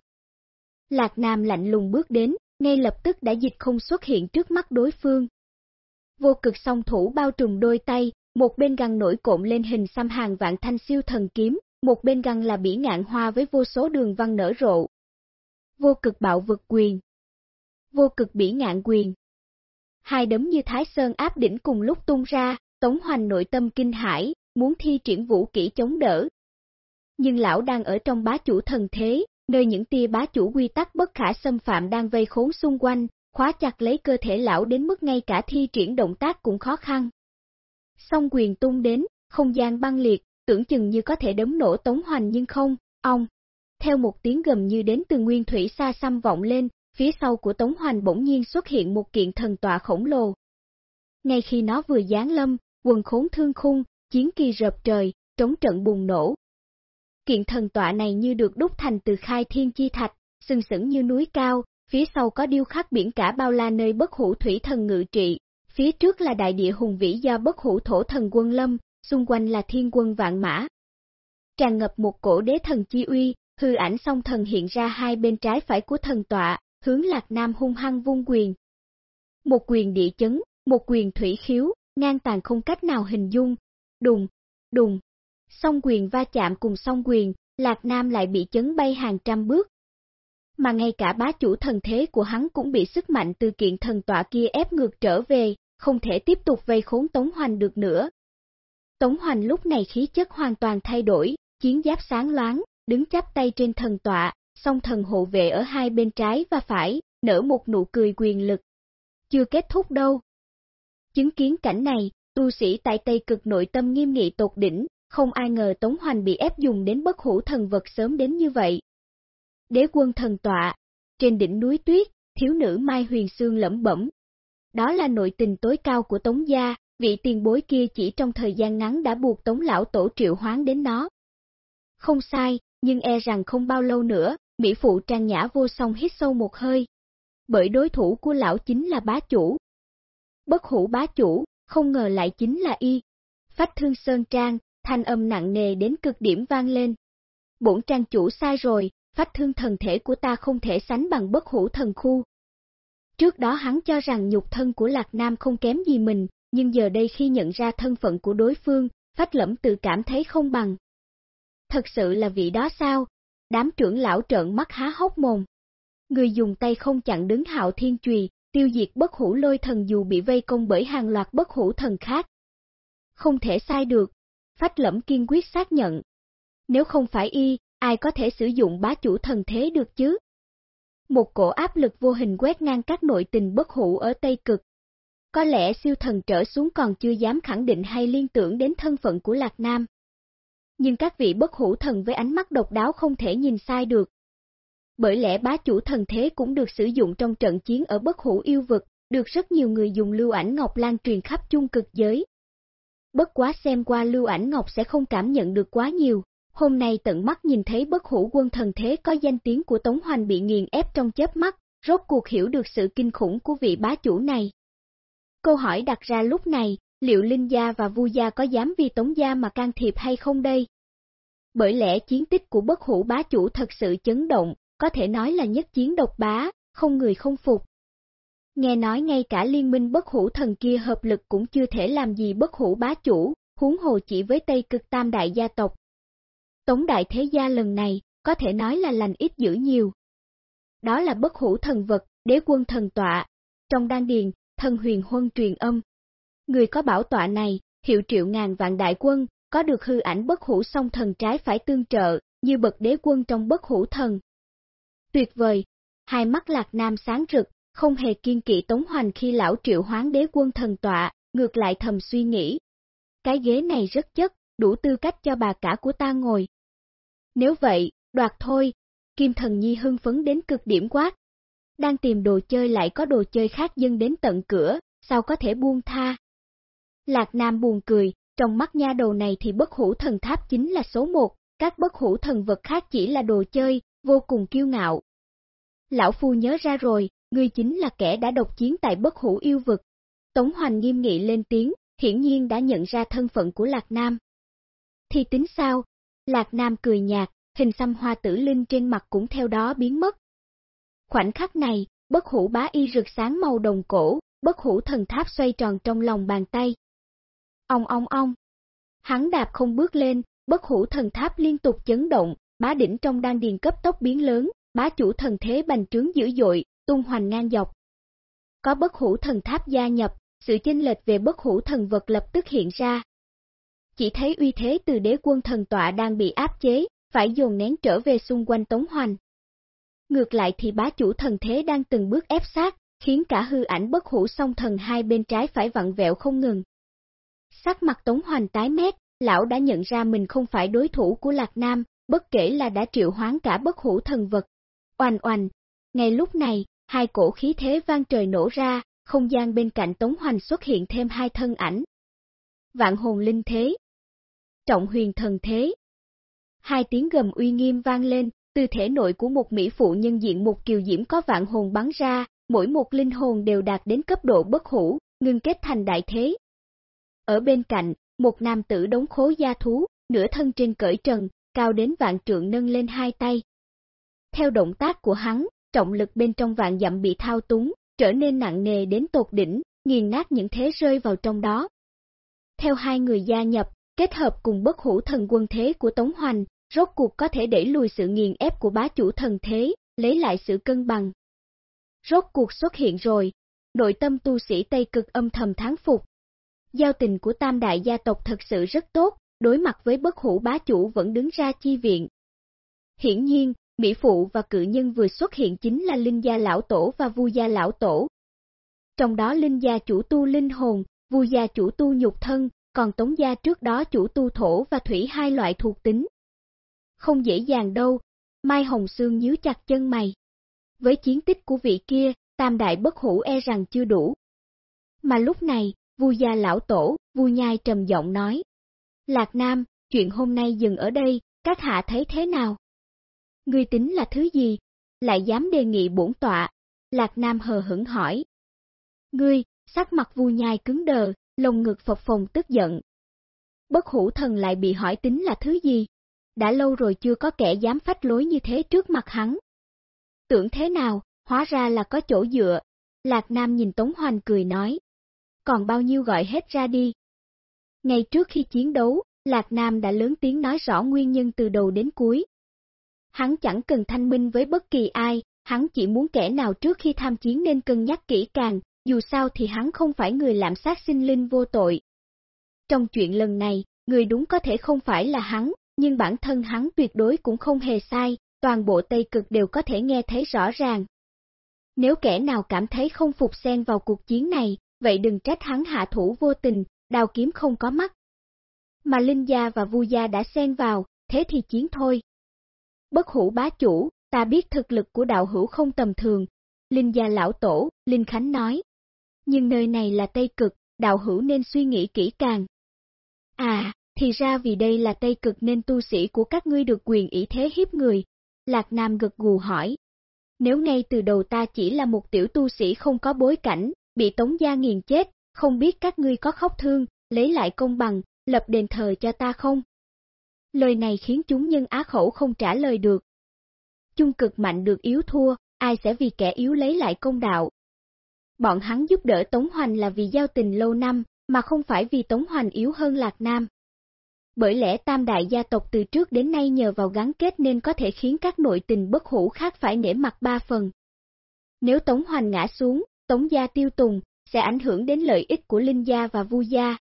Lạc Nam lạnh lùng bước đến, ngay lập tức đã dịch không xuất hiện trước mắt đối phương. Vô cực song thủ bao trùm đôi tay, một bên găng nổi cộm lên hình xăm hàng vạn thanh siêu thần kiếm, một bên găng là bỉ ngạn hoa với vô số đường văn nở rộ. Vô cực bạo vực quyền Vô cực bỉ ngạn quyền Hai đấm như thái sơn áp đỉnh cùng lúc tung ra, tống hoành nội tâm kinh hải, muốn thi triển vũ kỹ chống đỡ. Nhưng lão đang ở trong bá chủ thần thế, nơi những tia bá chủ quy tắc bất khả xâm phạm đang vây khốn xung quanh, khóa chặt lấy cơ thể lão đến mức ngay cả thi triển động tác cũng khó khăn. Song quyền tung đến, không gian băng liệt, tưởng chừng như có thể đấm nổ tống hoành nhưng không, ông. Theo một tiếng gầm như đến từ nguyên thủy xa xăm vọng lên, phía sau của tống hoành bỗng nhiên xuất hiện một kiện thần tọa khổng lồ. Ngay khi nó vừa giáng lâm, quần khốn thương khung, chiến kỳ rợp trời, trống trận bùng nổ. Kiện thần tọa này như được đúc thành từ khai thiên chi thạch, sừng sững như núi cao, phía sau có điêu khắc biển cả bao la nơi bất hủ thủy thần ngự trị, phía trước là đại địa hùng vĩ do bất hủ thổ thần quân lâm, xung quanh là thiên quân vạn mã. Tràn ngập một cổ đế thần chi uy, hư ảnh song thần hiện ra hai bên trái phải của thần tọa, hướng lạc nam hung hăng vung quyền. Một quyền địa chấn, một quyền thủy khiếu, ngang tàn không cách nào hình dung, đùng, đùng. Song quyền va chạm cùng song quyền, lạc nam lại bị chấn bay hàng trăm bước. Mà ngay cả bá chủ thần thế của hắn cũng bị sức mạnh từ kiện thần tọa kia ép ngược trở về, không thể tiếp tục vây khốn Tống Hoành được nữa. Tống Hoành lúc này khí chất hoàn toàn thay đổi, chiến giáp sáng loáng, đứng chắp tay trên thần tọa, song thần hộ vệ ở hai bên trái và phải, nở một nụ cười quyền lực. Chưa kết thúc đâu. Chứng kiến cảnh này, tu sĩ tại Tây cực nội tâm nghiêm nghị tột đỉnh, không ai ngờ Tống Hoành bị ép dùng đến bất hủ thần vật sớm đến như vậy. Đế quân thần tọa, trên đỉnh núi tuyết, thiếu nữ Mai Huyền Sương lẩm bẩm. Đó là nội tình tối cao của Tống Gia, vị tiền bối kia chỉ trong thời gian ngắn đã buộc Tống Lão Tổ triệu hoán đến nó. Không sai, nhưng e rằng không bao lâu nữa, Mỹ Phụ Trang Nhã vô song hít sâu một hơi. Bởi đối thủ của lão chính là bá chủ. Bất hủ bá chủ, không ngờ lại chính là y. Phách thương sơn trang, thanh âm nặng nề đến cực điểm vang lên. Bổn trang chủ sai rồi, phách thương thần thể của ta không thể sánh bằng bất hủ thần khu. Trước đó hắn cho rằng nhục thân của Lạc Nam không kém gì mình, nhưng giờ đây khi nhận ra thân phận của đối phương, phách lẫm tự cảm thấy không bằng. Thật sự là vị đó sao? Đám trưởng lão trợn mắt há hốc mồm. Người dùng tay không chặn đứng hạo thiên trùy, tiêu diệt bất hủ lôi thần dù bị vây công bởi hàng loạt bất hủ thần khác. Không thể sai được, Phách lẫm kiên quyết xác nhận. Nếu không phải y, ai có thể sử dụng bá chủ thần thế được chứ? Một cổ áp lực vô hình quét ngang các nội tình bất hủ ở Tây Cực. Có lẽ siêu thần trở xuống còn chưa dám khẳng định hay liên tưởng đến thân phận của Lạc Nam. Nhưng các vị bất hủ thần với ánh mắt độc đáo không thể nhìn sai được. Bởi lẽ bá chủ thần thế cũng được sử dụng trong trận chiến ở bất hủ yêu vực, được rất nhiều người dùng lưu ảnh ngọc lan truyền khắp chung cực giới, bất quá xem qua lưu ảnh ngọc sẽ không cảm nhận được quá nhiều. Hôm nay tận mắt nhìn thấy bất hủ quân thần thế có danh tiếng của Tống Hoành bị nghiền ép trong chớp mắt, rốt cuộc hiểu được sự kinh khủng của vị bá chủ này. Câu hỏi đặt ra lúc này, liệu Linh Gia và Vu Gia có dám vì Tống Gia mà can thiệp hay không đây? Bởi lẽ chiến tích của bất hủ bá chủ thật sự chấn động, có thể nói là nhất chiến độc bá, không người không phục. Nghe nói ngay cả liên minh bất hủ thần kia hợp lực cũng chưa thể làm gì bất hủ bá chủ, huống hồ chỉ với Tây cực tam đại gia tộc. Tống đại thế gia lần này, có thể nói là lành ít dữ nhiều. Đó là bất hủ thần vật, đế quân thần tọa, trong đan điền, thần huyền huân truyền âm. Người có bảo tọa này, hiệu triệu ngàn vạn đại quân, có được hư ảnh bất hủ song thần trái phải tương trợ, như bậc đế quân trong bất hủ thần. Tuyệt vời, hai mắt lạc nam sáng rực, không hề kiên kỵ Tống Hoành khi lão triệu hoán đế quân thần tọa, ngược lại thầm suy nghĩ. Cái ghế này rất chất, đủ tư cách cho bà cả của ta ngồi. Nếu vậy, đoạt thôi, Kim Thần Nhi hưng phấn đến cực điểm quát. Đang tìm đồ chơi lại có đồ chơi khác dâng đến tận cửa, sao có thể buông tha? Lạc Nam buồn cười, trong mắt nha đầu này thì bất hủ thần tháp chính là số một, các bất hủ thần vật khác chỉ là đồ chơi, vô cùng kiêu ngạo. Lão Phu nhớ ra rồi, ngươi chính là kẻ đã độc chiến tại bất hủ yêu vực. Tống Hoành nghiêm nghị lên tiếng, hiển nhiên đã nhận ra thân phận của Lạc Nam. Thì tính sao? Lạc Nam cười nhạt, hình xăm hoa tử linh trên mặt cũng theo đó biến mất. Khoảnh khắc này, bất hủ bá y rực sáng màu đồng cổ, bất hủ thần tháp xoay tròn trong lòng bàn tay. Ông ông ông. Hắn đạp không bước lên, bất hủ thần tháp liên tục chấn động, bá đỉnh trong đan điền cấp tốc biến lớn, bá chủ thần thế bành trướng dữ dội, tung hoành ngang dọc. Có bất hủ thần tháp gia nhập, sự chênh lệch về bất hủ thần vật lập tức hiện ra. Chỉ thấy uy thế từ đế quân thần tọa đang bị áp chế, phải dồn nén trở về xung quanh Tống Hoành. Ngược lại thì bá chủ thần thế đang từng bước ép sát, khiến cả hư ảnh bất hủ song thần hai bên trái phải vặn vẹo không ngừng. Sắc mặt Tống Hoành tái mét, lão đã nhận ra mình không phải đối thủ của Lạc Nam, bất kể là đã triệu hoán cả bất hủ thần vật. Oanh oanh, ngay lúc này, hai cổ khí thế vang trời nổ ra, không gian bên cạnh Tống Hoành xuất hiện thêm hai thân ảnh. Vạn hồn linh thế. Trọng huyền thần thế. Hai tiếng gầm uy nghiêm vang lên, từ thể nội của một mỹ phụ nhân diện một kiều diễm có vạn hồn bắn ra, mỗi một linh hồn đều đạt đến cấp độ bất hủ, ngưng kết thành đại thế. Ở bên cạnh, một nam tử đống khố gia thú, nửa thân trên cởi trần, cao đến vạn trượng nâng lên hai tay. Theo động tác của hắn, trọng lực bên trong vạn dặm bị thao túng, trở nên nặng nề đến tột đỉnh, nghiền nát những thế rơi vào trong đó. Theo hai người gia nhập, kết hợp cùng bất hủ thần quân thế của Tống Hoành, rốt cuộc có thể đẩy lùi sự nghiền ép của bá chủ thần thế, lấy lại sự cân bằng. Rốt cuộc xuất hiện rồi, nội tâm tu sĩ Tây Cực âm thầm tháng phục. Giao tình của tam đại gia tộc thật sự rất tốt, đối mặt với bất hủ bá chủ vẫn đứng ra chi viện. Hiển nhiên, Mỹ Phụ và cự nhân vừa xuất hiện chính là Linh Gia Lão Tổ và Vu Gia Lão Tổ. Trong đó Linh Gia chủ tu linh hồn, Vu Gia chủ tu nhục thân, còn Tống Gia trước đó chủ tu thổ và thủy hai loại thuộc tính. Không dễ dàng đâu, Mai Hồng Sương nhíu chặt chân mày. Với chiến tích của vị kia, tam đại bất hủ e rằng chưa đủ. Mà lúc này, Vu Gia Lão Tổ, Vu Nhai trầm giọng nói. Lạc Nam, chuyện hôm nay dừng ở đây, các hạ thấy thế nào? Ngươi tính là thứ gì? Lại dám đề nghị bổn tọa? Lạc Nam hờ hững hỏi. Ngươi, sắc mặt vu nhai cứng đờ, lồng ngực phập phồng tức giận. Bất hủ thần lại bị hỏi tính là thứ gì? Đã lâu rồi chưa có kẻ dám phách lối như thế trước mặt hắn. Tưởng thế nào, hóa ra là có chỗ dựa. Lạc Nam nhìn Tống Hoành cười nói. Còn bao nhiêu gọi hết ra đi. Ngay trước khi chiến đấu, Lạc Nam đã lớn tiếng nói rõ nguyên nhân từ đầu đến cuối, Hắn chẳng cần thanh minh với bất kỳ ai, hắn chỉ muốn kẻ nào trước khi tham chiến nên cân nhắc kỹ càng, dù sao thì hắn không phải người làm sát sinh linh vô tội. Trong chuyện lần này, người đúng có thể không phải là hắn, nhưng bản thân hắn tuyệt đối cũng không hề sai, toàn bộ Tây Cực đều có thể nghe thấy rõ ràng. Nếu kẻ nào cảm thấy không phục xen vào cuộc chiến này, vậy đừng trách hắn hạ thủ vô tình, đào kiếm không có mắt. Mà Linh Gia và Vu Gia đã xen vào, thế thì chiến thôi. Bất hủ bá chủ, ta biết thực lực của đạo hữu không tầm thường, Linh gia lão tổ, Linh Khánh nói. Nhưng nơi này là Tây Cực, đạo hữu nên suy nghĩ kỹ càng. À, thì ra vì đây là Tây Cực nên tu sĩ của các ngươi được quyền ý thế hiếp người. Lạc Nam gật gù hỏi. Nếu ngay từ đầu ta chỉ là một tiểu tu sĩ không có bối cảnh, bị Tống Gia nghiền chết, không biết các ngươi có khóc thương, lấy lại công bằng, lập đền thờ cho ta không? Lời này khiến chúng nhân á khẩu không trả lời được. Chung cực mạnh được yếu thua, ai sẽ vì kẻ yếu lấy lại công đạo. Bọn hắn giúp đỡ Tống Hoành là vì giao tình lâu năm, mà không phải vì Tống Hoành yếu hơn Lạc Nam. Bởi lẽ tam đại gia tộc từ trước đến nay nhờ vào gắn kết nên có thể khiến các nội tình bất hủ khác phải nể mặt ba phần. Nếu Tống Hoành ngã xuống, Tống gia tiêu tùng, sẽ ảnh hưởng đến lợi ích của Linh gia và Vu gia,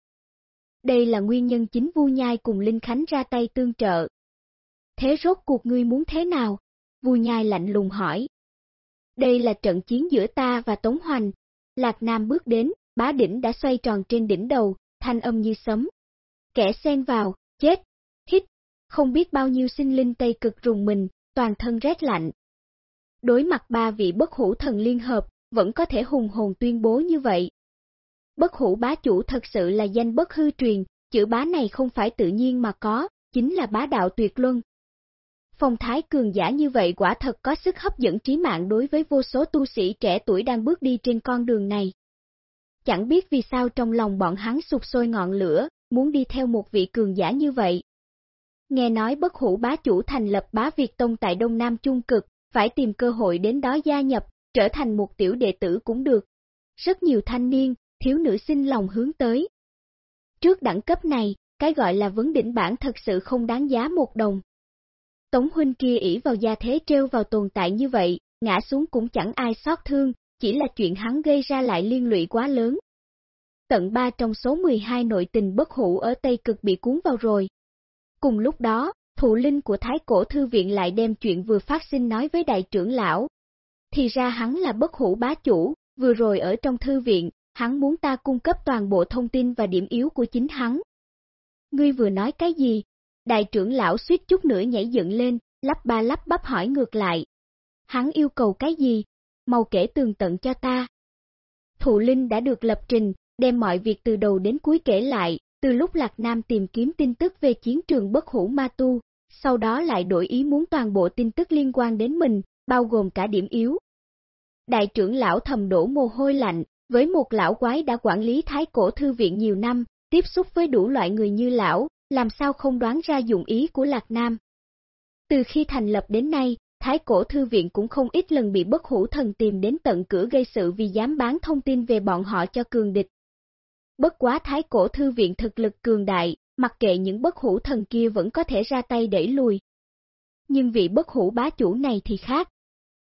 đây là nguyên nhân chính Vu Nhai cùng Linh Khánh ra tay tương trợ. Thế rốt cuộc ngươi muốn thế nào? Vu Nhai lạnh lùng hỏi. Đây là trận chiến giữa ta và Tống Hoành. Lạc Nam bước đến, bá đỉnh đã xoay tròn trên đỉnh đầu, thanh âm như sấm. Kẻ xen vào, chết, hít, không biết bao nhiêu sinh linh Tây cực rùng mình, toàn thân rét lạnh. Đối mặt ba vị bất hủ thần liên hợp, vẫn có thể hùng hồn tuyên bố như vậy, Bất hủ bá chủ thật sự là danh bất hư truyền, chữ bá này không phải tự nhiên mà có, chính là bá đạo tuyệt luân. Phong thái cường giả như vậy quả thật có sức hấp dẫn trí mạng đối với vô số tu sĩ trẻ tuổi đang bước đi trên con đường này. Chẳng biết vì sao trong lòng bọn hắn sụp sôi ngọn lửa, muốn đi theo một vị cường giả như vậy. Nghe nói bất hủ bá chủ thành lập bá Việt Tông tại Đông Nam Trung Cực, phải tìm cơ hội đến đó gia nhập, trở thành một tiểu đệ tử cũng được. Rất nhiều thanh niên, thiếu nữ sinh lòng hướng tới. Trước đẳng cấp này, cái gọi là vấn đỉnh bản thật sự không đáng giá một đồng. Tống huynh kia ỷ vào gia thế treo vào tồn tại như vậy, ngã xuống cũng chẳng ai xót thương, chỉ là chuyện hắn gây ra lại liên lụy quá lớn. Tận ba trong số 12 nội tình bất hủ ở Tây Cực bị cuốn vào rồi. Cùng lúc đó, thụ linh của Thái Cổ Thư Viện lại đem chuyện vừa phát sinh nói với đại trưởng lão. Thì ra hắn là bất hủ bá chủ, vừa rồi ở trong thư viện, hắn muốn ta cung cấp toàn bộ thông tin và điểm yếu của chính hắn. Ngươi vừa nói cái gì? Đại trưởng lão suýt chút nữa nhảy dựng lên, lắp ba lắp bắp hỏi ngược lại. Hắn yêu cầu cái gì? Mau kể tường tận cho ta. Thụ Linh đã được lập trình, đem mọi việc từ đầu đến cuối kể lại, từ lúc Lạc Nam tìm kiếm tin tức về chiến trường bất hủ ma tu, sau đó lại đổi ý muốn toàn bộ tin tức liên quan đến mình, bao gồm cả điểm yếu. Đại trưởng lão thầm đổ mồ hôi lạnh, với một lão quái đã quản lý thái cổ thư viện nhiều năm, tiếp xúc với đủ loại người như lão, làm sao không đoán ra dụng ý của Lạc Nam. Từ khi thành lập đến nay, Thái cổ thư viện cũng không ít lần bị bất hủ thần tìm đến tận cửa gây sự vì dám bán thông tin về bọn họ cho cường địch. Bất quá thái cổ thư viện thực lực cường đại, mặc kệ những bất hủ thần kia vẫn có thể ra tay đẩy lùi. Nhưng vị bất hủ bá chủ này thì khác.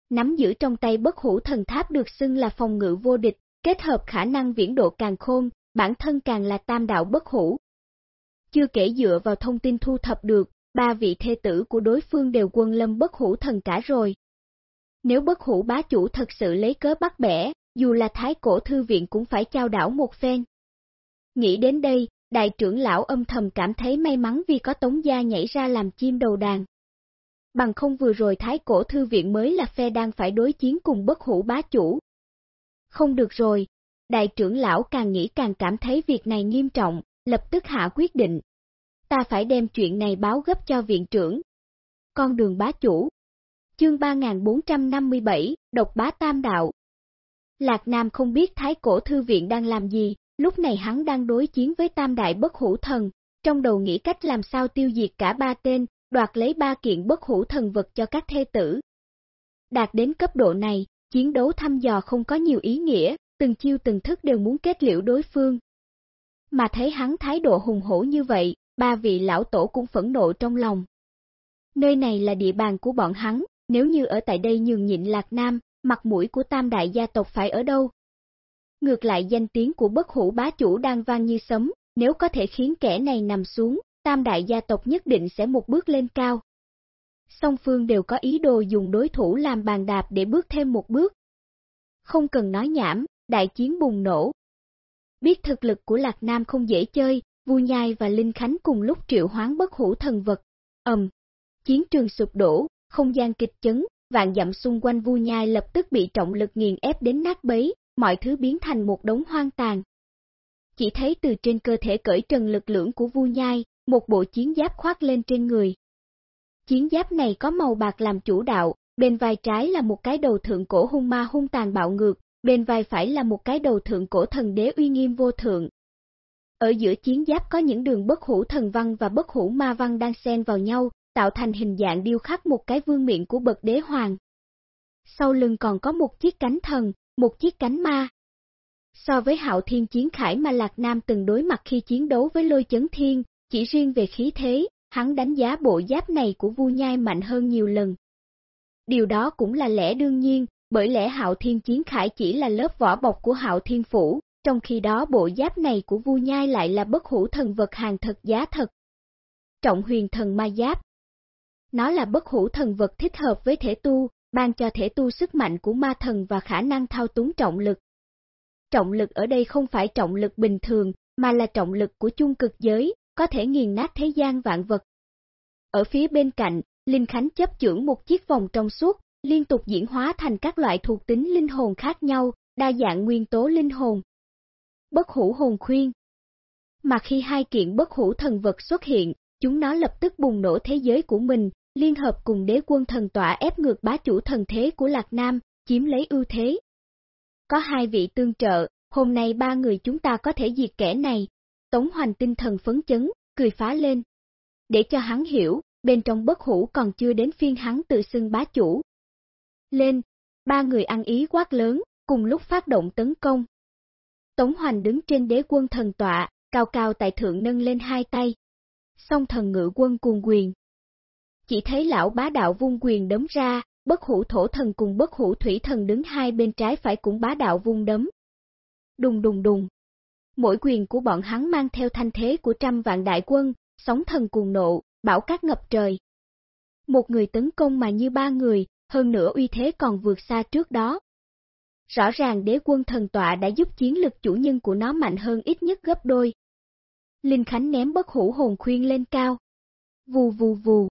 Nắm giữ trong tay bất hủ thần tháp được xưng là phòng ngự vô địch, kết hợp khả năng viễn độ càng khôn, bản thân càng là tam đạo bất hủ. Chưa kể dựa vào thông tin thu thập được, ba vị thê tử của đối phương đều quân lâm bất hủ thần cả rồi. Nếu bất hủ bá chủ thật sự lấy cớ bắt bẻ, dù là thái cổ thư viện cũng phải trao đảo một phen. Nghĩ đến đây, đại trưởng lão âm thầm cảm thấy may mắn vì có tống gia nhảy ra làm chim đầu đàn. Bằng không vừa rồi thái cổ thư viện mới là phe đang phải đối chiến cùng bất hủ bá chủ. Không được rồi, đại trưởng lão càng nghĩ càng cảm thấy việc này nghiêm trọng, lập tức hạ quyết định. Ta phải đem chuyện này báo gấp cho viện trưởng. Con đường bá chủ. Chương 3457, độc bá tam đạo. Lạc Nam không biết Thái Cổ Thư Viện đang làm gì, lúc này hắn đang đối chiến với tam đại bất hủ thần, trong đầu nghĩ cách làm sao tiêu diệt cả ba tên, đoạt lấy ba kiện bất hủ thần vật cho các thê tử. Đạt đến cấp độ này, chiến đấu thăm dò không có nhiều ý nghĩa, từng chiêu từng thức đều muốn kết liễu đối phương. Mà thấy hắn thái độ hùng hổ như vậy, ba vị lão tổ cũng phẫn nộ trong lòng. Nơi này là địa bàn của bọn hắn, nếu như ở tại đây nhường nhịn Lạc Nam, mặt mũi của tam đại gia tộc phải ở đâu? Ngược lại danh tiếng của bất hủ bá chủ đang vang như sấm, nếu có thể khiến kẻ này nằm xuống, tam đại gia tộc nhất định sẽ một bước lên cao. Song phương đều có ý đồ dùng đối thủ làm bàn đạp để bước thêm một bước. Không cần nói nhảm, đại chiến bùng nổ. Biết thực lực của Lạc Nam không dễ chơi, Vu Nhai và Linh Khánh cùng lúc triệu hoán bất hủ thần vật. ầm, chiến trường sụp đổ, không gian kịch chấn, vạn dặm xung quanh Vu Nhai lập tức bị trọng lực nghiền ép đến nát bấy, mọi thứ biến thành một đống hoang tàn. Chỉ thấy từ trên cơ thể cởi trần lực lượng của Vu Nhai, một bộ chiến giáp khoác lên trên người. Chiến giáp này có màu bạc làm chủ đạo, bên vai trái là một cái đầu thượng cổ hung ma hung tàn bạo ngược, bên vai phải là một cái đầu thượng cổ thần đế uy nghiêm vô thượng. Ở giữa chiến giáp có những đường bất hủ thần văn và bất hủ ma văn đang xen vào nhau, tạo thành hình dạng điêu khắc một cái vương miệng của bậc đế hoàng. Sau lưng còn có một chiếc cánh thần, một chiếc cánh ma. So với hạo thiên chiến khải mà Lạc Nam từng đối mặt khi chiến đấu với lôi chấn thiên, chỉ riêng về khí thế, hắn đánh giá bộ giáp này của Vu Nhai mạnh hơn nhiều lần. Điều đó cũng là lẽ đương nhiên, bởi lẽ Hạo Thiên Chiến Khải chỉ là lớp vỏ bọc của Hạo Thiên Phủ, trong khi đó bộ giáp này của Vu Nhai lại là bất hủ thần vật hàng thật giá thật. Trọng huyền thần ma giáp Nó là bất hủ thần vật thích hợp với thể tu, ban cho thể tu sức mạnh của ma thần và khả năng thao túng trọng lực. Trọng lực ở đây không phải trọng lực bình thường, mà là trọng lực của chung cực giới, có thể nghiền nát thế gian vạn vật. Ở phía bên cạnh, Linh Khánh chấp chưởng một chiếc vòng trong suốt, liên tục diễn hóa thành các loại thuộc tính linh hồn khác nhau, đa dạng nguyên tố linh hồn. Bất hủ hồn khuyên Mà khi hai kiện bất hủ thần vật xuất hiện, chúng nó lập tức bùng nổ thế giới của mình, liên hợp cùng đế quân thần tọa ép ngược bá chủ thần thế của Lạc Nam, chiếm lấy ưu thế. Có hai vị tương trợ, hôm nay ba người chúng ta có thể diệt kẻ này. Tống hoành tinh thần phấn chấn, cười phá lên. Để cho hắn hiểu, bên trong bất hủ còn chưa đến phiên hắn tự xưng bá chủ. Lên, ba người ăn ý quát lớn, cùng lúc phát động tấn công. Tống hoành đứng trên đế quân thần tọa, cao cao tại thượng nâng lên hai tay. Song thần ngự quân cuồng quyền, chỉ thấy lão bá đạo vung quyền đấm ra, bất hủ thổ thần cùng bất hủ thủy thần đứng hai bên trái phải cũng bá đạo vung đấm. Đùng đùng đùng. Mỗi quyền của bọn hắn mang theo thanh thế của trăm vạn đại quân, sóng thần cuồng nộ, bão cát ngập trời. Một người tấn công mà như ba người, hơn nữa uy thế còn vượt xa trước đó. Rõ ràng đế quân thần tọa đã giúp chiến lực chủ nhân của nó mạnh hơn ít nhất gấp đôi. Linh Khánh ném bất hủ hồn khuyên lên cao. Vù vù vù.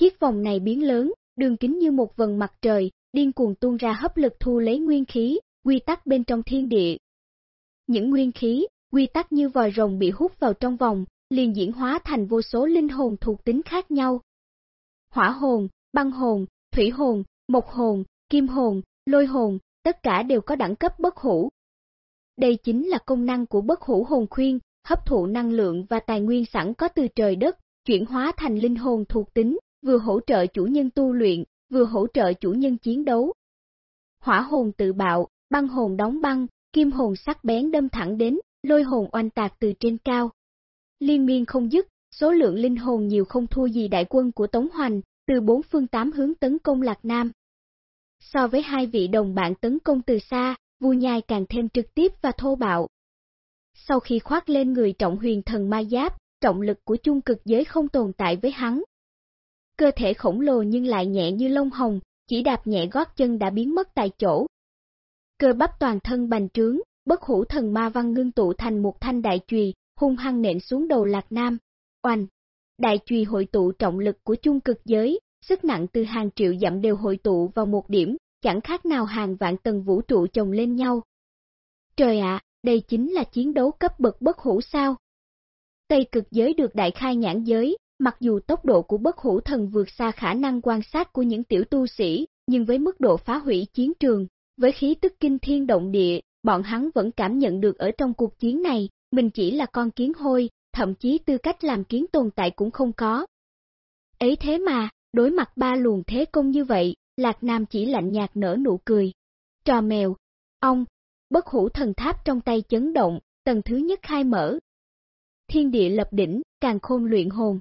Chiếc vòng này biến lớn, đường kính như một vần mặt trời, điên cuồng tuôn ra hấp lực thu lấy nguyên khí, quy tắc bên trong thiên địa. Những nguyên khí, quy tắc như vòi rồng bị hút vào trong vòng, liền diễn hóa thành vô số linh hồn thuộc tính khác nhau. Hỏa hồn, băng hồn, thủy hồn, mộc hồn, kim hồn, lôi hồn, tất cả đều có đẳng cấp bất hủ. Đây chính là công năng của bất hủ hồn khuyên, hấp thụ năng lượng và tài nguyên sẵn có từ trời đất, chuyển hóa thành linh hồn thuộc tính, vừa hỗ trợ chủ nhân tu luyện, vừa hỗ trợ chủ nhân chiến đấu. Hỏa hồn tự bạo, băng hồn đóng băng, kim hồn sắc bén đâm thẳng đến, lôi hồn oanh tạc từ trên cao. Liên miên không dứt, số lượng linh hồn nhiều không thua gì đại quân của Tống Hoành, từ bốn phương tám hướng tấn công Lạc Nam. So với hai vị đồng bạn tấn công từ xa, vua Nhai càng thêm trực tiếp và thô bạo. Sau khi khoác lên người trọng huyền thần ma giáp, trọng lực của chung cực giới không tồn tại với hắn. Cơ thể khổng lồ nhưng lại nhẹ như lông hồng, chỉ đạp nhẹ gót chân đã biến mất tại chỗ. Cơ bắp toàn thân bành trướng, bất hủ thần ma văn ngưng tụ thành một thanh đại chùy, hung hăng nện xuống đầu Lạc Nam. Oanh! Đại chùy hội tụ trọng lực của chung cực giới, sức nặng từ hàng triệu dặm đều hội tụ vào một điểm, chẳng khác nào hàng vạn tầng vũ trụ chồng lên nhau. Trời ạ, đây chính là chiến đấu cấp bậc bất hủ sao? Tây cực giới được đại khai nhãn giới, mặc dù tốc độ của bất hủ thần vượt xa khả năng quan sát của những tiểu tu sĩ, nhưng với mức độ phá hủy chiến trường, với khí tức kinh thiên động địa, bọn hắn vẫn cảm nhận được ở trong cuộc chiến này, mình chỉ là con kiến hôi, thậm chí tư cách làm kiến tồn tại cũng không có. Ấy thế mà, đối mặt ba luồng thế công như vậy, Lạc Nam chỉ lạnh nhạt nở nụ cười. Trò mèo, ông, bất hủ thần tháp trong tay chấn động, tầng thứ nhất khai mở. Thiên địa lập đỉnh, càng khôn luyện hồn.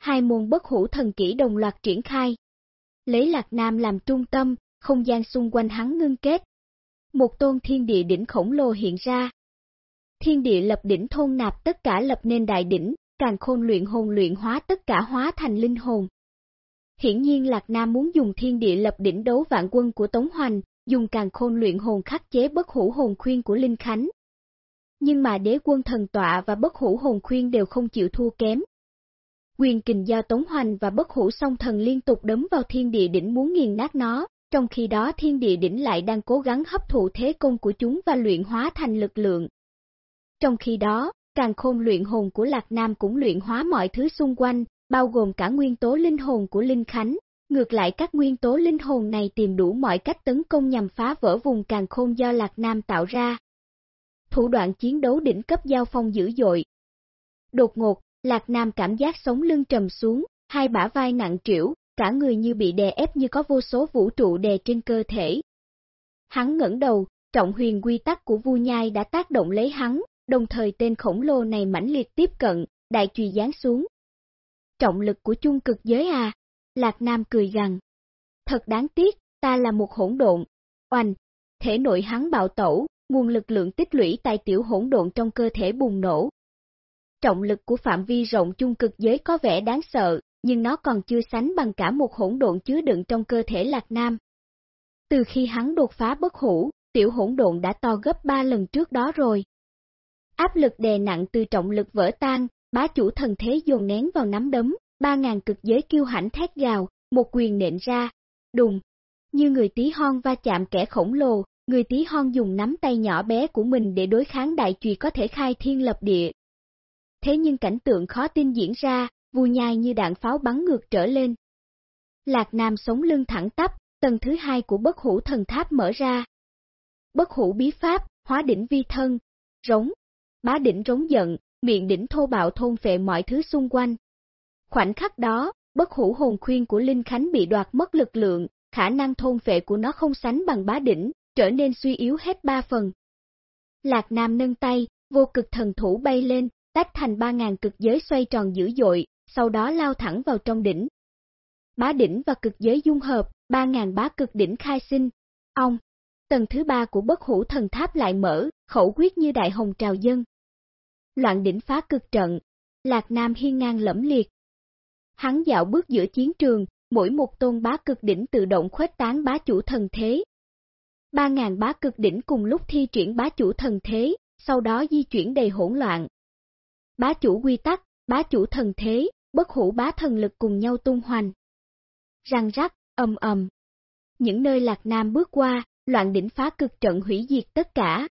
Hai môn bất hủ thần kỹ đồng loạt triển khai. Lấy Lạc Nam làm trung tâm, không gian xung quanh hắn ngưng kết. Một tôn thiên địa đỉnh khổng lồ hiện ra. Thiên địa lập đỉnh thôn nạp tất cả lập nên đại đỉnh, càng khôn luyện hồn luyện hóa tất cả hóa thành linh hồn. Hiển nhiên Lạc Nam muốn dùng thiên địa lập đỉnh đấu vạn quân của Tống Hoành, dùng càng khôn luyện hồn khắc chế bất hủ hồn khuyên của Linh Khánh. Nhưng mà đế quân thần tọa và bất hủ hồn khuyên đều không chịu thua kém. Quyền kình do Tống Hoành và bất hủ song thần liên tục đấm vào thiên địa đỉnh muốn nghiền nát nó, trong khi đó thiên địa đỉnh lại đang cố gắng hấp thụ thế công của chúng và luyện hóa thành lực lượng. Trong khi đó, càng khôn luyện hồn của Lạc Nam cũng luyện hóa mọi thứ xung quanh, bao gồm cả nguyên tố linh hồn của Linh Khánh. Ngược lại các nguyên tố linh hồn này tìm đủ mọi cách tấn công nhằm phá vỡ vùng càng khôn do Lạc Nam tạo ra. Thủ đoạn chiến đấu đỉnh cấp giao phong dữ dội. Đột ngột, Lạc Nam cảm giác sống lưng trầm xuống, hai bả vai nặng trĩu, cả người như bị đè ép như có vô số vũ trụ đè trên cơ thể. Hắn ngẩng đầu, trọng huyền quy tắc của Vu Nhai đã tác động lấy hắn, đồng thời tên khổng lồ này mãnh liệt tiếp cận, đại chùy giáng xuống. Trọng lực của chung cực giới à? Lạc Nam cười gằn. Thật đáng tiếc, ta là một hỗn độn. Oanh, thể nội hắn bạo tẩu, nguồn lực lượng tích lũy tại tiểu hỗn độn trong cơ thể bùng nổ. Trọng lực của phạm vi rộng chung cực giới có vẻ đáng sợ, nhưng nó còn chưa sánh bằng cả một hỗn độn chứa đựng trong cơ thể Lạc Nam. Từ khi hắn đột phá bất hủ, tiểu hỗn độn đã to gấp 3 lần trước đó rồi. Áp lực đè nặng từ trọng lực vỡ tan, bá chủ thần thế dồn nén vào nắm đấm, ba ngàn cực giới kiêu hãnh thét gào, một quyền nện ra, đùng. Như người tí hon va chạm kẻ khổng lồ, người tí hon dùng nắm tay nhỏ bé của mình để đối kháng đại trùy có thể khai thiên lập địa. Thế nhưng cảnh tượng khó tin diễn ra, vù nhai như đạn pháo bắn ngược trở lên. Lạc Nam sống lưng thẳng tắp, tầng thứ hai của bất hủ thần tháp mở ra. Bất hủ bí pháp, hóa đỉnh vi thân, rống, bá đỉnh rống giận, miệng đỉnh thô bạo thôn phệ mọi thứ xung quanh. Khoảnh khắc đó, bất hủ hồn khuyên của Linh Khánh bị đoạt mất lực lượng, khả năng thôn phệ của nó không sánh bằng bá đỉnh, trở nên suy yếu hết ba phần. Lạc Nam nâng tay, vô cực thần thủ bay lên, tách thành ba ngàn cực giới xoay tròn dữ dội, sau đó lao thẳng vào trong đỉnh. Bá đỉnh và cực giới dung hợp, ba ngàn bá cực đỉnh khai sinh. Ông, tầng thứ ba của bất hủ thần tháp lại mở, khẩu quyết như đại hồng trào dân. Loạn đỉnh phá cực trận, Lạc Nam hiên ngang lẫm liệt. Hắn dạo bước giữa chiến trường, mỗi một tôn bá cực đỉnh tự động khuếch tán bá chủ thần thế. Ba ngàn bá cực đỉnh cùng lúc thi triển bá chủ thần thế, sau đó di chuyển đầy hỗn loạn. Bá chủ quy tắc, bá chủ thần thế, bất hủ bá thần lực cùng nhau tung hoành. Răng rắc, ầm ầm. Những nơi Lạc Nam bước qua, loạn đỉnh phá cực trận hủy diệt tất cả.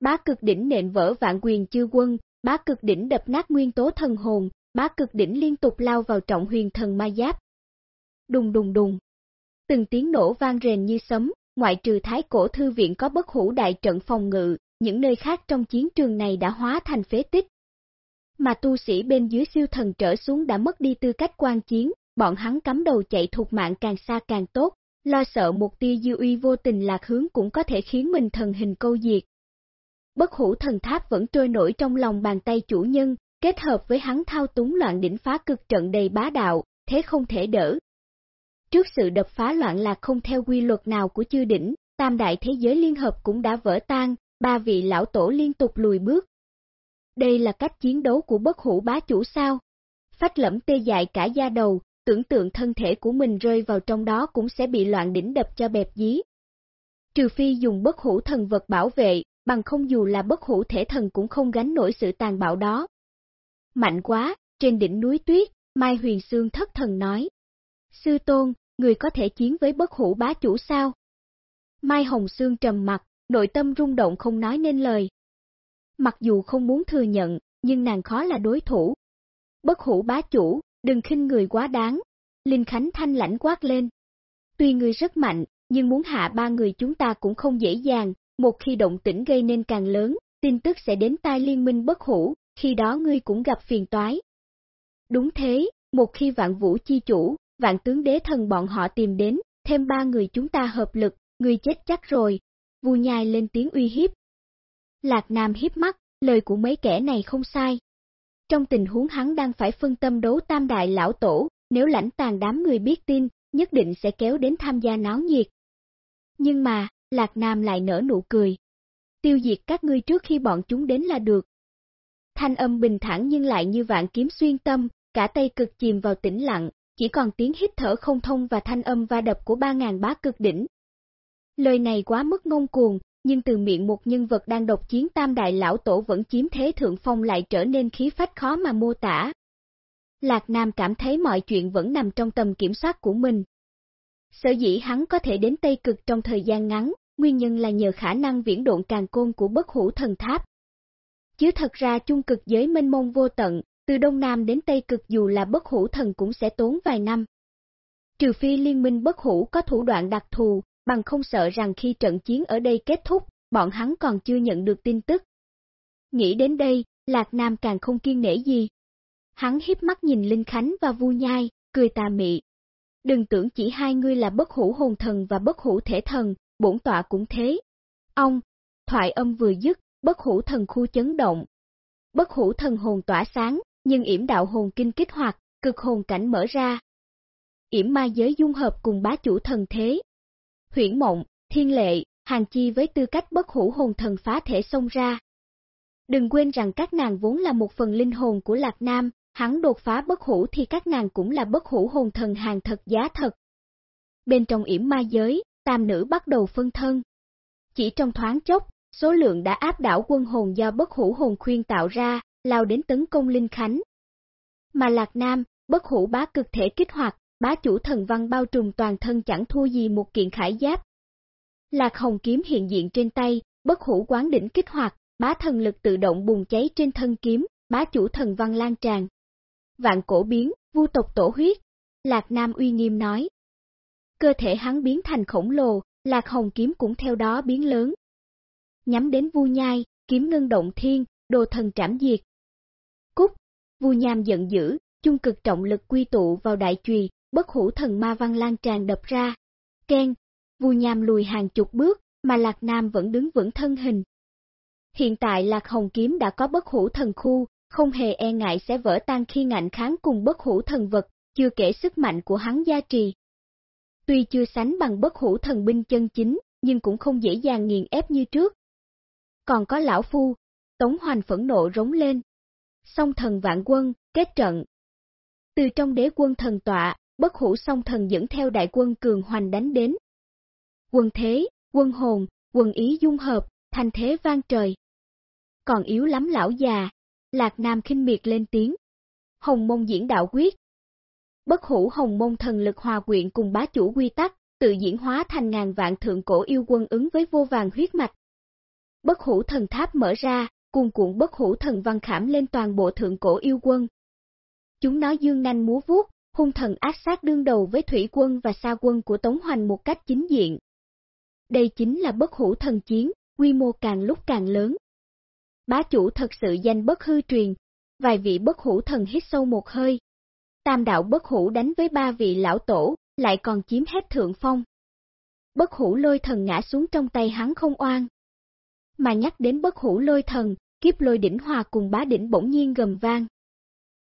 Bá cực đỉnh nện vỡ vạn quyền chư quân, bá cực đỉnh đập nát nguyên tố thần hồn, bá cực đỉnh liên tục lao vào trọng huyền thần ma giáp. Đùng đùng đùng. Từng tiếng nổ vang rền như sấm, ngoại trừ thái cổ thư viện có bất hủ đại trận phòng ngự, những nơi khác trong chiến trường này đã hóa thành phế tích. Mà tu sĩ bên dưới siêu thần trở xuống đã mất đi tư cách quan chiến, bọn hắn cắm đầu chạy thuộc mạng càng xa càng tốt, lo sợ một tia dư uy vô tình lạc hướng cũng có thể khiến mình thần hình câu diệt. Bất hủ thần tháp vẫn trôi nổi trong lòng bàn tay chủ nhân, kết hợp với hắn thao túng loạn đỉnh phá cực trận đầy bá đạo, thế không thể đỡ. Trước sự đập phá loạn lạc không theo quy luật nào của chư đỉnh, tam đại thế giới liên hợp cũng đã vỡ tan, ba vị lão tổ liên tục lùi bước. Đây là cách chiến đấu của bất hủ bá chủ sao? Phách lẫm tê dại cả da đầu, tưởng tượng thân thể của mình rơi vào trong đó cũng sẽ bị loạn đỉnh đập cho bẹp dí. Trừ phi dùng bất hủ thần vật bảo vệ, bằng không dù là bất hủ thể thần cũng không gánh nổi sự tàn bạo đó. Mạnh quá, trên đỉnh núi tuyết, Mai Huyền Sương thất thần nói. Sư Tôn, người có thể chiến với bất hủ bá chủ sao? Mai Hồng Sương trầm mặt, nội tâm rung động không nói nên lời. Mặc dù không muốn thừa nhận, nhưng nàng khó là đối thủ. Bất hủ bá chủ, đừng khinh người quá đáng. Linh Khánh thanh lãnh quát lên. Tuy người rất mạnh, nhưng muốn hạ ba người chúng ta cũng không dễ dàng, một khi động tĩnh gây nên càng lớn, tin tức sẽ đến tai liên minh bất hủ, khi đó ngươi cũng gặp phiền toái. Đúng thế, một khi vạn vũ chi chủ, vạn tướng đế thần bọn họ tìm đến, thêm ba người chúng ta hợp lực, ngươi chết chắc rồi. Vu nhai lên tiếng uy hiếp. Lạc Nam hiếp mắt, lời của mấy kẻ này không sai. Trong tình huống hắn đang phải phân tâm đấu tam đại lão tổ, nếu lãnh tàn đám người biết tin, nhất định sẽ kéo đến tham gia náo nhiệt. Nhưng mà, Lạc Nam lại nở nụ cười. Tiêu diệt các ngươi trước khi bọn chúng đến là được. Thanh âm bình thản nhưng lại như vạn kiếm xuyên tâm, cả tay cực chìm vào tĩnh lặng, chỉ còn tiếng hít thở không thông và thanh âm va đập của ba ngàn bá cực đỉnh. Lời này quá mức ngông cuồng, nhưng từ miệng một nhân vật đang độc chiến tam đại lão tổ vẫn chiếm thế thượng phong lại trở nên khí phách khó mà mô tả. Lạc Nam cảm thấy mọi chuyện vẫn nằm trong tầm kiểm soát của mình. Sở dĩ hắn có thể đến Tây Cực trong thời gian ngắn, nguyên nhân là nhờ khả năng viễn độn càng côn của bất hủ thần tháp. Chứ thật ra chung cực giới mênh mông vô tận, từ Đông Nam đến Tây Cực dù là bất hủ thần cũng sẽ tốn vài năm. Trừ phi liên minh bất hủ có thủ đoạn đặc thù, bằng không sợ rằng khi trận chiến ở đây kết thúc, bọn hắn còn chưa nhận được tin tức. Nghĩ đến đây, Lạc Nam càng không kiên nể gì. Hắn hiếp mắt nhìn Linh Khánh và Vu Nhai, cười tà mị. Đừng tưởng chỉ hai ngươi là bất hủ hồn thần và bất hủ thể thần, bổn tọa cũng thế. Ông, thoại âm vừa dứt, bất hủ thần khu chấn động. Bất hủ thần hồn tỏa sáng, nhưng yểm đạo hồn kinh kích hoạt, cực hồn cảnh mở ra. Yểm ma giới dung hợp cùng bá chủ thần thế. Huyển mộng, thiên lệ, hàng chi với tư cách bất hủ hồn thần phá thể xông ra. Đừng quên rằng các nàng vốn là một phần linh hồn của Lạc Nam, hắn đột phá bất hủ thì các nàng cũng là bất hủ hồn thần hàng thật giá thật. Bên trong yểm ma giới, tam nữ bắt đầu phân thân. Chỉ trong thoáng chốc, số lượng đã áp đảo quân hồn do bất hủ hồn khuyên tạo ra, lao đến tấn công Linh Khánh. Mà Lạc Nam, bất hủ bá cực thể kích hoạt, bá chủ thần văn bao trùm toàn thân chẳng thua gì một kiện khải giáp. Lạc Hồng kiếm hiện diện trên tay, bất hủ quán đỉnh kích hoạt, bá thần lực tự động bùng cháy trên thân kiếm, bá chủ thần văn lan tràn. Vạn cổ biến, vu tộc tổ huyết, Lạc Nam uy nghiêm nói. Cơ thể hắn biến thành khổng lồ, Lạc Hồng kiếm cũng theo đó biến lớn. Nhắm đến vu nhai, kiếm ngân động thiên, đồ thần trảm diệt. Cúc, vu nham giận dữ, chung cực trọng lực quy tụ vào đại chùy, bất hủ thần ma văn lan tràn đập ra. Ken, vu nham lùi hàng chục bước, mà Lạc Nam vẫn đứng vững thân hình. Hiện tại Lạc Hồng Kiếm đã có bất hủ thần khu, không hề e ngại sẽ vỡ tan khi ngạnh kháng cùng bất hủ thần vật, chưa kể sức mạnh của hắn gia trì. Tuy chưa sánh bằng bất hủ thần binh chân chính, nhưng cũng không dễ dàng nghiền ép như trước. Còn có lão phu, Tống Hoành phẫn nộ rống lên. Song thần vạn quân, kết trận. Từ trong đế quân thần tọa, bất hủ song thần dẫn theo đại quân cường hoành đánh đến. Quân thế, quân hồn, quân ý dung hợp, thành thế vang trời. Còn yếu lắm lão già, Lạc Nam khinh miệt lên tiếng. Hồng mông diễn đạo quyết. Bất hủ hồng mông thần lực hòa quyện cùng bá chủ quy tắc, tự diễn hóa thành ngàn vạn thượng cổ yêu quân ứng với vô vàng huyết mạch. Bất hủ thần tháp mở ra, cuồn cuộn bất hủ thần văn khảm lên toàn bộ thượng cổ yêu quân. Chúng nó dương nanh múa vuốt, hung thần ác sát đương đầu với thủy quân và sa quân của Tống Hoành một cách chính diện. Đây chính là bất hủ thần chiến, quy mô càng lúc càng lớn. Bá chủ thật sự danh bất hư truyền, vài vị bất hủ thần hít sâu một hơi. Tam đạo bất hủ đánh với ba vị lão tổ, lại còn chiếm hết thượng phong. Bất hủ lôi thần ngã xuống trong tay hắn không oan. Mà nhắc đến bất hủ lôi thần, kiếp lôi đỉnh hòa cùng bá đỉnh bỗng nhiên gầm vang.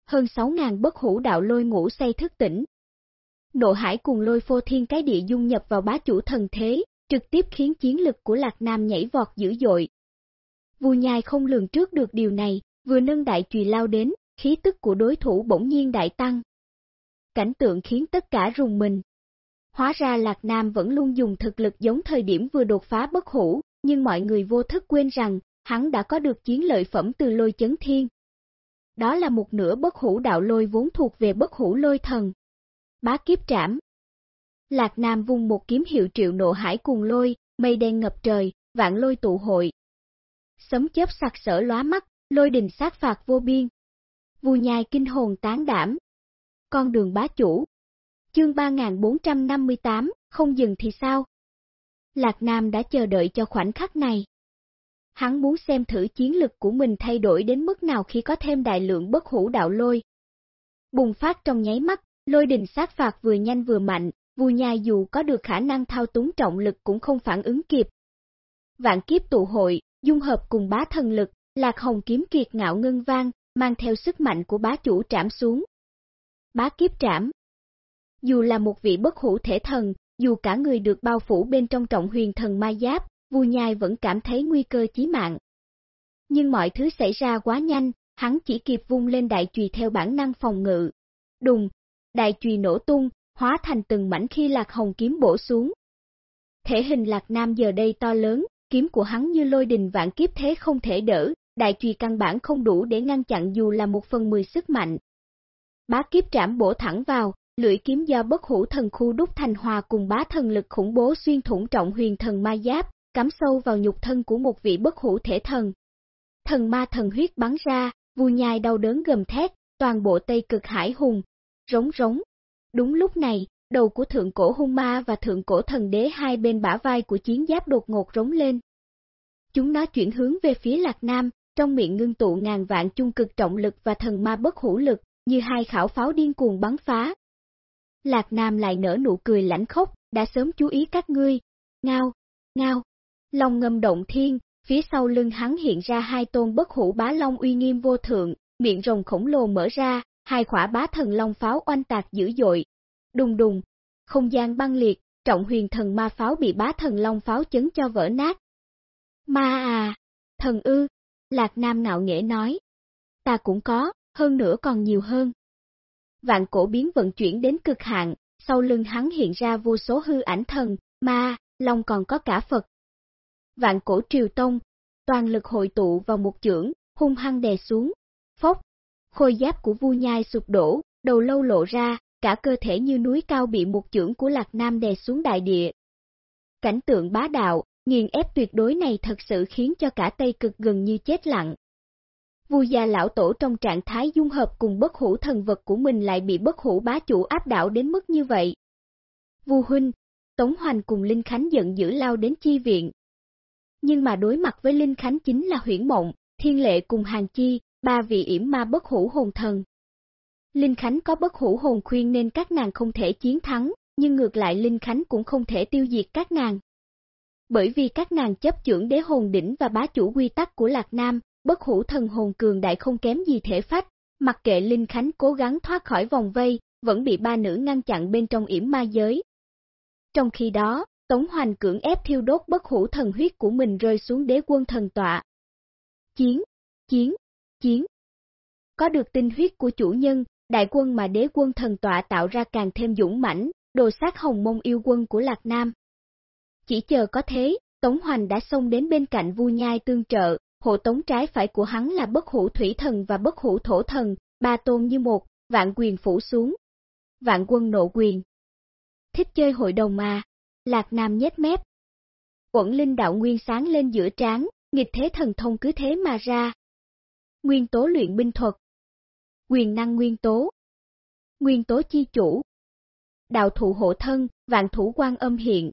Hơn 6.000 bất hủ đạo lôi ngủ say thức tỉnh. Nộ hải cùng lôi phô thiên cái địa dung nhập vào bá chủ thần thế, trực tiếp khiến chiến lực của Lạc Nam nhảy vọt dữ dội. Vua nhai không lường trước được điều này, vừa nâng đại chùy lao đến, khí tức của đối thủ bỗng nhiên đại tăng. Cảnh tượng khiến tất cả rùng mình. Hóa ra Lạc Nam vẫn luôn dùng thực lực giống thời điểm vừa đột phá bất hủ, nhưng mọi người vô thức quên rằng, hắn đã có được chiến lợi phẩm từ lôi chấn thiên. Đó là một nửa bất hủ đạo lôi vốn thuộc về bất hủ lôi thần. Bá kiếp trảm. Lạc Nam vung một kiếm hiệu triệu nộ hải cùng lôi, mây đen ngập trời, vạn lôi tụ hội. Sấm chớp sặc sỡ lóa mắt, lôi đình sát phạt vô biên. Vù nhai kinh hồn tán đảm. Con đường bá chủ. Chương 3458, không dừng thì sao? Lạc Nam đã chờ đợi cho khoảnh khắc này. Hắn muốn xem thử chiến lực của mình thay đổi đến mức nào khi có thêm đại lượng bất hủ đạo lôi. Bùng phát trong nháy mắt, lôi đình sát phạt vừa nhanh vừa mạnh, vù nhai dù có được khả năng thao túng trọng lực cũng không phản ứng kịp. Vạn kiếp tụ hội, dung hợp cùng bá thần lực, lạc hồng kiếm kiệt ngạo ngân vang, mang theo sức mạnh của bá chủ trảm xuống. Bá kiếp trảm Dù là một vị bất hủ thể thần, dù cả người được bao phủ bên trong trọng huyền thần ma giáp, Vu Nhai vẫn cảm thấy nguy cơ chí mạng. Nhưng mọi thứ xảy ra quá nhanh, hắn chỉ kịp vung lên đại chùy theo bản năng phòng ngự. Đùng, đại chùy nổ tung, hóa thành từng mảnh khi lạc hồng kiếm bổ xuống. Thể hình lạc nam giờ đây to lớn, kiếm của hắn như lôi đình vạn kiếp thế không thể đỡ, đại chùy căn bản không đủ để ngăn chặn dù là một phần mười sức mạnh. Bá kiếp trảm bổ thẳng vào, lưỡi kiếm do bất hủ thần khu đúc thành hòa cùng bá thần lực khủng bố xuyên thủng trọng huyền thần ma giáp, cắm sâu vào nhục thân của một vị bất hủ thể thần. Thần ma thần huyết bắn ra, vù nhai đau đớn gầm thét, toàn bộ Tây cực hải hùng, rống rống. Đúng lúc này, đầu của thượng cổ hung ma và thượng cổ thần đế hai bên bả vai của chiến giáp đột ngột rống lên. Chúng nó chuyển hướng về phía lạc nam, trong miệng ngưng tụ ngàn vạn chung cực trọng lực và thần ma bất hủ lực, như hai khảo pháo điên cuồng bắn phá. Lạc Nam lại nở nụ cười lãnh khốc, đã sớm chú ý các ngươi. Ngao, ngao, long ngâm động thiên, phía sau lưng hắn hiện ra hai tôn bất hủ bá long uy nghiêm vô thượng, miệng rồng khổng lồ mở ra, hai khỏa bá thần long pháo oanh tạc dữ dội. Đùng đùng, không gian băng liệt, trọng huyền thần ma pháo bị bá thần long pháo chấn cho vỡ nát. Ma à, thần ư, Lạc Nam ngạo nghễ nói. Ta cũng có, hơn nữa còn nhiều hơn. Vạn cổ biến vận chuyển đến cực hạn, sau lưng hắn hiện ra vô số hư ảnh thần, ma, long còn có cả Phật. Vạn cổ triều tông, toàn lực hội tụ vào một chưởng, hung hăng đè xuống, phốc, khôi giáp của vu nhai sụp đổ, đầu lâu lộ ra, cả cơ thể như núi cao bị một chưởng của Lạc Nam đè xuống đại địa. Cảnh tượng bá đạo, nghiền ép tuyệt đối này thật sự khiến cho cả Tây Cực gần như chết lặng. Vu gia lão tổ trong trạng thái dung hợp cùng bất hủ thần vật của mình lại bị bất hủ bá chủ áp đảo đến mức như vậy. Vu huynh, Tống Hoành cùng Linh Khánh giận dữ lao đến chi viện. Nhưng mà đối mặt với Linh Khánh chính là huyển mộng, thiên lệ cùng hàng chi, ba vị yểm ma bất hủ hồn thần. Linh Khánh có bất hủ hồn khuyên nên các nàng không thể chiến thắng, nhưng ngược lại Linh Khánh cũng không thể tiêu diệt các nàng. Bởi vì các nàng chấp chưởng đế hồn đỉnh và bá chủ quy tắc của Lạc Nam, bất hủ thần hồn cường đại không kém gì thể phách, mặc kệ Linh Khánh cố gắng thoát khỏi vòng vây, vẫn bị ba nữ ngăn chặn bên trong yểm ma giới. Trong khi đó, Tống Hoành cưỡng ép thiêu đốt bất hủ thần huyết của mình rơi xuống đế quân thần tọa. Chiến, chiến, chiến. Có được tinh huyết của chủ nhân, đại quân mà đế quân thần tọa tạo ra càng thêm dũng mãnh, đồ sát hồng mông yêu quân của Lạc Nam. Chỉ chờ có thế, Tống Hoành đã xông đến bên cạnh Vu Nhai tương trợ, hộ tống trái phải của hắn là bất hủ thủy thần và bất hủ thổ thần, ba tôn như một, vạn quyền phủ xuống. Vạn quân nộ quyền. Thích chơi hội đồng mà, Lạc Nam nhét mép. Quẩn linh đạo nguyên sáng lên giữa trán, nghịch thế thần thông cứ thế mà ra. Nguyên tố luyện binh thuật. Quyền năng nguyên tố. Nguyên tố chi chủ. Đạo thụ hộ thân, vạn thủ quan âm hiện.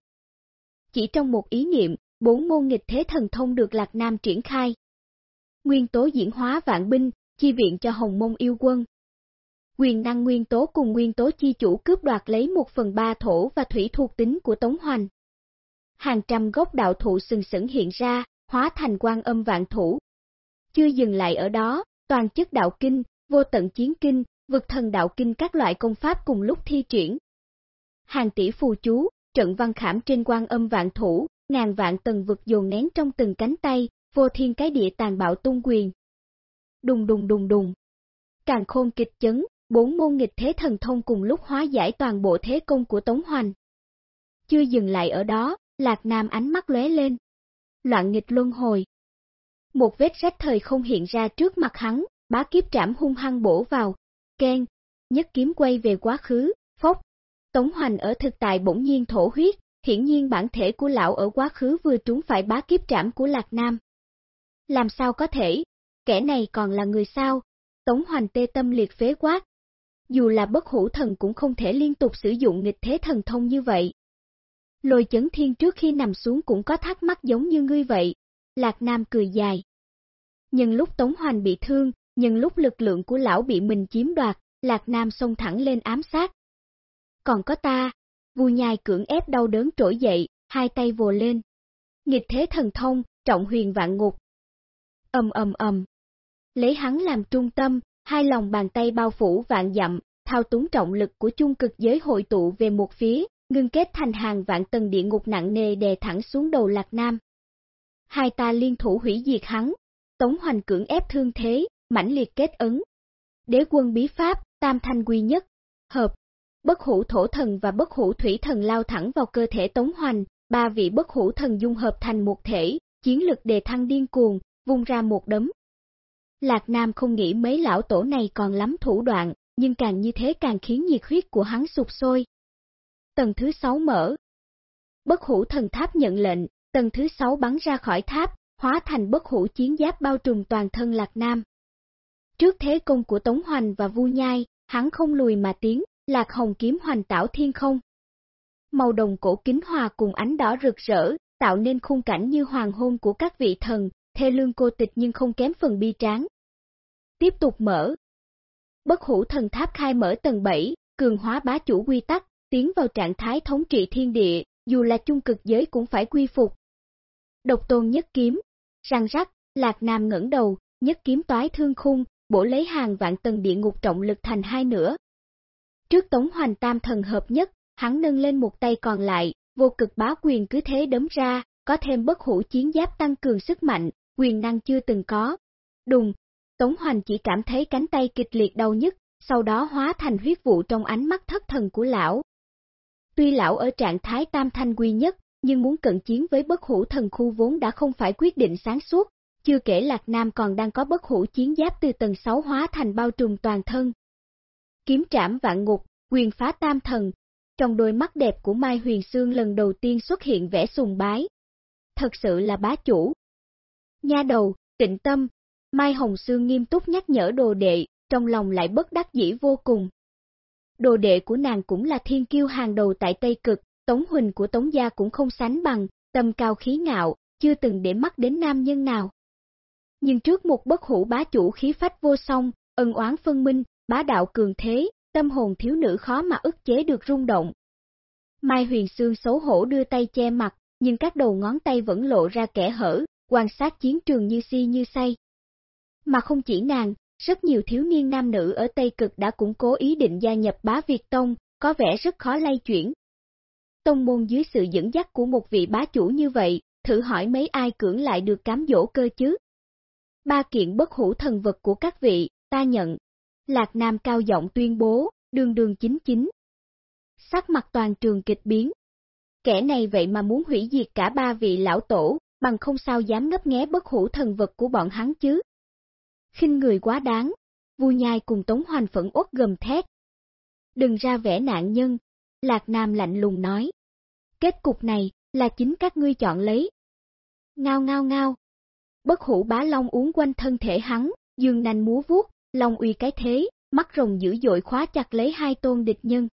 Chỉ trong một ý niệm, bốn môn nghịch thế thần thông được Lạc Nam triển khai. Nguyên tố diễn hóa vạn binh, chi viện cho Hồng Mông yêu quân. Quyền năng nguyên tố cùng nguyên tố chi chủ cướp đoạt lấy một phần ba thổ và thủy thuộc tính của Tống Hoành. Hàng trăm gốc đạo thụ sừng sững hiện ra, hóa thành quan âm vạn thủ. Chưa dừng lại ở đó, toàn chức đạo kinh, vô tận chiến kinh, vực thần đạo kinh các loại công pháp cùng lúc thi triển. hàng tỷ phù chú, trận văn khảm trên quan âm vạn thủ, ngàn vạn tầng vực dồn nén trong từng cánh tay, vô thiên cái địa tàn bạo tung quyền. Đùng đùng đùng đùng. Càng khôn kịch chấn, bốn môn nghịch thế thần thông cùng lúc hóa giải toàn bộ thế công của Tống Hoành. Chưa dừng lại ở đó, Lạc Nam ánh mắt lóe lên. Loạn nghịch luân hồi. Một vết rách thời không hiện ra trước mặt hắn, bá kiếp trảm hung hăng bổ vào. Ken, nhất kiếm quay về quá khứ, phốc. Tống Hoành ở thực tại bỗng nhiên thổ huyết, hiển nhiên bản thể của lão ở quá khứ vừa trúng phải bá kiếp trảm của Lạc Nam. Làm sao có thể? Kẻ này còn là người sao? Tống Hoành tê tâm liệt phế quát. Dù là bất hủ thần cũng không thể liên tục sử dụng nghịch thế thần thông như vậy. Lôi chấn thiên trước khi nằm xuống cũng có thắc mắc giống như ngươi vậy. Lạc Nam cười dài. Nhưng lúc Tống Hoành bị thương, nhưng lúc lực lượng của lão bị mình chiếm đoạt, Lạc Nam xông thẳng lên ám sát. Còn có ta, vui nhai cưỡng ép đau đớn trỗi dậy, hai tay vồ lên. Nghịch thế thần thông, trọng huyền vạn ngục. Ầm ầm ầm. Lấy hắn làm trung tâm, hai lòng bàn tay bao phủ vạn dặm, thao túng trọng lực của chung cực giới hội tụ về một phía, ngưng kết thành hàng vạn tầng địa ngục nặng nề đè thẳng xuống đầu Lạc Nam. Hai ta liên thủ hủy diệt hắn, Tống Hoành cưỡng ép thương thế, mãnh liệt kết ấn. Đế quân bí pháp, tam thanh quy nhất, hợp, bất hủ thổ thần và bất hủ thủy thần lao thẳng vào cơ thể Tống Hoành, ba vị bất hủ thần dung hợp thành một thể, chiến lực đề thăng điên cuồng, vung ra một đấm. Lạc Nam không nghĩ mấy lão tổ này còn lắm thủ đoạn, nhưng càng như thế càng khiến nhiệt huyết của hắn sụp sôi. Tầng thứ sáu mở. Bất hủ thần tháp nhận lệnh, tầng thứ sáu bắn ra khỏi tháp, hóa thành bất hủ chiến giáp bao trùm toàn thân Lạc Nam. Trước thế công của Tống Hoành và Vu Nhai, hắn không lùi mà tiến, Lạc Hồng kiếm hoành tảo thiên không. Màu đồng cổ kính hòa cùng ánh đỏ rực rỡ, tạo nên khung cảnh như hoàng hôn của các vị thần, thê lương cô tịch nhưng không kém phần bi tráng. Tiếp tục mở. Bất hủ thần tháp khai mở tầng 7, cường hóa bá chủ quy tắc, tiến vào trạng thái thống trị thiên địa, dù là chung cực giới cũng phải quy phục. Độc tôn nhất kiếm, răng rắc, Lạc Nam ngẩng đầu, nhất kiếm toái thương khung, bổ lấy hàng vạn tầng địa ngục trọng lực thành hai nửa. Trước Tống Hoành Tam thần hợp nhất, hắn nâng lên một tay còn lại, vô cực bá quyền cứ thế đấm ra, có thêm bất hủ chiến giáp tăng cường sức mạnh, quyền năng chưa từng có. Đùng, Tống Hoành chỉ cảm thấy cánh tay kịch liệt đau nhức, sau đó hóa thành huyết vụ trong ánh mắt thất thần của lão. Tuy lão ở trạng thái tam thanh quy nhất, nhưng muốn cận chiến với bất hủ thần khu vốn đã không phải quyết định sáng suốt, chưa kể Lạc Nam còn đang có bất hủ chiến giáp từ tầng 6 hóa thành bao trùm toàn thân. Kiếm trảm vạn ngục, quyền phá tam thần, trong đôi mắt đẹp của Mai Huyền Sương lần đầu tiên xuất hiện vẻ sùng bái. Thật sự là bá chủ. Nha đầu, tịnh tâm, Mai Hồng Sương nghiêm túc nhắc nhở đồ đệ, trong lòng lại bất đắc dĩ vô cùng. Đồ đệ của nàng cũng là thiên kiêu hàng đầu tại Tây Cực, Tống Huỳnh của Tống Gia cũng không sánh bằng, tâm cao khí ngạo, chưa từng để mắt đến nam nhân nào. Nhưng trước một bất hủ bá chủ khí phách vô song, ân oán phân minh, bá đạo cường thế, tâm hồn thiếu nữ khó mà ức chế được rung động. Mai Huyền Sương xấu hổ đưa tay che mặt, nhưng các đầu ngón tay vẫn lộ ra kẻ hở, quan sát chiến trường như si như say. Mà không chỉ nàng, rất nhiều thiếu niên nam nữ ở Tây Cực đã củng cố ý định gia nhập bá Việt Tông, có vẻ rất khó lay chuyển. Tông môn dưới sự dẫn dắt của một vị bá chủ như vậy, thử hỏi mấy ai cưỡng lại được cám dỗ cơ chứ? Ba kiện bất hủ thần vật của các vị, ta nhận. Lạc Nam cao giọng tuyên bố, đường đường chính chính. Sắc mặt toàn trường kịch biến. Kẻ này vậy mà muốn hủy diệt cả ba vị lão tổ, bằng không sao dám ngấp nghé bất hủ thần vật của bọn hắn chứ khinh người quá đáng, vui Nhai cùng Tống Hoành phẫn uất gầm thét. Đừng ra vẻ nạn nhân, Lạc Nam lạnh lùng nói. Kết cục này, là chính các ngươi chọn lấy. Ngao ngao ngao. Bất hủ bá long uống quanh thân thể hắn, dương nành múa vuốt, long uy cái thế, mắt rồng dữ dội khóa chặt lấy hai tôn địch nhân.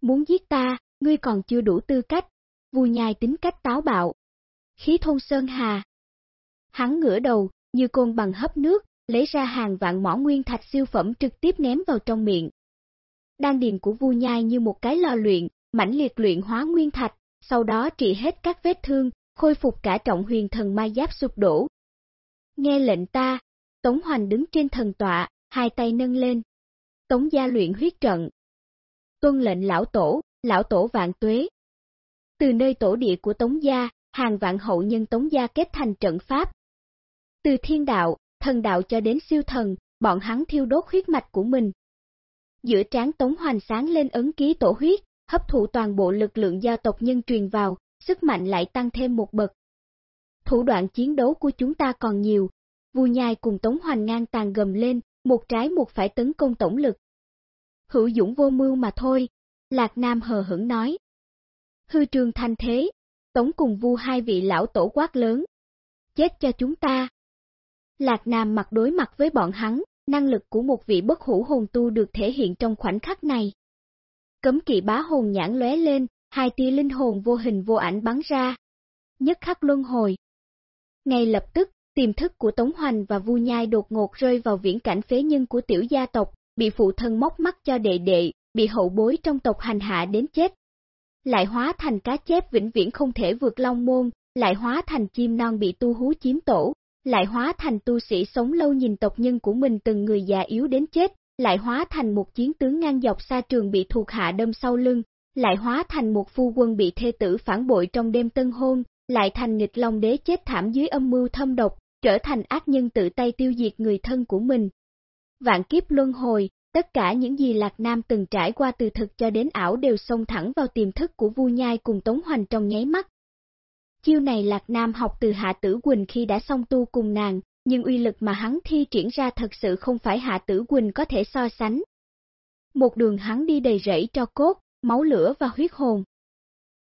Muốn giết ta, ngươi còn chưa đủ tư cách, Vù Nhai tính cách táo bạo. Khí thôn sơn hà. Hắn ngửa đầu, như côn bằng hấp nước, lấy ra hàng vạn mỏ nguyên thạch siêu phẩm trực tiếp ném vào trong miệng. Đan điền của Vu Nhai như một cái lò luyện, mãnh liệt luyện hóa nguyên thạch, sau đó trị hết các vết thương, khôi phục cả trọng huyền thần ma giáp sụp đổ. Nghe lệnh ta, Tống Hoành đứng trên thần tọa, hai tay nâng lên. Tống gia luyện huyết trận. Tuân lệnh lão tổ, lão tổ vạn tuế. Từ nơi tổ địa của Tống Gia, hàng vạn hậu nhân Tống Gia kết thành trận pháp. Từ thiên đạo, thần đạo cho đến siêu thần, bọn hắn thiêu đốt huyết mạch của mình. Giữa trán Tống Hoành sáng lên ấn ký tổ huyết, hấp thụ toàn bộ lực lượng do tộc nhân truyền vào, sức mạnh lại tăng thêm một bậc. Thủ đoạn chiến đấu của chúng ta còn nhiều, Vu Nhai cùng Tống Hoành ngang tàn gầm lên, một trái một phải tấn công tổng lực. Hữu dũng vô mưu mà thôi, Lạc Nam hờ hững nói. Hư trường thanh thế, Tống cùng Vu hai vị lão tổ quát lớn. Chết cho chúng ta. Lạc Nam mặt đối mặt với bọn hắn, năng lực của một vị bất hủ hồn tu được thể hiện trong khoảnh khắc này. Cấm kỵ bá hồn nhãn lóe lên, hai tia linh hồn vô hình vô ảnh bắn ra. Nhất khắc luân hồi. Ngay lập tức, tiềm thức của Tống Hoành và Vu Nhai đột ngột rơi vào viễn cảnh phế nhân của tiểu gia tộc, bị phụ thân móc mắt cho đệ đệ, bị hậu bối trong tộc hành hạ đến chết. Lại hóa thành cá chép vĩnh viễn không thể vượt long môn, lại hóa thành chim non bị tu hú chiếm tổ, lại hóa thành tu sĩ sống lâu nhìn tộc nhân của mình từng người già yếu đến chết, lại hóa thành một chiến tướng ngang dọc xa trường bị thuộc hạ đâm sau lưng, lại hóa thành một phu quân bị thê tử phản bội trong đêm tân hôn, lại thành nghịch long đế chết thảm dưới âm mưu thâm độc, trở thành ác nhân tự tay tiêu diệt người thân của mình. Vạn kiếp luân hồi, tất cả những gì Lạc Nam từng trải qua từ thực cho đến ảo đều xông thẳng vào tiềm thức của Vu Nhai cùng Tống Hoành trong nháy mắt. Chiêu này Lạc Nam học từ Hạ Tử Quỳnh khi đã xong tu cùng nàng, nhưng uy lực mà hắn thi triển ra thật sự không phải Hạ Tử Quỳnh có thể so sánh. Một đường hắn đi đầy rẫy cho cốt, máu lửa và huyết hồn.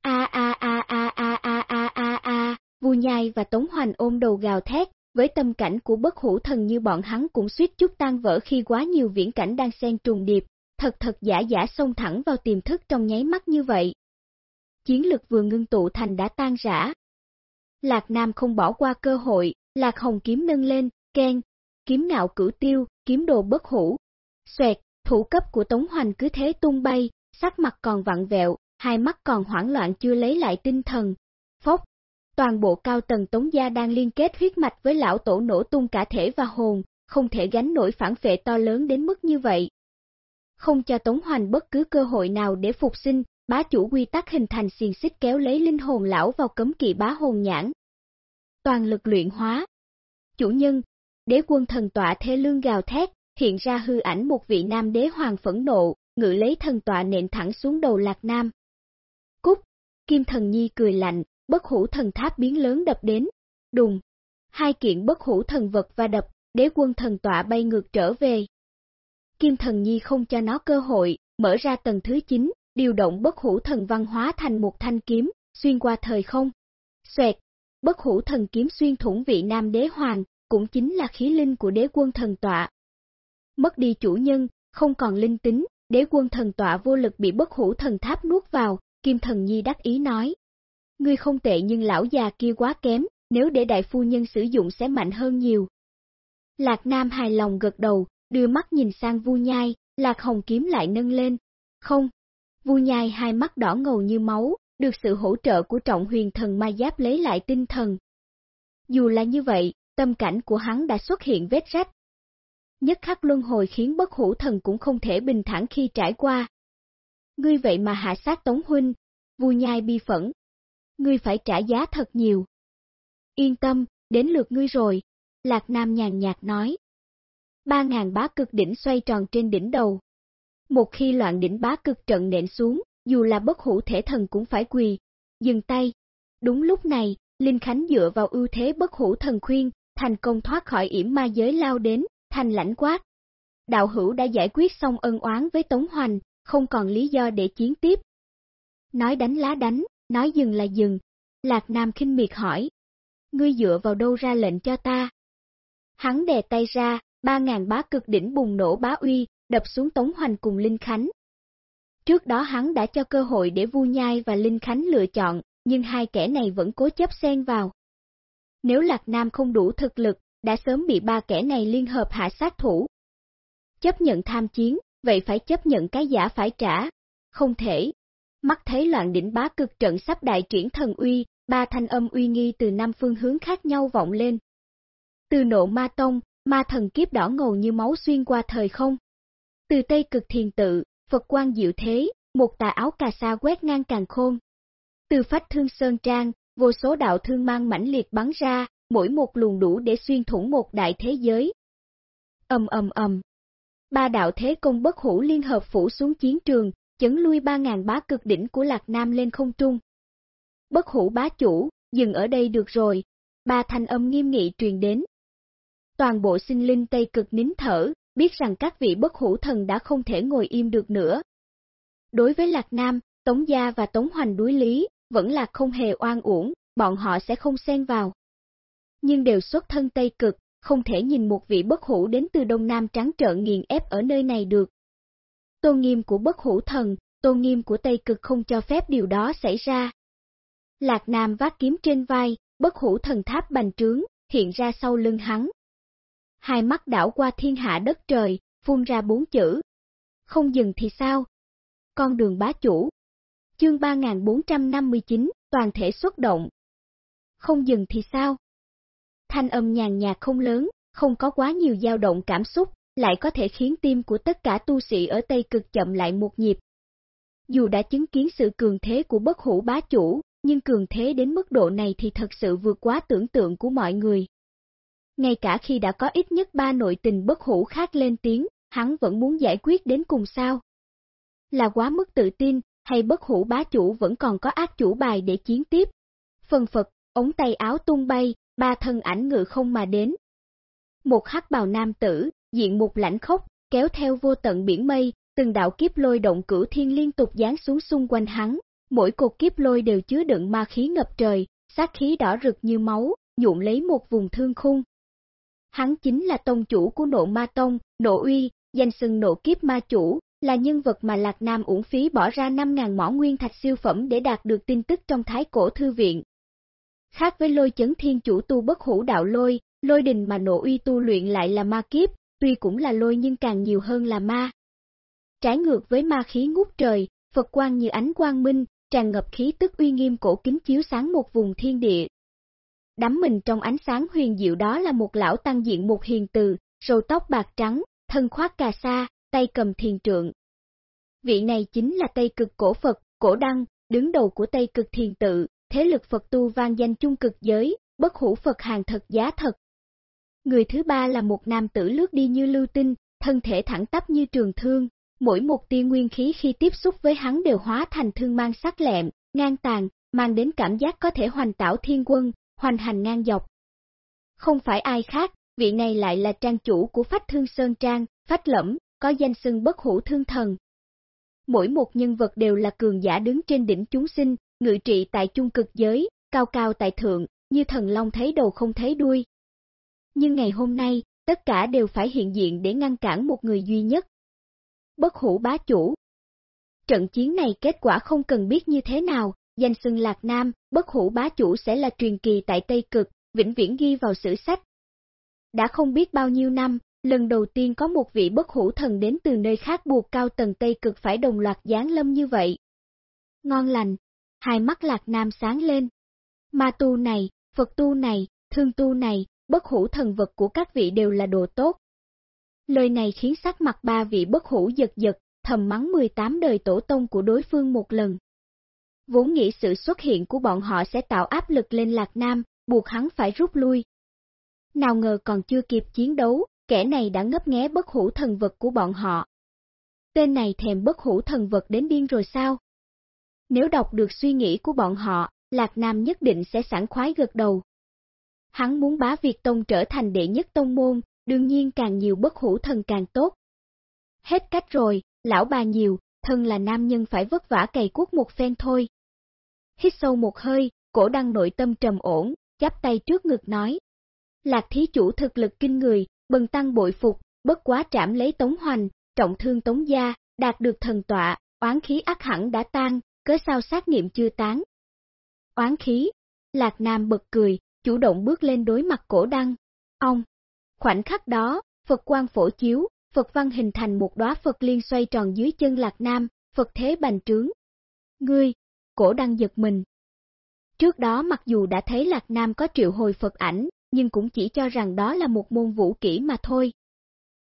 A a a a a a a a a, Vu Nhai và Tống Hoành ôm đầu gào thét, với tâm cảnh của bất hủ thần như bọn hắn cũng suýt chút tan vỡ khi quá nhiều viễn cảnh đang xen trùng điệp, thật thật giả giả xông thẳng vào tiềm thức trong nháy mắt như vậy. Chiến lực vừa ngưng tụ thành đã tan rã. Lạc Nam không bỏ qua cơ hội, Lạc Hồng kiếm nâng lên, khen, kiếm ngạo cửu tiêu, kiếm đồ bất hủ. Xoẹt, thủ cấp của Tống Hoành cứ thế tung bay, sắc mặt còn vặn vẹo, hai mắt còn hoảng loạn chưa lấy lại tinh thần. Toàn bộ cao tầng Tống Gia đang liên kết huyết mạch với lão tổ nổ tung cả thể và hồn, không thể gánh nổi phản phệ to lớn đến mức như vậy. Không cho Tống Hoành bất cứ cơ hội nào để phục sinh, bá chủ quy tắc hình thành xiền xích kéo lấy linh hồn lão vào cấm kỵ bá hồn nhãn. Toàn lực luyện hóa. Chủ nhân, đế quân thần tọa thế lương gào thét, hiện ra hư ảnh một vị nam đế hoàng phẫn nộ, ngự lấy thần tọa nện thẳng xuống đầu lạc nam. Cúc, Kim thần nhi cười lạnh, bất hủ thần tháp biến lớn đập đến. Đùng, hai kiện bất hủ thần vật va đập, đế quân thần tọa bay ngược trở về. Kim thần nhi không cho nó cơ hội, mở ra tầng thứ 9, điều động bất hủ thần văn hóa thành một thanh kiếm, xuyên qua thời không. Xoẹt, bất hủ thần kiếm xuyên thủng vị nam đế hoàng, cũng chính là khí linh của đế quân thần tọa. Mất đi chủ nhân, không còn linh tính, đế quân thần tọa vô lực bị bất hủ thần tháp nuốt vào, Kim thần nhi đắc ý nói. Ngươi không tệ nhưng lão già kia quá kém, nếu để đại phu nhân sử dụng sẽ mạnh hơn nhiều. Lạc Nam hài lòng gật đầu, đưa mắt nhìn sang Vu Nhai, Lạc Hồng kiếm lại nâng lên. Không, Vu Nhai hai mắt đỏ ngầu như máu, được sự hỗ trợ của trọng huyền thần ma giáp lấy lại tinh thần. Dù là như vậy, tâm cảnh của hắn đã xuất hiện vết rách. Nhất khắc luân hồi khiến bất hủ thần cũng không thể bình thản khi trải qua. Ngươi vậy mà hạ sát Tống Huynh, Vu Nhai bi phẫn, ngươi phải trả giá thật nhiều. Yên tâm, đến lượt ngươi rồi, Lạc Nam nhàn nhạt nói. Ba ngàn bá cực đỉnh xoay tròn trên đỉnh đầu. Một khi loạn đỉnh bá cực trận nện xuống, dù là bất hủ thể thần cũng phải quỳ, dừng tay. Đúng lúc này, Linh Khánh dựa vào ưu thế bất hủ thần khuyên, thành công thoát khỏi yểm ma giới lao đến, thành lãnh quát. Đạo hữu đã giải quyết xong ân oán với Tống Hoành, không còn lý do để chiến tiếp. Nói đánh lá đánh, nói dừng là dừng. Lạc Nam khinh miệt hỏi. Ngươi dựa vào đâu ra lệnh cho ta? Hắn đè tay ra, ba ngàn bá cực đỉnh bùng nổ bá uy, đập xuống Tống Hoành cùng Linh Khánh. Trước đó hắn đã cho cơ hội để Vu Nhai và Linh Khánh lựa chọn, nhưng hai kẻ này vẫn cố chấp xen vào. Nếu Lạc Nam không đủ thực lực, đã sớm bị ba kẻ này liên hợp hạ sát thủ. Chấp nhận tham chiến, vậy phải chấp nhận cái giả phải trả. Không thể, Mắt thấy loạn đỉnh bá cực trận sắp đại triển thần uy, ba thanh âm uy nghi từ năm phương hướng khác nhau vọng lên. Từ nộ ma tông, ma thần kiếp đỏ ngầu như máu xuyên qua thời không. Từ tây cực thiền tự, Phật quan diệu thế, một tà áo cà sa quét ngang càng khôn. Từ phách thương sơn trang, vô số đạo thương mang mãnh liệt bắn ra, mỗi một luồng đủ để xuyên thủng một đại thế giới. Ầm ầm ầm. Ba đạo thế công bất hủ liên hợp phủ xuống chiến trường, chấn lui ba ngàn bá cực đỉnh của Lạc Nam lên không trung. Bất hủ bá chủ, dừng ở đây được rồi, ba thanh âm nghiêm nghị truyền đến. Toàn bộ sinh linh Tây cực nín thở, biết rằng các vị bất hủ thần đã không thể ngồi im được nữa. Đối với Lạc Nam, Tống Gia và Tống Hoành đối lý, vẫn là không hề oan uổng, bọn họ sẽ không xen vào. Nhưng đều xuất thân Tây Cực, không thể nhìn một vị bất hủ đến từ Đông Nam trắng trợn nghiền ép ở nơi này được. Tôn nghiêm của bất hủ thần, tôn nghiêm của Tây Cực không cho phép điều đó xảy ra. Lạc Nam vác kiếm trên vai, bất hủ thần tháp bành trướng, hiện ra sau lưng hắn. Hai mắt đảo qua thiên hạ đất trời, phun ra bốn chữ. Không dừng thì sao? Con đường bá chủ. Chương 3459, toàn thể xuất động. Không dừng thì sao? Thanh âm nhàn nhạt không lớn, không có quá nhiều dao động cảm xúc, lại có thể khiến tim của tất cả tu sĩ ở Tây Cực chậm lại một nhịp. Dù đã chứng kiến sự cường thế của bất hủ bá chủ, nhưng cường thế đến mức độ này thì thật sự vượt quá tưởng tượng của mọi người. Ngay cả khi đã có ít nhất ba nội tình bất hủ khác lên tiếng, hắn vẫn muốn giải quyết đến cùng sao. Là quá mức tự tin, hay bất hủ bá chủ vẫn còn có ác chủ bài để chiến tiếp. Phần phật, ống tay áo tung bay, ba thân ảnh ngự không mà đến. Một hắc bào nam tử, diện một lãnh khốc, kéo theo vô tận biển mây, từng đạo kiếp lôi động cửu thiên liên tục giáng xuống xung quanh hắn, mỗi cột kiếp lôi đều chứa đựng ma khí ngập trời, sát khí đỏ rực như máu, nhuộm lấy một vùng thương khung. Hắn chính là tông chủ của nộ ma tông, nộ uy, danh xưng nộ kiếp ma chủ, là nhân vật mà Lạc Nam uổng phí bỏ ra 5.000 mỏ nguyên thạch siêu phẩm để đạt được tin tức trong thái cổ thư viện. Khác với lôi chấn thiên chủ tu bất hủ đạo lôi, lôi đình mà nộ uy tu luyện lại là ma kiếp, tuy cũng là lôi nhưng càng nhiều hơn là ma. Trái ngược với ma khí ngút trời, Phật quang như ánh quang minh, tràn ngập khí tức uy nghiêm cổ kính chiếu sáng một vùng thiên địa. Đắm mình trong ánh sáng huyền diệu đó là một lão tăng diện một hiền từ, râu tóc bạc trắng, thân khoác cà sa, tay cầm thiền trượng. Vị này chính là Tây Cực Cổ Phật, Cổ Đăng, đứng đầu của Tây Cực Thiền Tự, thế lực Phật tu vang danh chung cực giới, bất hủ Phật hàng thật giá thật. Người thứ ba là một nam tử lướt đi như lưu tinh, thân thể thẳng tắp như trường thương, mỗi một tia nguyên khí khi tiếp xúc với hắn đều hóa thành thương mang sắc lẹm, ngang tàn, mang đến cảm giác có thể hoành tảo thiên quân, hoành hành ngang dọc. Không phải ai khác, vị này lại là trang chủ của Phách Thương Sơn Trang, Phách Lẫm, có danh xưng bất hủ thương thần. Mỗi một nhân vật đều là cường giả đứng trên đỉnh chúng sinh, ngự trị tại chung cực giới, cao cao tại thượng, như thần long thấy đầu không thấy đuôi. Nhưng ngày hôm nay, tất cả đều phải hiện diện để ngăn cản một người duy nhất. Bất hủ bá chủ. Trận chiến này kết quả không cần biết như thế nào, danh xưng Lạc Nam, bất hủ bá chủ sẽ là truyền kỳ tại Tây Cực, vĩnh viễn ghi vào sử sách. Đã không biết bao nhiêu năm, lần đầu tiên có một vị bất hủ thần đến từ nơi khác buộc cao tầng Tây Cực phải đồng loạt giáng lâm như vậy. Ngon lành, hai mắt lạc nam sáng lên. Ma tu này, Phật tu này, thương tu này, bất hủ thần vật của các vị đều là đồ tốt. Lời này khiến sắc mặt ba vị bất hủ giật giật, thầm mắng 18 đời tổ tông của đối phương một lần. Vốn nghĩ sự xuất hiện của bọn họ sẽ tạo áp lực lên Lạc Nam, buộc hắn phải rút lui. Nào ngờ còn chưa kịp chiến đấu, kẻ này đã ngấp nghé bất hủ thần vật của bọn họ. Tên này thèm bất hủ thần vật đến điên rồi sao? Nếu đọc được suy nghĩ của bọn họ, Lạc Nam nhất định sẽ sẵn khoái gật đầu. Hắn muốn bá Việt Tông trở thành đệ nhất tông môn, đương nhiên càng nhiều bất hủ thần càng tốt. Hết cách rồi, lão bà nhiều, thân là nam nhân phải vất vả cày cuốc một phen thôi. Hít sâu một hơi, cổ đăng nội tâm trầm ổn, chắp tay trước ngực nói. Lạc thí chủ thực lực kinh người, bần tăng bội phục, bất quá trảm lấy tống hoành, trọng thương tống gia, đạt được thần tọa, oán khí ác hẳn đã tan, cớ sao sát nghiệm chưa tán. Oán khí, Lạc Nam bật cười, chủ động bước lên đối mặt cổ đăng. Ông, khoảnh khắc đó, Phật quang phổ chiếu, Phật văn hình thành một đóa Phật liên xoay tròn dưới chân Lạc Nam, Phật thế bành trướng. Ngươi, cổ đăng giật mình. Trước đó mặc dù đã thấy Lạc Nam có triệu hồi Phật ảnh, nhưng cũng chỉ cho rằng đó là một môn vũ kỹ mà thôi.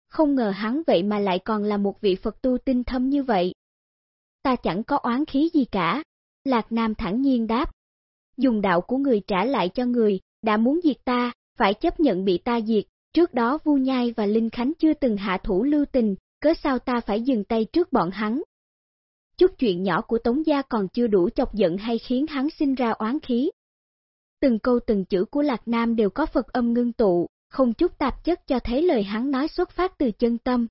Không ngờ hắn vậy mà lại còn là một vị Phật tu tinh thâm như vậy. ta chẳng có oán khí gì cả. Lạc Nam thẳng nhiên đáp. Dùng đạo của người trả lại cho người, đã muốn diệt ta, phải chấp nhận bị ta diệt, trước đó Vu Nhai và Linh Khánh chưa từng hạ thủ lưu tình, cớ sao ta phải dừng tay trước bọn hắn. Chút chuyện nhỏ của Tống Gia còn chưa đủ chọc giận hay khiến hắn sinh ra oán khí. Từng câu từng chữ của Lạc Nam đều có Phật âm ngưng tụ, không chút tạp chất cho thấy lời hắn nói xuất phát từ chân tâm.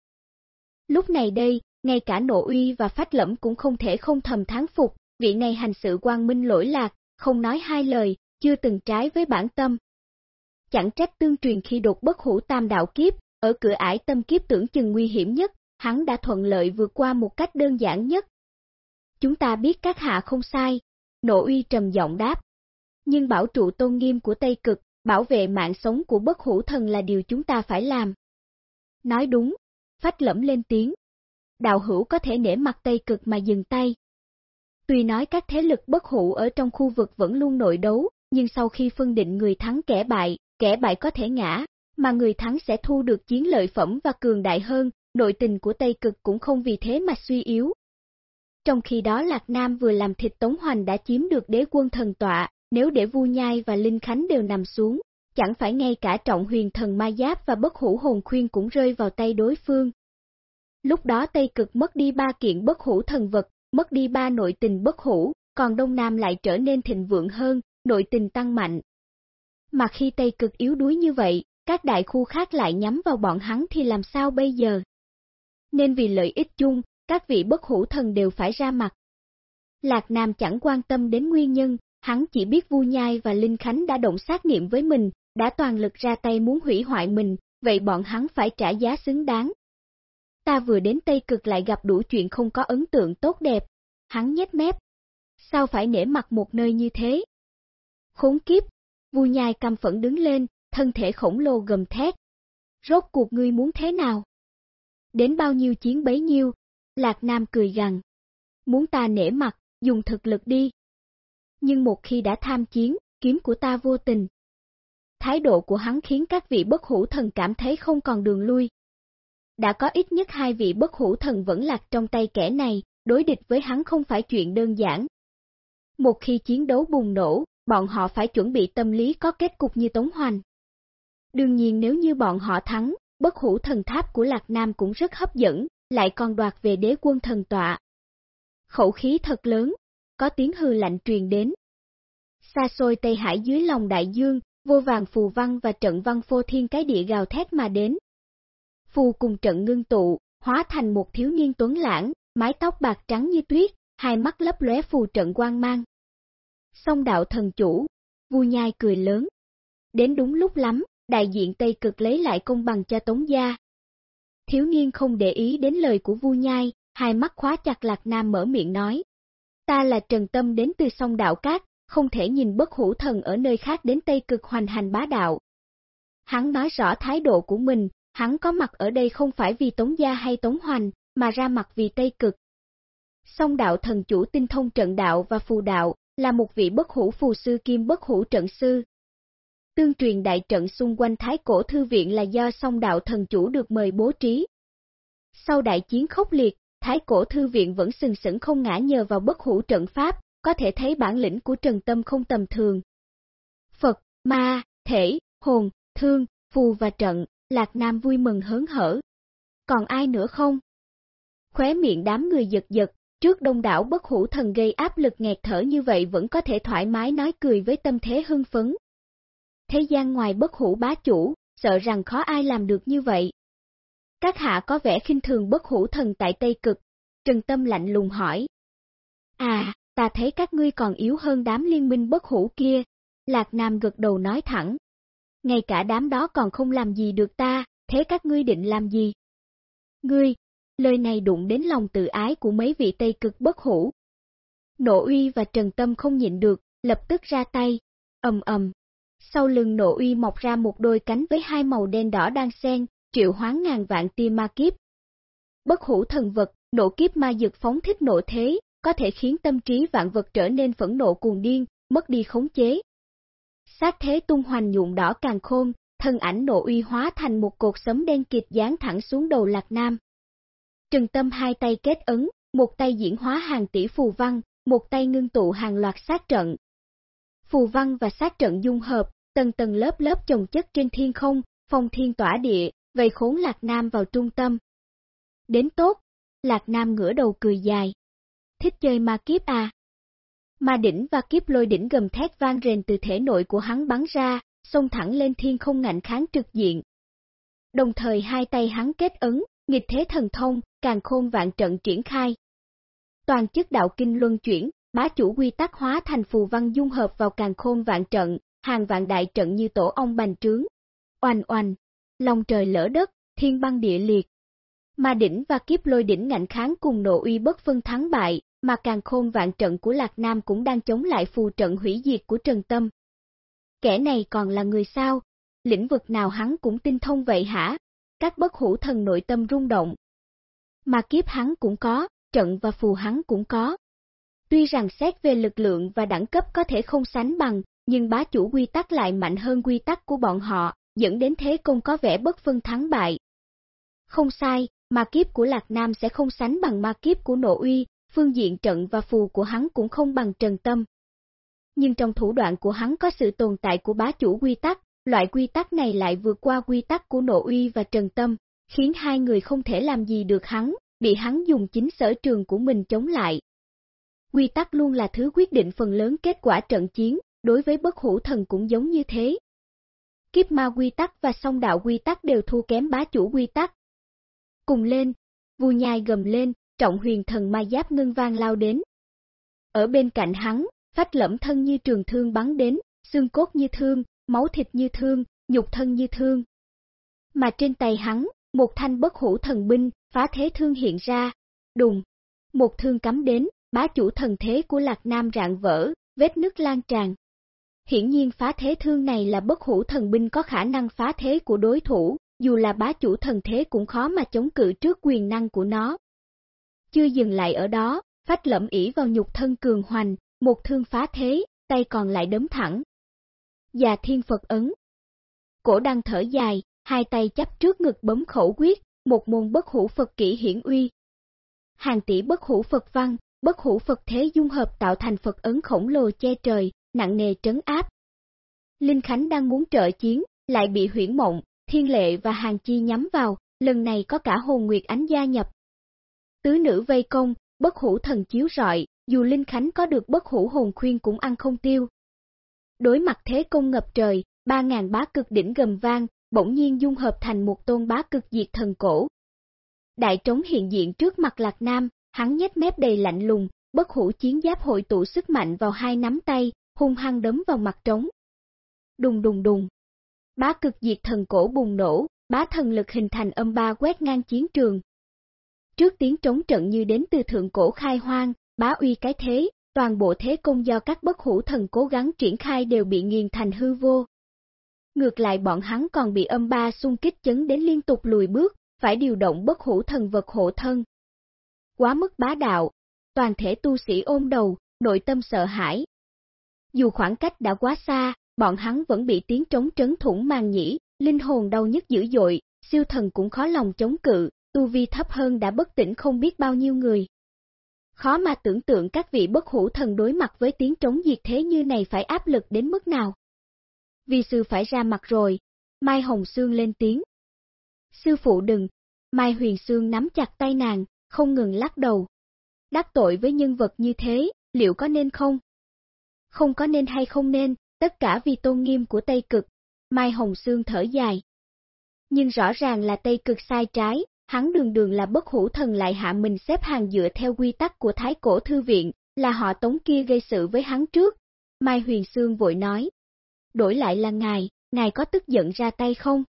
Lúc này đây, ngay cả nộ uy và phách lẫm cũng không thể không thầm tháng phục, vị này hành sự quang minh lỗi lạc, không nói hai lời, chưa từng trái với bản tâm. Chẳng trách tương truyền khi đột bất hủ tam đạo kiếp, ở cửa ải tâm kiếp tưởng chừng nguy hiểm nhất, hắn đã thuận lợi vượt qua một cách đơn giản nhất. Chúng ta biết các hạ không sai, nộ uy trầm giọng đáp. Nhưng bảo trụ tôn nghiêm của Tây Cực, bảo vệ mạng sống của bất hủ thần là điều chúng ta phải làm. Nói đúng, phách lẫm lên tiếng. Đạo hữu có thể nể mặt Tây Cực mà dừng tay. Tuy nói các thế lực bất hủ ở trong khu vực vẫn luôn nội đấu, nhưng sau khi phân định người thắng kẻ bại, kẻ bại có thể ngã, mà người thắng sẽ thu được chiến lợi phẩm và cường đại hơn, nội tình của Tây Cực cũng không vì thế mà suy yếu. Trong khi đó Lạc Nam vừa làm thịt Tống Hoành đã chiếm được đế quân thần tọa, nếu để Vu Nhai và Linh Khánh đều nằm xuống, chẳng phải ngay cả trọng huyền thần ma giáp và bất hủ hồn khuyên cũng rơi vào tay đối phương. Lúc đó Tây Cực mất đi ba kiện bất hủ thần vật, mất đi ba nội tình bất hủ, còn Đông Nam lại trở nên thịnh vượng hơn, nội tình tăng mạnh. Mà khi Tây Cực yếu đuối như vậy, các đại khu khác lại nhắm vào bọn hắn thì làm sao bây giờ? Nên vì lợi ích chung, các vị bất hủ thần đều phải ra mặt. Lạc Nam chẳng quan tâm đến nguyên nhân, hắn chỉ biết Vu Nhai và Linh Khánh đã động sát nghiệm với mình, đã toàn lực ra tay muốn hủy hoại mình, vậy bọn hắn phải trả giá xứng đáng. Ta vừa đến Tây Cực lại gặp đủ chuyện không có ấn tượng tốt đẹp, hắn nhét mép. Sao phải nể mặt một nơi như thế? Khốn kiếp, Vui Nhai căm phẫn đứng lên, thân thể khổng lồ gầm thét. Rốt cuộc ngươi muốn thế nào? Đến bao nhiêu chiến bấy nhiêu? Lạc Nam cười gằn. Muốn ta nể mặt, dùng thực lực đi. Nhưng một khi đã tham chiến, kiếm của ta vô tình. Thái độ của hắn khiến các vị bất hủ thần cảm thấy không còn đường lui. Đã có ít nhất hai vị bất hủ thần vẫn lạc trong tay kẻ này, đối địch với hắn không phải chuyện đơn giản. Một khi chiến đấu bùng nổ, bọn họ phải chuẩn bị tâm lý có kết cục như Tống Hoành. Đương nhiên nếu như bọn họ thắng, bất hủ thần tháp của Lạc Nam cũng rất hấp dẫn, lại còn đoạt về đế quân thần tọa. Khẩu khí thật lớn, có tiếng hư lạnh truyền đến. Xa xôi Tây Hải dưới lòng đại dương, vô vàng phù văn và trận văn phô thiên cái địa gào thét mà đến. Phù cùng trận ngưng tụ, hóa thành một thiếu niên tuấn lãng, mái tóc bạc trắng như tuyết, hai mắt lấp lóe phù trận quang mang. Song đạo thần chủ, vui Nhai cười lớn. Đến đúng lúc lắm, đại diện Tây Cực lấy lại công bằng cho Tống Gia. Thiếu niên không để ý đến lời của vui Nhai, hai mắt khóa chặt Lạc Nam mở miệng nói. Ta là Trần Tâm đến từ sông đạo cát, không thể nhìn bất hủ thần ở nơi khác đến Tây Cực hoành hành bá đạo. Hắn nói rõ thái độ của mình, hắn có mặt ở đây không phải vì Tống Gia hay Tống Hoành, mà ra mặt vì Tây Cực. Song đạo thần chủ tinh thông trận đạo và phù đạo, là một vị bất hủ phù sư kim bất hủ trận sư. Tương truyền đại trận xung quanh Thái Cổ Thư Viện là do song đạo thần chủ được mời bố trí. Sau đại chiến khốc liệt, Thái Cổ Thư Viện vẫn sừng sững không ngã nhờ vào bất hủ trận pháp, có thể thấy bản lĩnh của Trần Tâm không tầm thường. Phật, ma, thể, hồn, thương, phù và trận, Lạc Nam vui mừng hớn hở. Còn ai nữa không? Khóe miệng đám người giật giật, trước đông đảo bất hủ thần gây áp lực nghẹt thở như vậy vẫn có thể thoải mái nói cười với tâm thế hưng phấn. Thế gian ngoài bất hủ bá chủ, sợ rằng khó ai làm được như vậy. Các hạ có vẻ khinh thường bất hủ thần tại Tây Cực, Trần Tâm lạnh lùng hỏi. À, ta thấy các ngươi còn yếu hơn đám liên minh bất hủ kia, Lạc Nam gật đầu nói thẳng. Ngay cả đám đó còn không làm gì được ta, thế các ngươi định làm gì? Ngươi, lời này đụng đến lòng tự ái của mấy vị Tây cực bất hủ. Nộ uy và Trần Tâm không nhịn được, lập tức ra tay, ầm ầm. Sau lưng nộ uy mọc ra một đôi cánh với hai màu đen đỏ đang xen, triệu hoán ngàn vạn tia ma kiếp. Bất hủ thần vật, nộ kiếp ma dực phóng thích nộ thế, có thể khiến tâm trí vạn vật trở nên phẫn nộ cuồng điên, mất đi khống chế. Sát thế tung hoành nhuộm đỏ càng khôn, thân ảnh nộ uy hóa thành một cột sấm đen kịt dán thẳng xuống đầu Lạc Nam. Trừng tâm hai tay kết ấn, một tay diễn hóa hàng tỷ phù văn, một tay ngưng tụ hàng loạt sát trận. Phù văn và sát trận dung hợp, tầng tầng lớp lớp chồng chất trên thiên không, phong thiên tỏa địa, vây khốn Lạc Nam vào trung tâm. Đến tốt, Lạc Nam ngửa đầu cười dài. Thích chơi ma kiếp à? Ma đỉnh và kiếp lôi đỉnh gầm thét vang rền từ thể nội của hắn bắn ra, xông thẳng lên thiên không ngạnh kháng trực diện. Đồng thời hai tay hắn kết ấn, nghịch thế thần thông, càng khôn vạn trận triển khai. Toàn chức đạo kinh luân chuyển, bá chủ quy tắc hóa thành phù văn dung hợp vào càng khôn vạn trận, hàng vạn đại trận như tổ ong bành trướng. Oanh oanh, lòng trời lỡ đất, thiên băng địa liệt. Ma đỉnh và kiếp lôi đỉnh ngạnh kháng cùng nộ uy bất phân thắng bại, mà càng khôn vạn trận của Lạc Nam cũng đang chống lại phù trận hủy diệt của Trần Tâm. Kẻ này còn là người sao? Lĩnh vực nào hắn cũng tinh thông vậy hả? Các bất hủ thần nội tâm rung động. Mà kiếp hắn cũng có, trận và phù hắn cũng có. Tuy rằng xét về lực lượng và đẳng cấp có thể không sánh bằng, nhưng bá chủ quy tắc lại mạnh hơn quy tắc của bọn họ, dẫn đến thế công có vẻ bất phân thắng bại. Không sai, ma kiếp của Lạc Nam sẽ không sánh bằng ma kiếp của Nộ Uy, phương diện trận và phù của hắn cũng không bằng Trần Tâm. Nhưng trong thủ đoạn của hắn có sự tồn tại của bá chủ quy tắc, loại quy tắc này lại vượt qua quy tắc của Nộ Uy và Trần Tâm, khiến hai người không thể làm gì được hắn, bị hắn dùng chính sở trường của mình chống lại. Quy tắc luôn là thứ quyết định phần lớn kết quả trận chiến, đối với bất hủ thần cũng giống như thế. Kiếp ma quy tắc và song đạo quy tắc đều thua kém bá chủ quy tắc. Cùng lên, vua nhai gầm lên, trọng huyền thần ma giáp ngưng vang lao đến. Ở bên cạnh hắn, phách lẫm thân như trường thương bắn đến, xương cốt như thương, máu thịt như thương, nhục thân như thương. Mà trên tay hắn, một thanh bất hủ thần binh, phá thế thương hiện ra, đùng, một thương cắm đến, bá chủ thần thế của Lạc Nam rạn vỡ, vết nứt lan tràn. Hiển nhiên phá thế thương này là bất hủ thần binh có khả năng phá thế của đối thủ, dù là bá chủ thần thế cũng khó mà chống cự trước quyền năng của nó. Chưa dừng lại ở đó, phách lẫm ỉ vào nhục thân cường hoành, một thương phá thế, tay còn lại đấm thẳng. Già thiên Phật ấn. Cổ đang thở dài, hai tay chắp trước ngực bấm khẩu quyết, một môn bất hủ Phật kỹ hiển uy. Hàng tỷ bất hủ Phật văn, bất hủ Phật thế dung hợp tạo thành Phật ấn khổng lồ che trời, nặng nề trấn áp. Linh Khánh đang muốn trợ chiến, lại bị huyển mộng, thiên lệ và hàng chi nhắm vào, lần này có cả hồn nguyệt ánh gia nhập. Tứ nữ vây công, bất hủ thần chiếu rọi, dù Linh Khánh có được bất hủ hồn khuyên cũng ăn không tiêu. Đối mặt thế công ngập trời, ba ngàn bá cực đỉnh gầm vang, bỗng nhiên dung hợp thành một tôn bá cực diệt thần cổ. Đại trống hiện diện trước mặt Lạc Nam, hắn nhếch mép đầy lạnh lùng, bất hủ chiến giáp hội tụ sức mạnh vào hai nắm tay, hung hăng đấm vào mặt trống. Đùng đùng đùng. Bá cực diệt thần cổ bùng nổ, bá thần lực hình thành âm ba quét ngang chiến trường. Trước tiếng trống trận như đến từ thượng cổ khai hoang, bá uy cái thế, toàn bộ thế công do các bất hủ thần cố gắng triển khai đều bị nghiền thành hư vô. Ngược lại bọn hắn còn bị âm ba xung kích chấn đến liên tục lùi bước, phải điều động bất hủ thần vật hộ thân. Quá mức bá đạo, toàn thể tu sĩ ôm đầu, nội tâm sợ hãi, dù khoảng cách đã quá xa, bọn hắn vẫn bị tiếng trống trấn thủng màng nhĩ, linh hồn đau nhức dữ dội, siêu thần cũng khó lòng chống cự, tu vi thấp hơn đã bất tỉnh không biết bao nhiêu người. Khó mà tưởng tượng các vị bất hủ thần đối mặt với tiếng trống diệt thế như này phải áp lực đến mức nào. Vì sư phải ra mặt rồi, Mai Hồng Sương lên tiếng. Sư phụ đừng, Mai Huyền Sương nắm chặt tay nàng, không ngừng lắc đầu. Đắc tội với nhân vật như thế, liệu có nên không? không có nên hay không nên, tất cả vì tôn nghiêm của Tây Cực. Mai Hồng Sương thở dài. Nhưng rõ ràng là Tây Cực sai trái, hắn đường đường là bất hủ thần lại hạ mình xếp hàng dựa theo quy tắc của Thái Cổ Thư Viện, là họ tống kia gây sự với hắn trước. Mai Huyền Sương vội nói. Đổi lại là ngài, ngài có tức giận ra tay không?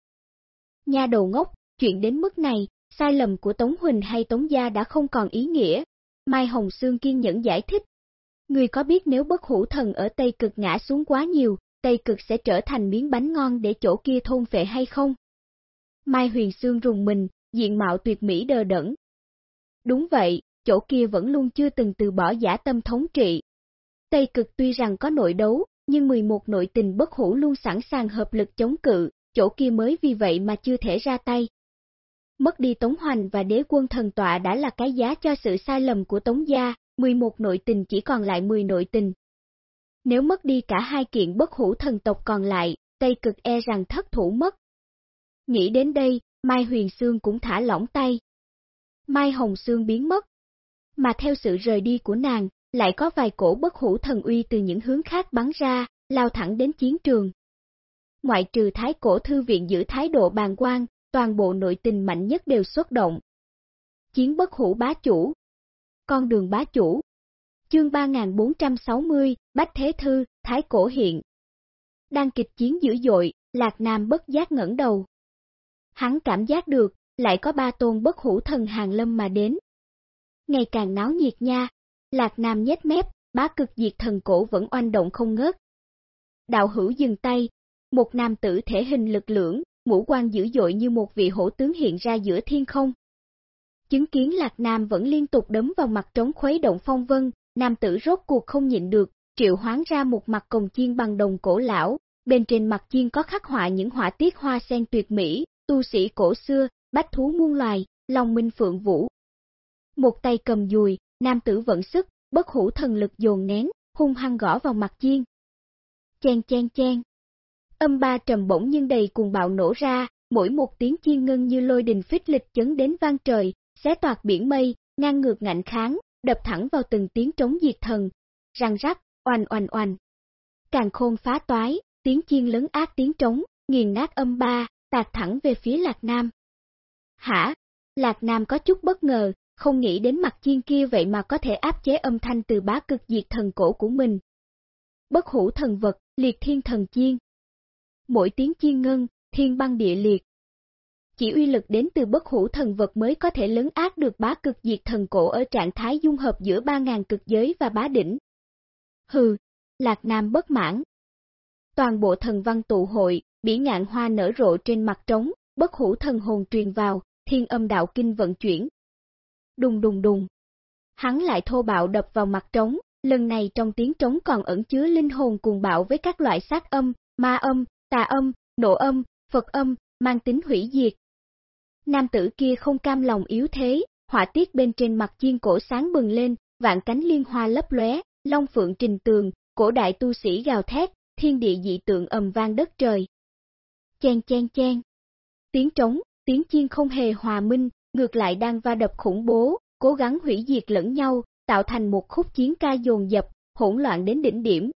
Nha đầu ngốc, chuyện đến mức này, sai lầm của Tống Huỳnh hay Tống Gia đã không còn ý nghĩa. Mai Hồng Sương kiên nhẫn giải thích, Người có biết nếu bất hủ thần ở Tây Cực ngã xuống quá nhiều, Tây Cực sẽ trở thành miếng bánh ngon để chỗ kia thôn phệ hay không? Mai Huyền Sương rùng mình, diện mạo tuyệt mỹ đờ đẫn. Đúng vậy, chỗ kia vẫn luôn chưa từng từ bỏ giả tâm thống trị. Tây Cực tuy rằng có nội đấu, nhưng 11 nội tình bất hủ luôn sẵn sàng hợp lực chống cự, chỗ kia mới vì vậy mà chưa thể ra tay. Mất đi Tống Hoành và đế quân thần tọa đã là cái giá cho sự sai lầm của Tống gia, 11 nội tình chỉ còn lại 10 nội tình. Nếu mất đi cả hai kiện bất hủ thần tộc còn lại, Tây cực e rằng thất thủ mất. Nghĩ đến đây, Mai Huyền Sương cũng thả lỏng tay. Mai Hồng Sương biến mất. Mà theo sự rời đi của nàng, lại có vài cổ bất hủ thần uy từ những hướng khác bắn ra, lao thẳng đến chiến trường. Ngoại trừ thái cổ thư viện giữ thái độ bàn quan, toàn bộ nội tình mạnh nhất đều xuất động. Chiến bất hủ bá chủ Con đường bá chủ Chương 3460, Bách Thế Thư, Thái Cổ Hiện Đang kịch chiến dữ dội, Lạc Nam bất giác ngẩng đầu. Hắn cảm giác được, lại có ba tôn bất hủ thần hàng lâm mà đến. Ngày càng náo nhiệt nha, Lạc Nam nhét mép, bá cực diệt thần cổ vẫn oanh động không ngớt. Đạo hữu dừng tay, một nam tử thể hình lực lưỡng, mũ quan dữ dội như một vị hổ tướng hiện ra giữa thiên không. Chứng kiến Lạc Nam vẫn liên tục đấm vào mặt trống khuấy động phong vân, nam tử rốt cuộc không nhịn được, triệu hoán ra một mặt cồng chiên bằng đồng cổ lão, bên trên mặt chiên có khắc họa những họa tiết hoa sen tuyệt mỹ, tu sĩ cổ xưa, bách thú muôn loài, long minh phượng vũ. Một tay cầm dùi, nam tử vận sức, bất hủ thần lực dồn nén, hung hăng gõ vào mặt chiên. Chen chen chen. Âm ba trầm bổng nhưng đầy cuồng bạo nổ ra, mỗi một tiếng chiên ngân như lôi đình phích lịch chấn đến vang trời, xé toạt biển mây, ngang ngược ngạnh kháng, đập thẳng vào từng tiếng trống diệt thần, răng rắc, oanh oanh oanh. Càng khôn phá toái, tiếng chiên lớn ác tiếng trống, nghiền nát âm ba, tạt thẳng về phía Lạc Nam. Hả? Lạc Nam có chút bất ngờ, không nghĩ đến mặt chiên kia vậy mà có thể áp chế âm thanh từ bá cực diệt thần cổ của mình. Bất hủ thần vật, liệt thiên thần chiên. Mỗi tiếng chiên ngân, thiên băng địa liệt. Chỉ uy lực đến từ bất hủ thần vật mới có thể lấn ác được bá cực diệt thần cổ ở trạng thái dung hợp giữa ba ngàn cực giới và bá đỉnh. Hừ, Lạc Nam bất mãn. Toàn bộ thần văn tụ hội, bỉ ngạn hoa nở rộ trên mặt trống, bất hủ thần hồn truyền vào, thiên âm đạo kinh vận chuyển. Đùng đùng đùng. Hắn lại thô bạo đập vào mặt trống, lần này trong tiếng trống còn ẩn chứa linh hồn cuồng bạo với các loại sát âm, ma âm, tà âm, nộ âm, Phật âm, mang tính hủy diệt. Nam tử kia không cam lòng yếu thế, họa tiết bên trên mặt chiên cổ sáng bừng lên, vạn cánh liên hoa lấp lóe, long phượng trình tường, cổ đại tu sĩ gào thét, thiên địa dị tượng ầm vang đất trời. Chen chen chen. Tiếng trống, tiếng chiên không hề hòa minh, ngược lại đang va đập khủng bố, cố gắng hủy diệt lẫn nhau, tạo thành một khúc chiến ca dồn dập, hỗn loạn đến đỉnh điểm.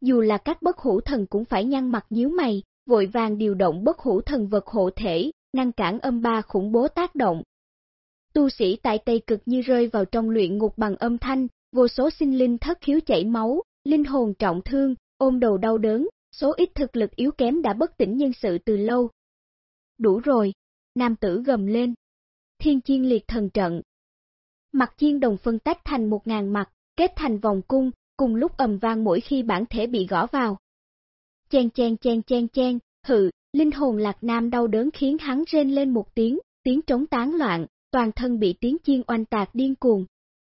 Dù là các bất hủ thần cũng phải nhăn mặt nhíu mày, vội vàng điều động bất hủ thần vật hộ thể, ngăn cản âm ba khủng bố tác động. Tu sĩ tại Tây Cực như rơi vào trong luyện ngục bằng âm thanh, vô số sinh linh thất khiếu chảy máu, linh hồn trọng thương, ôm đầu đau đớn, số ít thực lực yếu kém đã bất tỉnh nhân sự từ lâu. Đủ rồi, nam tử gầm lên. Thiên chiên liệt thần trận. Mặt chiên đồng phân tách thành một ngàn mặt, kết thành vòng cung, cùng lúc ầm vang mỗi khi bản thể bị gõ vào. Chen chen chen chen chen, hự, linh hồn lạc nam đau đớn khiến hắn rên lên một tiếng, tiếng trống tán loạn, toàn thân bị tiếng chiên oanh tạc điên cuồng.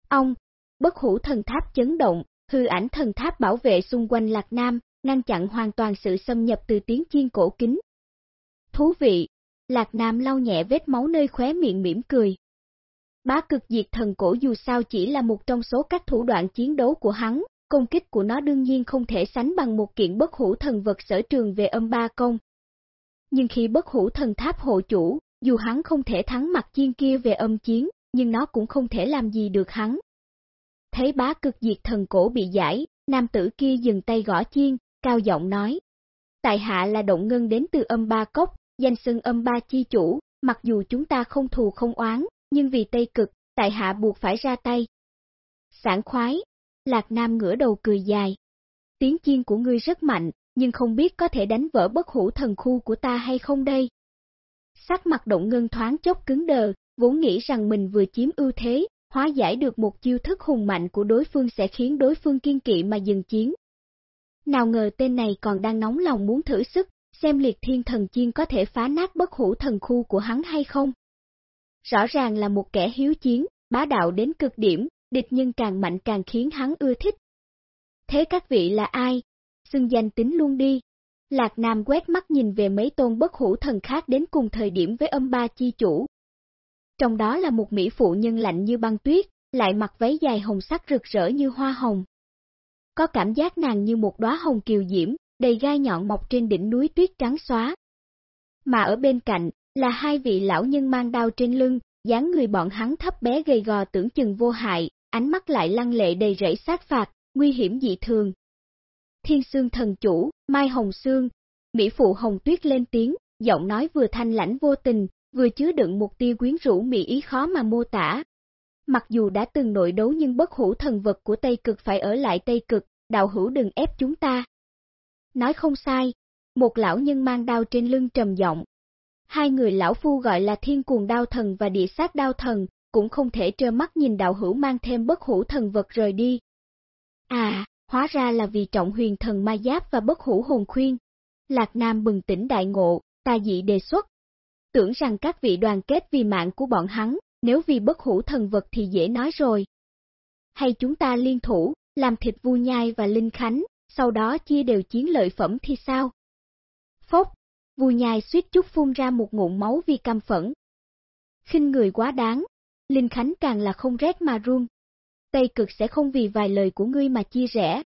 Ông, bất hủ thần tháp chấn động, hư ảnh thần tháp bảo vệ xung quanh lạc nam, ngăn chặn hoàn toàn sự xâm nhập từ tiếng chiên cổ kính. Thú vị, lạc nam lau nhẹ vết máu nơi khóe miệng mỉm cười. Bá cực diệt thần cổ dù sao chỉ là một trong số các thủ đoạn chiến đấu của hắn, công kích của nó đương nhiên không thể sánh bằng một kiện bất hủ thần vật sở trường về âm ba công. Nhưng khi bất hủ thần tháp hộ chủ, dù hắn không thể thắng mặt chiên kia về âm chiến, nhưng nó cũng không thể làm gì được hắn. Thấy bá cực diệt thần cổ bị giải, nam tử kia dừng tay gõ chiên, cao giọng nói. Tại hạ là động ngân đến từ âm ba cốc, danh xưng âm ba chi chủ, mặc dù chúng ta không thù không oán, nhưng vì Tây Cực, tại hạ buộc phải ra tay. Sảng khoái, Lạc Nam ngửa đầu cười dài. Tiếng chiên của ngươi rất mạnh, nhưng không biết có thể đánh vỡ bất hủ thần khu của ta hay không đây. Sắc mặt động ngân thoáng chốc cứng đờ, vốn nghĩ rằng mình vừa chiếm ưu thế, hóa giải được một chiêu thức hùng mạnh của đối phương sẽ khiến đối phương kiên kỵ mà dừng chiến. Nào ngờ tên này còn đang nóng lòng muốn thử sức, xem liệt thiên thần chiên có thể phá nát bất hủ thần khu của hắn hay không. Rõ ràng là một kẻ hiếu chiến, bá đạo đến cực điểm, địch nhân càng mạnh càng khiến hắn ưa thích. Thế các vị là ai? Xưng danh tính luôn đi. Lạc Nam quét mắt nhìn về mấy tôn bất hủ thần khác đến cùng thời điểm với âm ba chi chủ, trong đó là một mỹ phụ nhân lạnh như băng tuyết, lại mặc váy dài hồng sắc rực rỡ như hoa hồng. Có cảm giác nàng như một đóa hồng kiều diễm, đầy gai nhọn mọc trên đỉnh núi tuyết trắng xóa. Mà ở bên cạnh, là hai vị lão nhân mang đao trên lưng, dáng người bọn hắn thấp bé gầy gò tưởng chừng vô hại, ánh mắt lại lăng lệ đầy rẫy sát phạt, nguy hiểm dị thường. Thiên Sương thần chủ, Mai Hồng Sương, Mỹ Phụ Hồng Tuyết lên tiếng, giọng nói vừa thanh lãnh vô tình, vừa chứa đựng một tia quyến rũ mỹ ý khó mà mô tả. Mặc dù đã từng nội đấu nhưng bất hủ thần vật của Tây Cực phải ở lại Tây Cực, đạo hữu đừng ép chúng ta. Nói không sai, một lão nhân mang đao trên lưng trầm giọng. Hai người lão phu gọi là thiên cuồng đao thần và địa sát đao thần, cũng không thể trơ mắt nhìn đạo hữu mang thêm bất hủ thần vật rời đi. À, hóa ra là vì trọng huyền thần ma giáp và bất hủ hồn khuyên. Lạc Nam bừng tỉnh đại ngộ, ta dị đề xuất. Tưởng rằng các vị đoàn kết vì mạng của bọn hắn, nếu vì bất hủ thần vật thì dễ nói rồi. Hay chúng ta liên thủ, làm thịt vu nhai và linh khánh, sau đó chia đều chiến lợi phẩm thì sao? Phốc, vu nhai suýt chút phun ra một ngụm máu vì cam phẫn. khinh người quá đáng, linh khánh càng là không rét mà run. Tây cực sẽ không vì vài lời của ngươi mà chia rẽ.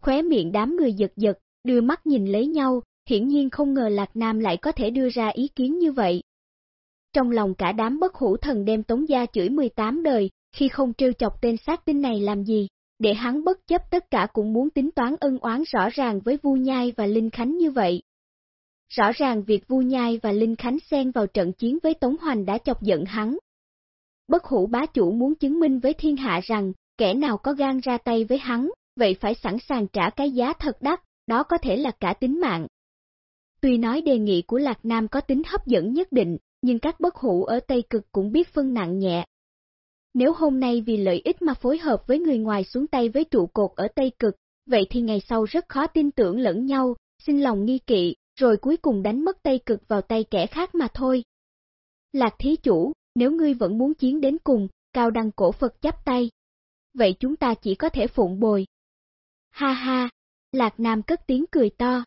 Khóe miệng đám người giật giật, đưa mắt nhìn lấy nhau, hiển nhiên không ngờ Lạc Nam lại có thể đưa ra ý kiến như vậy. Trong lòng cả đám bất hủ thần đem Tống Gia chửi 18 đời, khi không trêu chọc tên sát tinh này làm gì, để hắn bất chấp tất cả cũng muốn tính toán ân oán rõ ràng với Vu Nhai và Linh Khánh như vậy. Rõ ràng việc Vu Nhai và Linh Khánh xen vào trận chiến với Tống Hoành đã chọc giận hắn. Bất hủ bá chủ muốn chứng minh với thiên hạ rằng, kẻ nào có gan ra tay với hắn, vậy phải sẵn sàng trả cái giá thật đắt, đó có thể là cả tính mạng. Tuy nói đề nghị của Lạc Nam có tính hấp dẫn nhất định, nhưng các bất hủ ở Tây Cực cũng biết phân nặng nhẹ. Nếu hôm nay vì lợi ích mà phối hợp với người ngoài xuống tay với trụ cột ở Tây Cực, vậy thì ngày sau rất khó tin tưởng lẫn nhau, xin lòng nghi kỵ, rồi cuối cùng đánh mất Tây Cực vào tay kẻ khác mà thôi. Lạc thí chủ, nếu ngươi vẫn muốn chiến đến cùng, cao đăng cổ Phật chắp tay. Vậy chúng ta chỉ có thể phụng bồi. Ha ha, Lạc Nam cất tiếng cười to.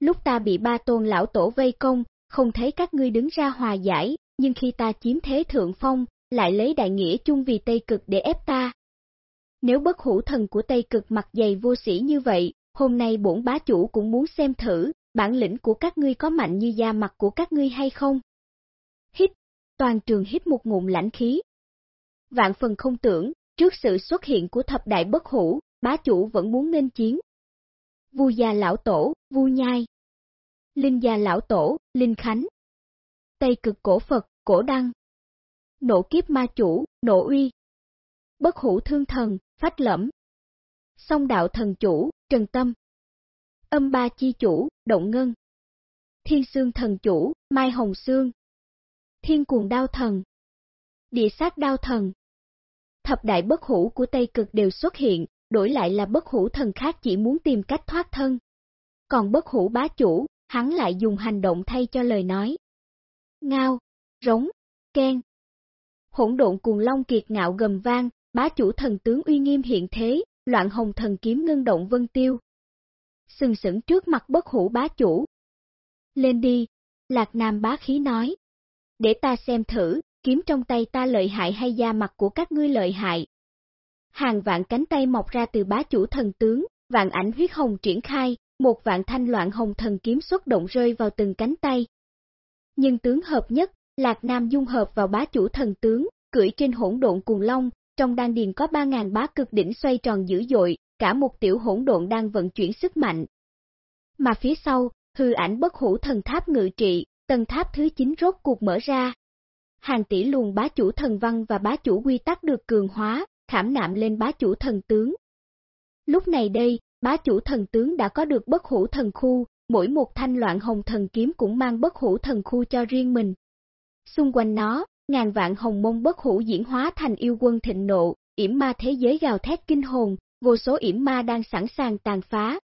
Lúc ta bị ba tôn lão tổ vây công, không thấy các ngươi đứng ra hòa giải, nhưng khi ta chiếm thế thượng phong, lại lấy đại nghĩa chung vì Tây Cực để ép ta. Nếu bất hủ thần của Tây Cực mặt dày vô sĩ như vậy, hôm nay bổn bá chủ cũng muốn xem thử, bản lĩnh của các ngươi có mạnh như da mặt của các ngươi hay không? Hít, toàn trường hít một ngụm lãnh khí. Vạn phần không tưởng, trước sự xuất hiện của thập đại bất hủ, bá chủ vẫn muốn nên chiến. Vu già lão tổ, Vu nhai. Linh gia lão tổ, Linh khánh. Tây cực cổ Phật, cổ đăng. Nộ kiếp ma chủ, nộ uy. Bất hủ thương thần, phách lẫm. Song đạo thần chủ, trần tâm. Âm ba chi chủ, động ngân. Thiên sương thần chủ, mai hồng sương. Thiên cuồng đao thần. Địa sát đao thần. Thập đại bất hủ của Tây Cực đều xuất hiện, đổi lại là bất hủ thần khác chỉ muốn tìm cách thoát thân. Còn bất hủ bá chủ, hắn lại dùng hành động thay cho lời nói. Ngao, rống, khen Hỗn độn cuồng long kiệt ngạo gầm vang, bá chủ thần tướng uy nghiêm hiện thế, loạn hồng thần kiếm ngân động vân tiêu. Sừng sững trước mặt bất hủ bá chủ. Lên đi, Lạc Nam bá khí nói. Để ta xem thử, kiếm trong tay ta lợi hại hay da mặt của các ngươi lợi hại hàng vạn cánh tay mọc ra từ bá chủ thần tướng, vạn ảnh huyết hồng triển khai, một vạn thanh loạn hồng thần kiếm xuất động rơi vào từng cánh tay. Nhưng tướng hợp nhất, Lạc Nam dung hợp vào bá chủ thần tướng, cưỡi trên hỗn độn cùng long, trong đan điền có 3000 bá cực đỉnh xoay tròn dữ dội, cả một tiểu hỗn độn đang vận chuyển sức mạnh. Mà phía sau, hư ảnh bất hủ thần tháp ngự trị, tầng tháp thứ 9 rốt cuộc mở ra. Hàng tỷ luồng bá chủ thần văn và bá chủ quy tắc được cường hóa, khảm nạm lên bá chủ thần tướng. Lúc này đây, bá chủ thần tướng đã có được bất hủ thần khu, mỗi một thanh loạn hồng thần kiếm cũng mang bất hủ thần khu cho riêng mình. Xung quanh nó, ngàn vạn hồng mông bất hủ diễn hóa thành yêu quân thịnh nộ, yểm ma thế giới gào thét kinh hồn, vô số yểm ma đang sẵn sàng tàn phá.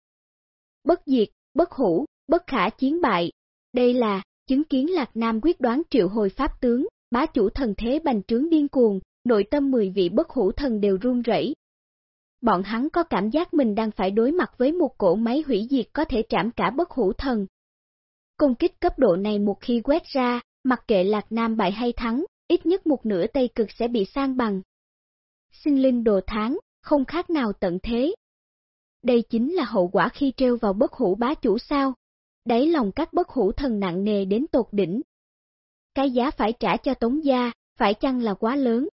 Bất diệt, bất hủ, bất khả chiến bại. Đây là, chứng kiến Lạc Nam quyết đoán triệu hồi pháp tướng, bá chủ thần thế bành trướng điên cuồng, nội tâm 10 vị bất hủ thần đều run rẩy. Bọn hắn có cảm giác mình đang phải đối mặt với một cổ máy hủy diệt có thể trảm cả bất hủ thần. Công kích cấp độ này một khi quét ra, mặc kệ Lạc Nam bại hay thắng, ít nhất một nửa Tây Cực sẽ bị sang bằng. Sinh linh đồ tháng, không khác nào tận thế. Đây chính là hậu quả khi treo vào bất hủ bá chủ sao. Đáy lòng các bất hủ thần nặng nề đến tột đỉnh. Cái giá phải trả cho tống gia, phải chăng là quá lớn.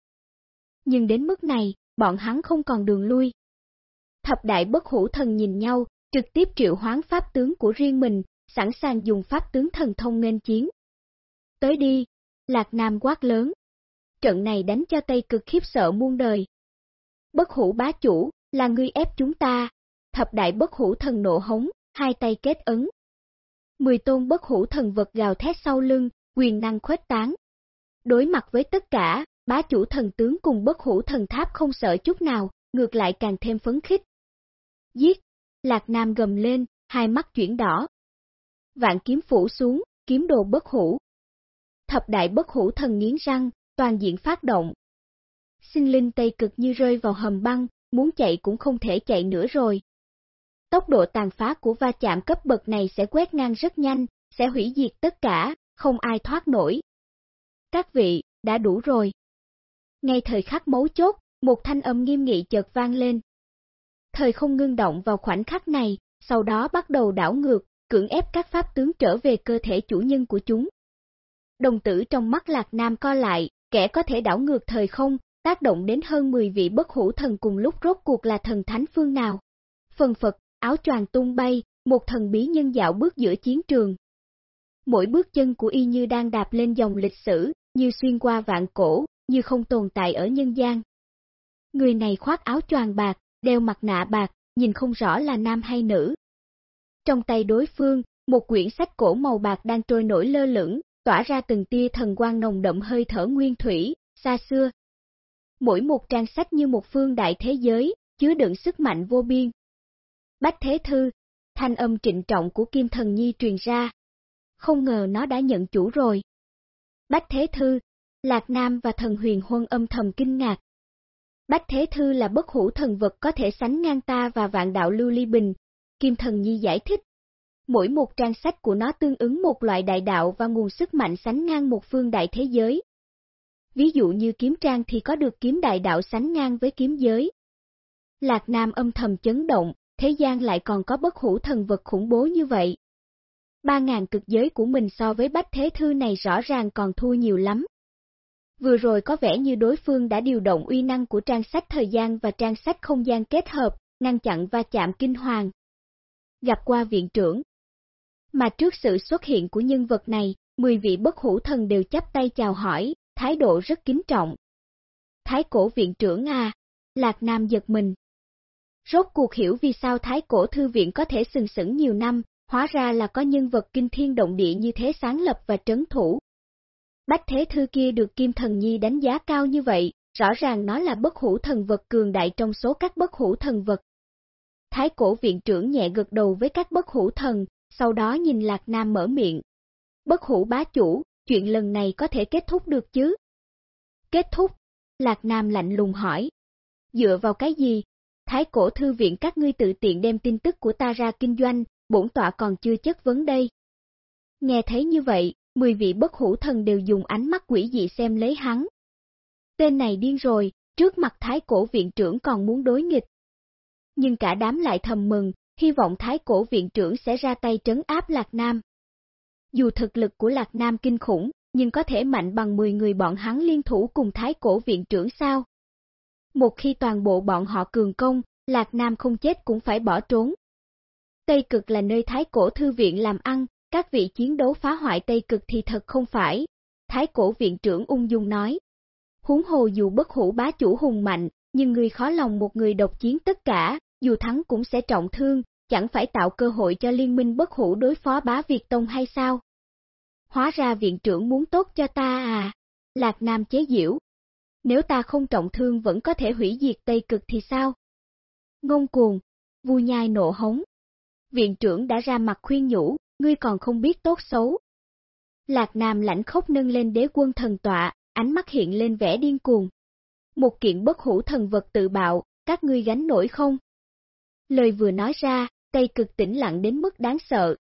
Nhưng đến mức này, bọn hắn không còn đường lui. Thập đại bất hủ thần nhìn nhau, trực tiếp triệu hoán pháp tướng của riêng mình, sẵn sàng dùng pháp tướng thần thông nghênh chiến. Tới đi, Lạc Nam quát lớn. Trận này đánh cho Tây cực khiếp sợ muôn đời. Bất hủ bá chủ, là ngươi ép chúng ta. Thập đại bất hủ thần nộ hống, hai tay kết ấn. Mười tôn bất hủ thần vật gào thét sau lưng, quyền năng khuếch tán. Đối mặt với tất cả, bá chủ thần tướng cùng bất hủ thần tháp không sợ chút nào, ngược lại càng thêm phấn khích. Giết! Lạc Nam gầm lên, hai mắt chuyển đỏ. Vạn kiếm phủ xuống, kiếm đồ bất hủ. Thập đại bất hủ thần nghiến răng, toàn diện phát động. Sinh linh tây cực như rơi vào hầm băng, muốn chạy cũng không thể chạy nữa rồi. Tốc độ tàn phá của va chạm cấp bậc này sẽ quét ngang rất nhanh, sẽ hủy diệt tất cả, không ai thoát nổi. Các vị, đã đủ rồi. Ngay thời khắc mấu chốt, một thanh âm nghiêm nghị chợt vang lên. Thời không ngưng động vào khoảnh khắc này, sau đó bắt đầu đảo ngược, cưỡng ép các pháp tướng trở về cơ thể chủ nhân của chúng. Đồng tử trong mắt Lạc Nam co lại, kẻ có thể đảo ngược thời không, tác động đến hơn 10 vị bất hủ thần cùng lúc rốt cuộc là thần thánh phương nào. Phần Phật, áo choàng tung bay, một thần bí nhân dạo bước giữa chiến trường. Mỗi bước chân của y như đang đạp lên dòng lịch sử, như xuyên qua vạn cổ, như không tồn tại ở nhân gian. Người này khoác áo choàng bạc, đeo mặt nạ bạc, nhìn không rõ là nam hay nữ. Trong tay đối phương, một quyển sách cổ màu bạc đang trôi nổi lơ lửng, tỏa ra từng tia thần quang nồng đậm hơi thở nguyên thủy, xa xưa. Mỗi một trang sách như một phương đại thế giới, chứa đựng sức mạnh vô biên. Bách Thế Thư, thanh âm trịnh trọng của Kim Thần Nhi truyền ra. Không ngờ nó đã nhận chủ rồi. Bách Thế Thư, Lạc Nam và thần huyền huân âm thầm kinh ngạc. Bách Thế Thư là bất hủ thần vật có thể sánh ngang ta và vạn đạo lưu ly bình, Kim Thần Nhi giải thích. Mỗi một trang sách của nó tương ứng một loại đại đạo và nguồn sức mạnh sánh ngang một phương đại thế giới. Ví dụ như kiếm trang thì có được kiếm đại đạo sánh ngang với kiếm giới. Lạc Nam âm thầm chấn động, thế gian lại còn có bất hủ thần vật khủng bố như vậy. Ba ngàn cực giới của mình so với bách thế thư này rõ ràng còn thua nhiều lắm. Vừa rồi có vẻ như đối phương đã điều động uy năng của trang sách thời gian và trang sách không gian kết hợp, ngăn chặn va chạm kinh hoàng. Gặp qua viện trưởng. Mà trước sự xuất hiện của nhân vật này, 10 vị bất hủ thần đều chắp tay chào hỏi, thái độ rất kính trọng. Thái cổ viện trưởng à, Lạc Nam giật mình. Rốt cuộc hiểu vì sao Thái cổ thư viện có thể sừng sững nhiều năm, hóa ra là có nhân vật kinh thiên động địa như thế sáng lập và trấn thủ. Bách Thế Thư kia được Kim Thần Nhi đánh giá cao như vậy, rõ ràng nó là bất hủ thần vật cường đại trong số các bất hủ thần vật. Thái cổ viện trưởng nhẹ gật đầu với các bất hủ thần, sau đó nhìn Lạc Nam mở miệng. Bất hủ bá chủ, chuyện lần này có thể kết thúc được chứ? Kết thúc? Lạc Nam lạnh lùng hỏi. Dựa vào cái gì? Thái cổ thư viện các ngươi tự tiện đem tin tức của ta ra kinh doanh, bổn tọa còn chưa chất vấn đây. Nghe thấy như vậy, mười vị bất hủ thần đều dùng ánh mắt quỷ dị xem lấy hắn. Tên này điên rồi, trước mặt thái cổ viện trưởng còn muốn đối nghịch. Nhưng cả đám lại thầm mừng, hy vọng thái cổ viện trưởng sẽ ra tay trấn áp Lạc Nam. Dù thực lực của Lạc Nam kinh khủng, nhưng có thể mạnh bằng 10 người bọn hắn liên thủ cùng thái cổ viện trưởng sao? Một khi toàn bộ bọn họ cường công, Lạc Nam không chết cũng phải bỏ trốn. Tây Cực là nơi thái cổ thư viện làm ăn, các vị chiến đấu phá hoại Tây Cực thì thật không phải. Thái cổ viện trưởng ung dung nói. Huống hồ dù bất hủ bá chủ hùng mạnh, nhưng người khó lòng một người độc chiến tất cả, dù thắng cũng sẽ trọng thương, chẳng phải tạo cơ hội cho liên minh bất hủ đối phó bá Việt Tông hay sao? Hóa ra viện trưởng muốn tốt cho ta à? Lạc Nam chế diễu. Nếu ta không trọng thương vẫn có thể hủy diệt Tây Cực thì sao? Ngông cuồng, vui nhai nộ hống. Viện trưởng đã ra mặt khuyên nhủ, ngươi còn không biết tốt xấu. Lạc Nam lãnh khốc nâng lên đế quân thần tọa, ánh mắt hiện lên vẻ điên cuồng. Một kiện bất hủ thần vật tự bạo, các ngươi gánh nổi không? Lời vừa nói ra, Tây cực tĩnh lặng đến mức đáng sợ,